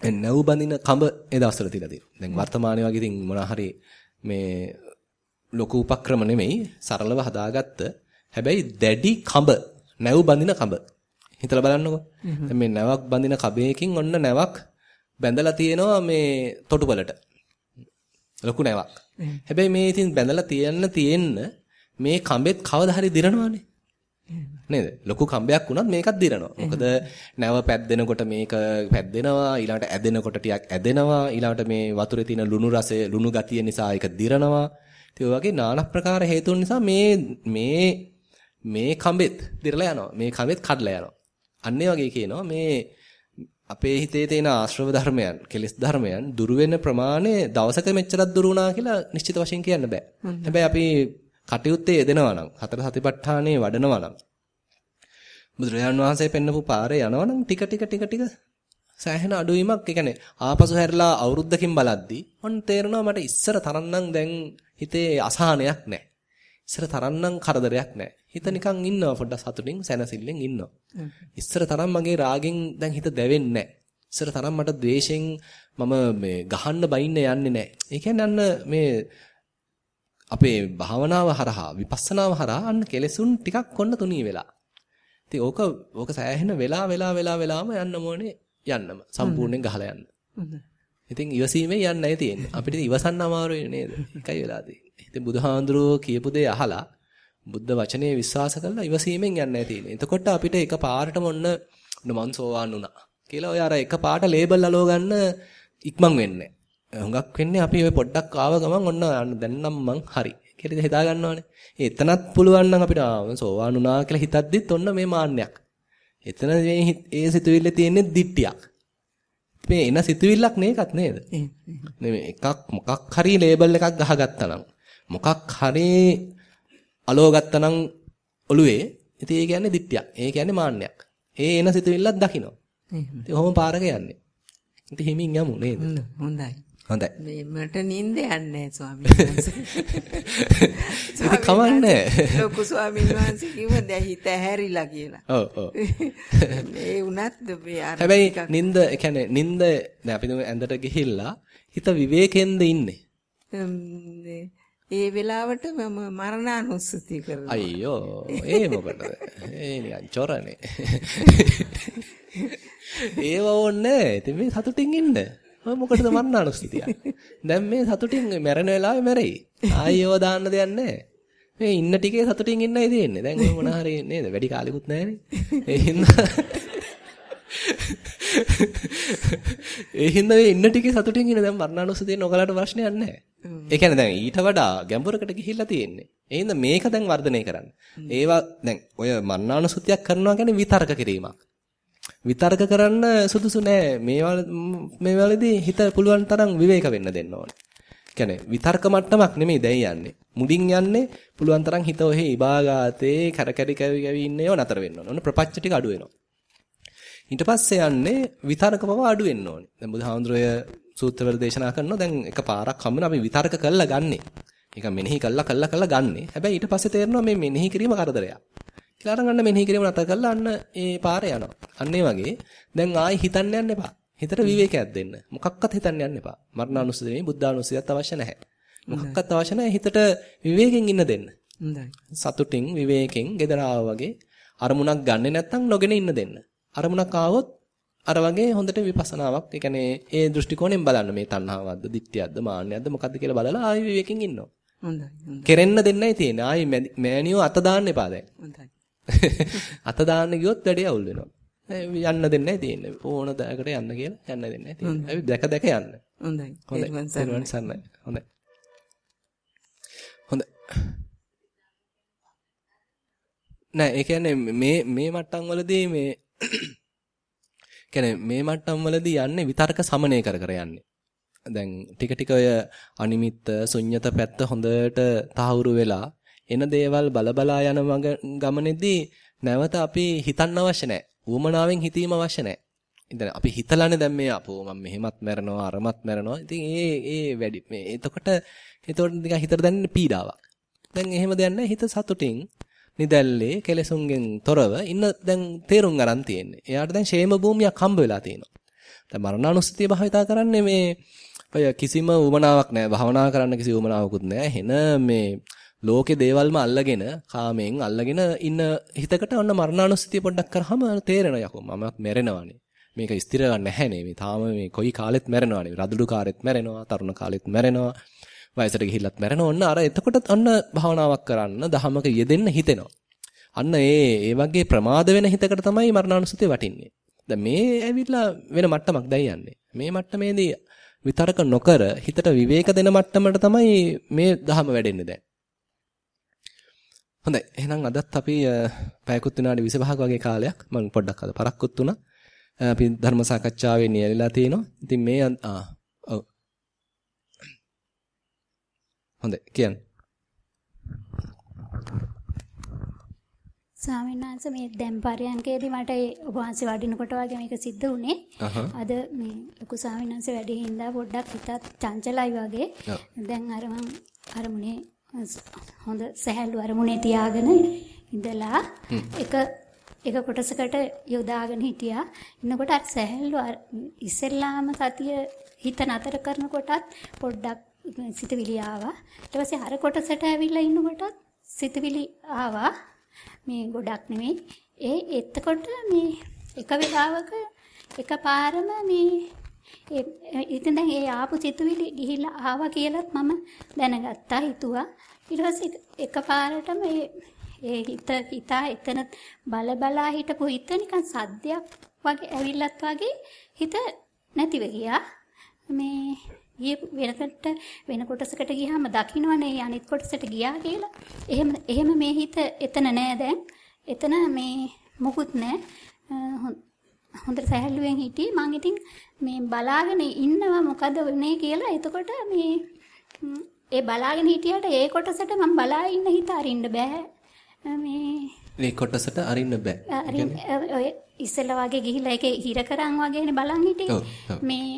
නැව් බඳින කඹ ඒ දවස්වල තියලා තියෙනවා. දැන් වර්තමානයේ වගේ ඉතින් මොනවා හරි මේ ලොකු උපක්‍රම නෙමෙයි සරලව හදාගත්ත. හැබැයි දැඩි කඹ නැව් බඳින කඹ. හිතලා බලන්නකෝ. දැන් මේ නැවක් බඳින කබේකින් ඔන්න නැවක් බැඳලා තියෙනවා මේ තොටුපළට. ලොකු නැවක්. හැබැයි මේ ඉතින් බැඳලා තියන්න තියෙන්න මේ කඹෙත් කවදා හරි දිරනවානේ. නේද? ලොකු කම්බයක් වුණත් මේකත් දිරනවා. මොකද නැව පැද්දෙනකොට මේක පැද්දෙනවා ඊළඟට ඇදෙනකොට ටිකක් ඇදෙනවා ඊළඟට මේ වතුරේ තියෙන ලුණු රසය ලුණු ගතිය නිසා ඒක දිරනවා ඔය වගේ নানা ප්‍රකාර හේතුන් නිසා මේ මේ මේ කඹෙත් දිරලා යනවා. මේ කඹෙත් කඩලා යනවා. අන්න වගේ කියනවා මේ අපේ හිතේ තියෙන ආශ්‍රව ධර්මයන්, කෙලෙස් ධර්මයන් දුරු වෙන ප්‍රමාණය දවසක මෙච්චරක් දුරු වුණා කියලා නිශ්චිත වශයෙන් කියන්න බෑ. හැබැයි අපි කටයුත්තේ යෙදෙනවා නම්, හතර සතිපට්ඨානේ වඩනවා නම් බුදුරජාණන් වහන්සේ පෙන්නපු පාරේ යනවා නම් ටික ටික ටික ටික සෑහෙන අඩුවීමක් ඒ කියන්නේ ආපසු හැරිලා අවුරුද්දකින් බලද්දි මන් තේරෙනවා මට ඉස්සර තරම්නම් දැන් හිතේ අසහනයක් නැහැ. ඉස්සර තරම්නම් කරදරයක් නැහැ. හිත නිකන් ඉන්නවා පොඩ්ඩක් සතුටින් සැනසෙල්ලෙන් ඉන්නවා. ඉස්සර තරම් මගේ රාගෙන් දැන් හිත දැවෙන්නේ නැහැ. ඉස්සර තරම් මට ද්වේෂෙන් මම මේ ගහන්න බයින්න යන්නේ නැහැ. ඒ කියන්නේ අන්න මේ අපේ භාවනාව හරහා විපස්සනාව හරහා අන්න කෙලෙසුන් ටිකක් කොන්න තුනී වෙලා. ඉතින් ඕක ඕක සෑහෙන වෙලා වෙලා වෙලා වෙලාම යන්න ඕනේ යන්නම සම්පූර්ණයෙන් ගහලා යන්න. ඉතින් ඉවසීමේ යන්නයි තියෙන්නේ. අපිට ඉවසන්න අමාරුයි නේද? එකයි වෙලා තියෙන්නේ. ඉතින් බුදුහාඳුරෝ කියපු දේ අහලා බුද්ධ වචනේ විශ්වාස කරලා ඉවසීමෙන් යන්නයි තියෙන්නේ. එතකොට අපිට එක පාරටම ඔන්න මං සෝවාන් වුණා කියලා ඔය අර එක පාට ලේබල් අලව ගන්න ඉක්මන් වෙන්නේ. හුඟක් වෙන්නේ අපි ඔය පොඩ්ඩක් ආව ගමන් ඔන්න දැන් නම් මං හරි කියලා හිතා ගන්නවානේ. එතනත් පුළුවන් නම් අපිට සෝවාන් වුණා කියලා හිතද්දිත් ඔන්න මේ මාන්නයක්. එතන මේ ඒ සිතුවිල්ලේ තියෙන්නේ දිට්ටියක්. මේ එන සිතුවිල්ලක් නේකත් නේද? නෙමෙයි එකක් මොකක් හරි ලේබල් එකක් ගහගත්තා නම් මොකක් හරි අලෝ ගත්තා නම් ඔළුවේ ඉතින් ඒ කියන්නේ දිට්ටියක්. ඒ කියන්නේ මාන්නයක්. ඒ එන සිතුවිල්ලක් දකින්න. ඉතින් ඔහොම පාරක යන්නේ. ඉතින් හිමින් යමු නේද? හොඳයි. හොඳයි. මේ මට නිින්ද යන්නේ නැහැ ස්වාමීන් වහන්සේ. ඉතින් කමන්නේ. ලොකු ස්වාමීන් වහන්සේ කිව්වා දැන් හිත ඇහැරිලා කියලා. ඔව් ඔව්. මේ උනත් මේ අර හැබැයි නිින්ද ඒ කියන්නේ නිින්ද දැන් අපි ඇඳට ගිහිල්ලා හිත විවේකෙන්ද ඉන්නේ? ඒ වෙලාවට මම මරණානුස්සතිය කරනවා. අයියෝ ඒ මොකටද? ඒ නිකන් චොරනේ. ඒව ඕනේ. ඉතින් මේ සතුටින් ඉන්න. ඔය මොකටද මරණානුස්සතිය? දැන් මේ සතුටින් මැරෙන වෙලාවේ මැරෙයි. ආයෙව දාන්න දෙයක් නැහැ. මේ ඉන්න ටිකේ සතුටින් ඉන්නයි තියෙන්නේ. දැන් ඔය මොන හරි නේද? වැඩි කාලෙකුත් නැහැනේ. ඒ හින්දා ඒ හින්දා මේ ඉන්න ටිකේ සතුටින් ඉන්න දැන් මරණානුස්සතිය නොකලට ප්‍රශ්නයක් නැහැ. ඒ කියන්නේ දැන් ඊට වඩා ගැඹුරකට ගිහිල්ලා තියෙන්නේ. ඒ හින්දා මේක දැන් වර්ධනය කරන්න. ඒවා දැන් ඔය මරණානුස්සතියක් කරනවා කියන්නේ විතර්ක කිරීමක්. විතර්ක කරන්න සුදුසු නෑ. මේවල මේවලදී හිත පුළුවන් තරම් විවේක වෙන්න දෙන්න ඕනේ. කියන්නේ විතර්ක මට්ටමක් නෙමෙයි දැන් යන්නේ. මුඩින් යන්නේ පුළුවන් තරම් හිත ඔහෙ ඉබාගාතේ කරකැරි කැවි කැවි ඉන්නේව නතර වෙන්න ඕනේ. ඔන්න ප්‍රපංච ටික අඩු වෙනවා. ඊට පස්සේ යන්නේ විතර්ක බව අඩු වෙන්න ඕනේ. දැන් බුදුහාමුදුරය සූත්‍රවල දේශනා කරනවා දැන් එකපාරක් හම්බෙන අපි විතර්ක කළා ගන්නෙ. ඒක මෙනෙහි කළා කළා කළා ගන්නෙ. හැබැයි ඊට පස්සේ තේරෙනවා මේ මෙනෙහි කිරීම කරදරයක්. අරන් ගන්න මෙනෙහි කිරීම නැතර කළා අන්න ඒ පාරේ යනවා. අන්න ඒ වගේ දැන් ආයි හිතන්න යන්න එපා. හිතට විවේකයක් දෙන්න. මොකක්වත් හිතන්න යන්න එපා. මරණානුස්සතියේ බුද්ධානුස්සතියත් අවශ්‍ය නැහැ. මොකක්වත් අවශ්‍ය නැහැ හිතට විවේකයෙන් ඉන්න දෙන්න. හොඳයි. සතුටින් විවේකයෙන් gedara වගේ අරමුණක් ගන්නෙ නැත්නම් නොගෙන ඉන්න දෙන්න. අරමුණක් ආවොත් අර වගේ හොඳට විපස්සනාවක් ඒ කියන්නේ ඒ දෘෂ්ටි කෝණයෙන් බලන්න මේ තණ්හාවක්ද, ditthiyක්ද, මාන්නයක්ද මොකද්ද කියලා බලලා ආයෙ විවේකයෙන් ඉන්නවා. හොඳයි. හොඳයි. කෙරෙන්න දෙන්නයි තියෙන්නේ. ආයෙ මෑනියෝ අත දාන්න එපා දැන්. හොඳයි. අත දාන්න ගියොත් වැඩේ අවුල් වෙනවා. යන්න දෙන්නයි තියෙන්නේ. ඕන දයකට යන්න කියලා යන්න දෙන්නයි තියෙන්නේ. අපි දැක දැක යන්න. හොඳයි. හොඳයි. හොඳයි. හොඳයි. නෑ ඒ කියන්නේ මේ මේ මට්ටම් වලදී මේ කියන්නේ මේ මට්ටම් වලදී යන්නේ විතර්ක සමනය කර කර යන්නේ. දැන් ටික ටික ඔය අනිමිත්ත ශුන්්‍යත පැත්ත හොඳට තහවුරු වෙලා එන දේවල් බලබලා යන ගමනේදී නැවත අපි හිතන්න අවශ්‍ය නැහැ. ඌමනාවෙන් හිතීම අවශ්‍ය නැහැ. ඉතින් අපි හිතලානේ දැන් මේ අපෝ මම මෙහෙමත් මැරෙනවා අරමත් මැරෙනවා. ඉතින් ඒ ඒ වැඩි මේ එතකොට එතකොට නිකන් හිතට දැනෙන පීඩාවක්. දැන් එහෙම දෙයක් නැහැ. හිත සතුටින් නිදැල්ලේ කෙලසුන්ගෙන් තොරව ඉන්න දැන් තේරුම් ගන්න තියෙන්නේ. එයාට දැන් ෂේම භූමියක් හම්බ වෙලා තියෙනවා. දැන් මරණානුස්සතිය භාවිතා කරන්නේ මේ ඔය කිසිම උමනාවක් නැහැ. භවනා කරන්න කිසි උමනාවකුත් නැහැ. එන මේ ලෝකේ දේවල්ම අල්ලගෙන කාමයෙන් අල්ලගෙන ඉන්න හිතකට ඔන්න මරණානුස්සතිය පොඩ්ඩක් කරාම තේරෙනවා යකෝ මමත් මැරෙනවානේ. මේක ස්ථිර නැහැනේ. මේ තාම මේ කොයි කාලෙත් මැරෙනවානේ. රදුඩු කාලෙත් මැරෙනවා, තරුණ කාලෙත් මැරෙනවා. වයසට ගිහිල්ලත් මැරෙනවා. ඔන්න අර එතකොට අන්න භාවනාවක් කරන්න, දහමක යෙදෙන්න හිතෙනවා. අන්න ඒ ඒ වගේ ප්‍රමාද වෙන හිතකට තමයි මරණානුස්සතිය වටින්නේ. දැන් මේ ඇවිල්ලා වෙන මට්ටමක් දැන් යන්නේ. මේ මට්ටමේදී විතරක නොකර හිතට විවේක දෙන මට්ටමට තමයි මේ දහම වැඩෙන්නේ දැන්. හොඳයි. එහෙනම් අදත් අපි පැයකුත් විනාඩි 25ක වගේ කාලයක් මම පොඩ්ඩක් අද පරක්කුත් වුණා. අපි ධර්ම සාකච්ඡාවේ නියැලලා තිනවා. ඉතින් මේ ආ ඔව්. හොඳයි කියන්න. ස්වාමීන් වහන්සේ මේ දැන් පරයන්කේදී මට ඔබ වහන්සේ වඩිනකොට වගේ මේක සිද්ධ වුණේ. අද මේ ලොකු ස්වාමීන් වහන්සේ වැඩි හින්දා පොඩ්ඩක් හිතත් චංචලයි වගේ. දැන් අර මං අරමුණේ හොඳ සහැල්ලු අරමුණේ තියාගෙන ඉඳලා එක එක කොටසකට යොදාගෙන හිටියා. ඉන්නකොට අර සහැල්ලු ඉස්සෙල්ලාම සතිය හිත නතර කරනකොටත් පොඩ්ඩක් සිතවිලි ආවා. ඊට පස්සේ අර කොටසට ඇවිල්ලා ඉන්නකොටත් සිතවිලි ආවා. මේ ගොඩක් නෙමෙයි. ඒ එතකොට මේ එක වෙලාවක එකපාරම මේ ඉතින් දැන් ඒ ආපු සිතුවිලි ගිහිල්ලා ආවා කියලත් මම දැනගත්තා හිතුවා. ඊට පස්සේ එකපාරටම ඒ ඒ හිත හිතා එතන බල බලා හිටපු හිත නිකන් සද්දයක් වගේ ඇවිල්ලත් වගේ හිත නැතිව ගියා. මේ ගිය වෙනකට වෙන කොටසකට ගියාම දකින්නවනේ අනිත් කොටසට ගියා කියලා. එහෙම එහෙම මේ හිත එතන නෑ දැන්. එතන මේ මොකුත් නෑ. හොඳට සැහැල්ලුවෙන් හිටියේ. මං ඉතින් මේ බලාගෙන ඉන්නවා මොකද වෙන්නේ කියලා. එතකොට මේ ඒ බලාගෙන හිටියට ඒ කොටසට මම බලා ඉන්න හිත අරින්න බෑ. මේ මේ කොටසට අරින්න බෑ. ඔය ඉස්සෙල්ලා වගේ ගිහිල්ලා ඒකේ හිර කරන් වගේනේ බලන් හිටියේ. මේ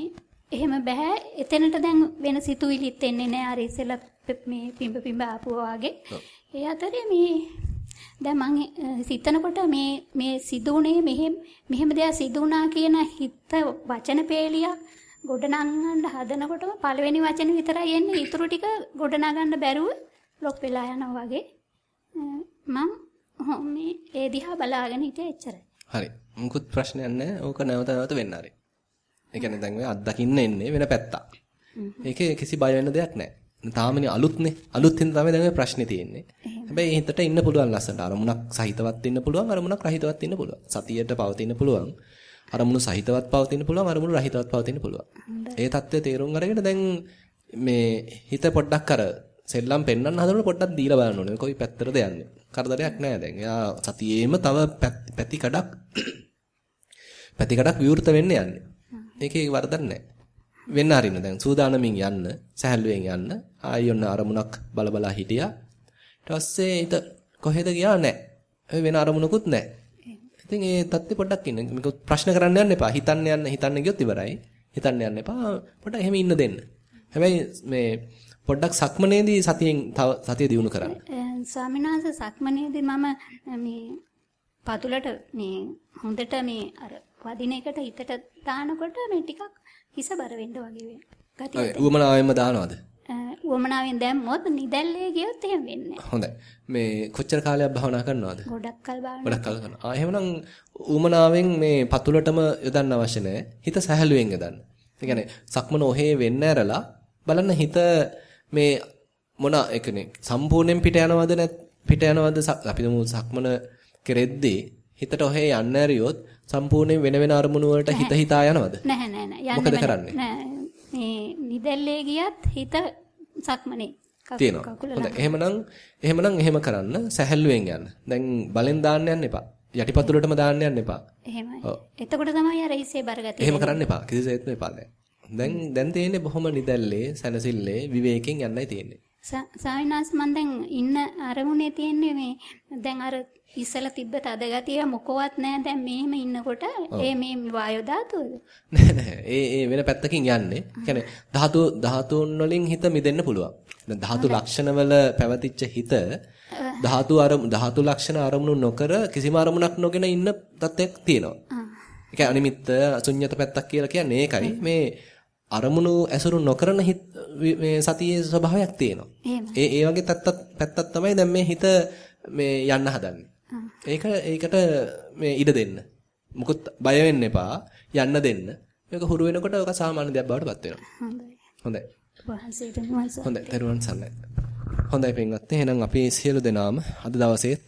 එහෙම බෑ. එතනට දැන් වෙන සිතුවිලිත් එන්නේ නෑ. අර ඉස්සෙල්ලා මේ පිඹ පිඹ ආපුවා වගේ. ඒ අතරේ මේ දැන් මම සිතනකොට මේ මේ සිදුුනේ මෙහෙම මෙහෙම දෙයක් සිදුුණා කියන හිත වචන පේලියක් ගොඩනගන්න හදනකොටම පළවෙනි වචනේ විතරයි එන්නේ. ඊටු ටික ගොඩනගන්න බැරුව ලොක් වෙලා යනවා වගේ. මම මේ ඒ දිහා බලාගෙන හිටියේ එච්චරයි. හරි. මුකුත් ප්‍රශ්නයක් නැහැ. ඕක නැවත නැවත වෙන්න ආරේ. ඒ කියන්නේ දැන් ඔය අත්දකින්න එන්නේ වෙන පැත්තක්. ඒකේ කිසි බය වෙන්න දෙයක් නැහැ. තාමනේ අලුත්නේ. අලුත් හින්දා තමයි දැන් ඔය ප්‍රශ්නේ තියෙන්නේ. හැබැයි හිතට ඉන්න පුළුවන් ලස්සනට. අරමුණක් සහිතවත් ඉන්න පුළුවන්, අරමුණක් රහිතවත් ඉන්න පුළුවන්. සතියට පවතින්න පුළුවන්. අරමුණු සහිතවත් පවතින්න පුළුවන්, අරමුණු රහිතවත් පවතින්න පුළුවන්. ඒ தත්ත්වය තේරුම් අරගෙන දැන් මේ හිත පොඩ්ඩක් අර සෙල්ලම් පෙන්වන්න හදනකොට පොඩ්ඩක් දීලා බලන්න ඕනේ. කොයි පැත්තටද යන්නේ. කරදරයක් නැහැ දැන්. එයා සතියේම තව පැති කඩක් පැති කඩක් විවෘත වෙන්න යන්නේ. ඒකේ වරදක් නැහැ. වෙන්න හරින්න දැන් සූදානමින් යන්න, සහැල්ලුවෙන් යන්න. ආයි ඔන්න අරමුණක් බලබලා හිටියා. ඊට පස්සේ ඊට කොහෙද ගියා නැහැ. වෙන අරමුණකුත් නැහැ. ඉතින් ඒ தත්ති පොඩ්ඩක් ඉන්න. මේක ප්‍රශ්න කරන්න යන්න එපා. හිතන්න යන්න හිතන්න ගියොත් ඉවරයි. හිතන්න යන්න එපා. පොඩ්ඩක් එහෙම ඉන්න දෙන්න. හැබැයි මේ පොඩ්ඩක් සක්මනේදී සතියෙන් තව සතිය දිනු කරන්න. ස්වාමීන් වහන්සේ සක්මනේදී මම මේ පතුලට මේ හොඳට මේ අර වදින එකට හිතට දානකොට මේ ටිකක් හිස බර වෙන්න වගේ ගතිය. ඔව් උවමනාවෙන්ම දානවද? උවමනාවෙන් දැම්මොත් නිදැල්ලේ ගියොත් එහෙම වෙන්නේ හොඳයි. මේ කොච්චර කාලයක් භාවනා කරනවද? ගොඩක් කල් භාවනා. ගොඩක් කල් කරනවා. ආ එහෙමනම් උවමනාවෙන් මේ පතුලටම යොදන්න අවශ්‍ය නැහැ. හිත සැහැල්ලුවෙන් යොදන්න. ඒ කියන්නේ සක්මන ඔහේ වෙන්න ඇරලා බලන්න හිත මේ මොන කියන්නේ සම්පූර්ණයෙන් පිට යනවද නැත් පිට යනවද අපි දුමු සක්මන කෙරෙද්දී හිතට ඔහේ යන්න ඇරියොත් සම්පූර්ණයෙන් වෙන වෙන අරමුණු වලට හිත හිතා යනවද? නැහැ නැහැ නැහැ. මොකද කරන්නේ? මේ නිදැල්ලේ ගියත් හිත සක්මනේ තියෙනවා. හොඳයි. එහෙමනම් එහෙමනම් එහෙම කරන්න සැහැල්ලුවෙන් යන්න. දැන් බලෙන් දාන්න යන්න එපා. යටිපතුලටම දාන්න යන්න එපා. එහෙමයි. එතකොට තමයි අර හිසේ බරගතිය. එහෙම කරන්න එපා. කිසිසේත්ම එපා දැන්. දැන් දැන් තියෙන්නේ බොහොම නිදැල්ලේ, සැනසille, විවේකයෙන් යන්නයි තියෙන්නේ. සාවිනාස් මන් දැන් ඉන්න අරමුණේ තියෙන්නේ මේ දැන් අර ඉස්සලා තිබ්බ තද ගතිය මොකවත් නැහැ දැන් මෙහෙම ඉන්නකොට ඒ මේ වායෝ ධාතුවද? නෑ නෑ. ඒ ඒ වෙන පැත්තකින් යන්නේ. කියන්නේ ධාතු ධාතුන් වලින් හිත මිදෙන්න පුළුවන්. දැන් ධාතු ලක්ෂණ වල පැවතිච්ච හිත ධාතු අරමු ධාතු ලක්ෂණ අරමුණු නොකර කිසිම අරමුණක් නොගෙන ඉන්න තත්ත්වයක් තියෙනවා. ඒ කියන්නේ අනිමිත්ත අසුඤ්ඤත පැත්තක් කියලා කියන්නේ ඒකයි. මේ අරමුණු ඇසුරු නොකරන මේ සතියේ ස්වභාවයක් තියෙනවා. ඒ ඒ වගේ පැත්තක් තමයි දැන් මේ හිත මේ යන්න හදන්නේ. ඒක ඒකට මේ ඉඩ දෙන්න. මුකුත් බය වෙන්න එපා. යන්න දෙන්න. මේක හුරු වෙනකොට ඔක සාමාන්‍ය දෙයක් බවට පත් වෙනවා. හොඳයි. හොඳයි. හොඳයි. දරුවන් සන්නයි. හොඳයි පින්වත්නි. එහෙනම් අපි සියලු දෙනාම අද දවසේත්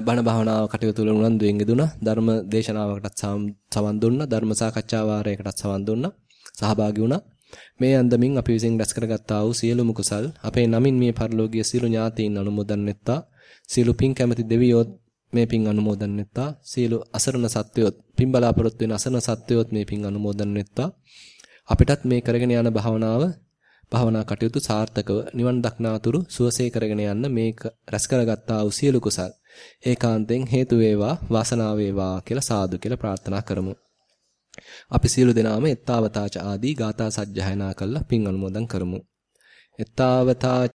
බණ භාවනාව කටයුතු වල උනන්දුවෙන් යෙදුණා. ධර්ම දේශනාවකටත් සවන් දුන්නා. ධර්ම සාකච්ඡා වාරයකටත් සවන් දුන්නා. සහභාගී වුණා. මේ අන්දමින් අපි විසින් රැස් කරගත්තා වූ සියලුම කුසල් අපේ නමින් මේ පරිලෝකීය සියලු ඥාතීන් අනුමෝදන් වෙත්තා. සියලු පින් කැමැති දෙවියෝත් මේ පින් අනුමෝදන් වෙත්තා. සියලු අසරණ සත්වයෝත් පින් බලාපොරොත්තු වෙන අසරණ සත්වයෝත් මේ පින් අනුමෝදන් වෙත්තා. අපිටත් මේ කරගෙන යන භාවනාව භාවනා කටයුතු සාර්ථකව නිවන් දක්නාතුරු සුවසේ කරගෙන යන්න මේක රැස් කරගත්තා වූ සියලු කුසල් ඒකාන්තයෙන් හේතු වේවා වාසනාව වේවා කියලා සාදු කියලා ප්‍රාර්ථනා කරමු. අපි සියලු දෙනාම එත්තාවතාච ආදී ගාථා සජ්ජායනා කරලා පින් අනුමෝදන් කරමු. එත්තාවතාච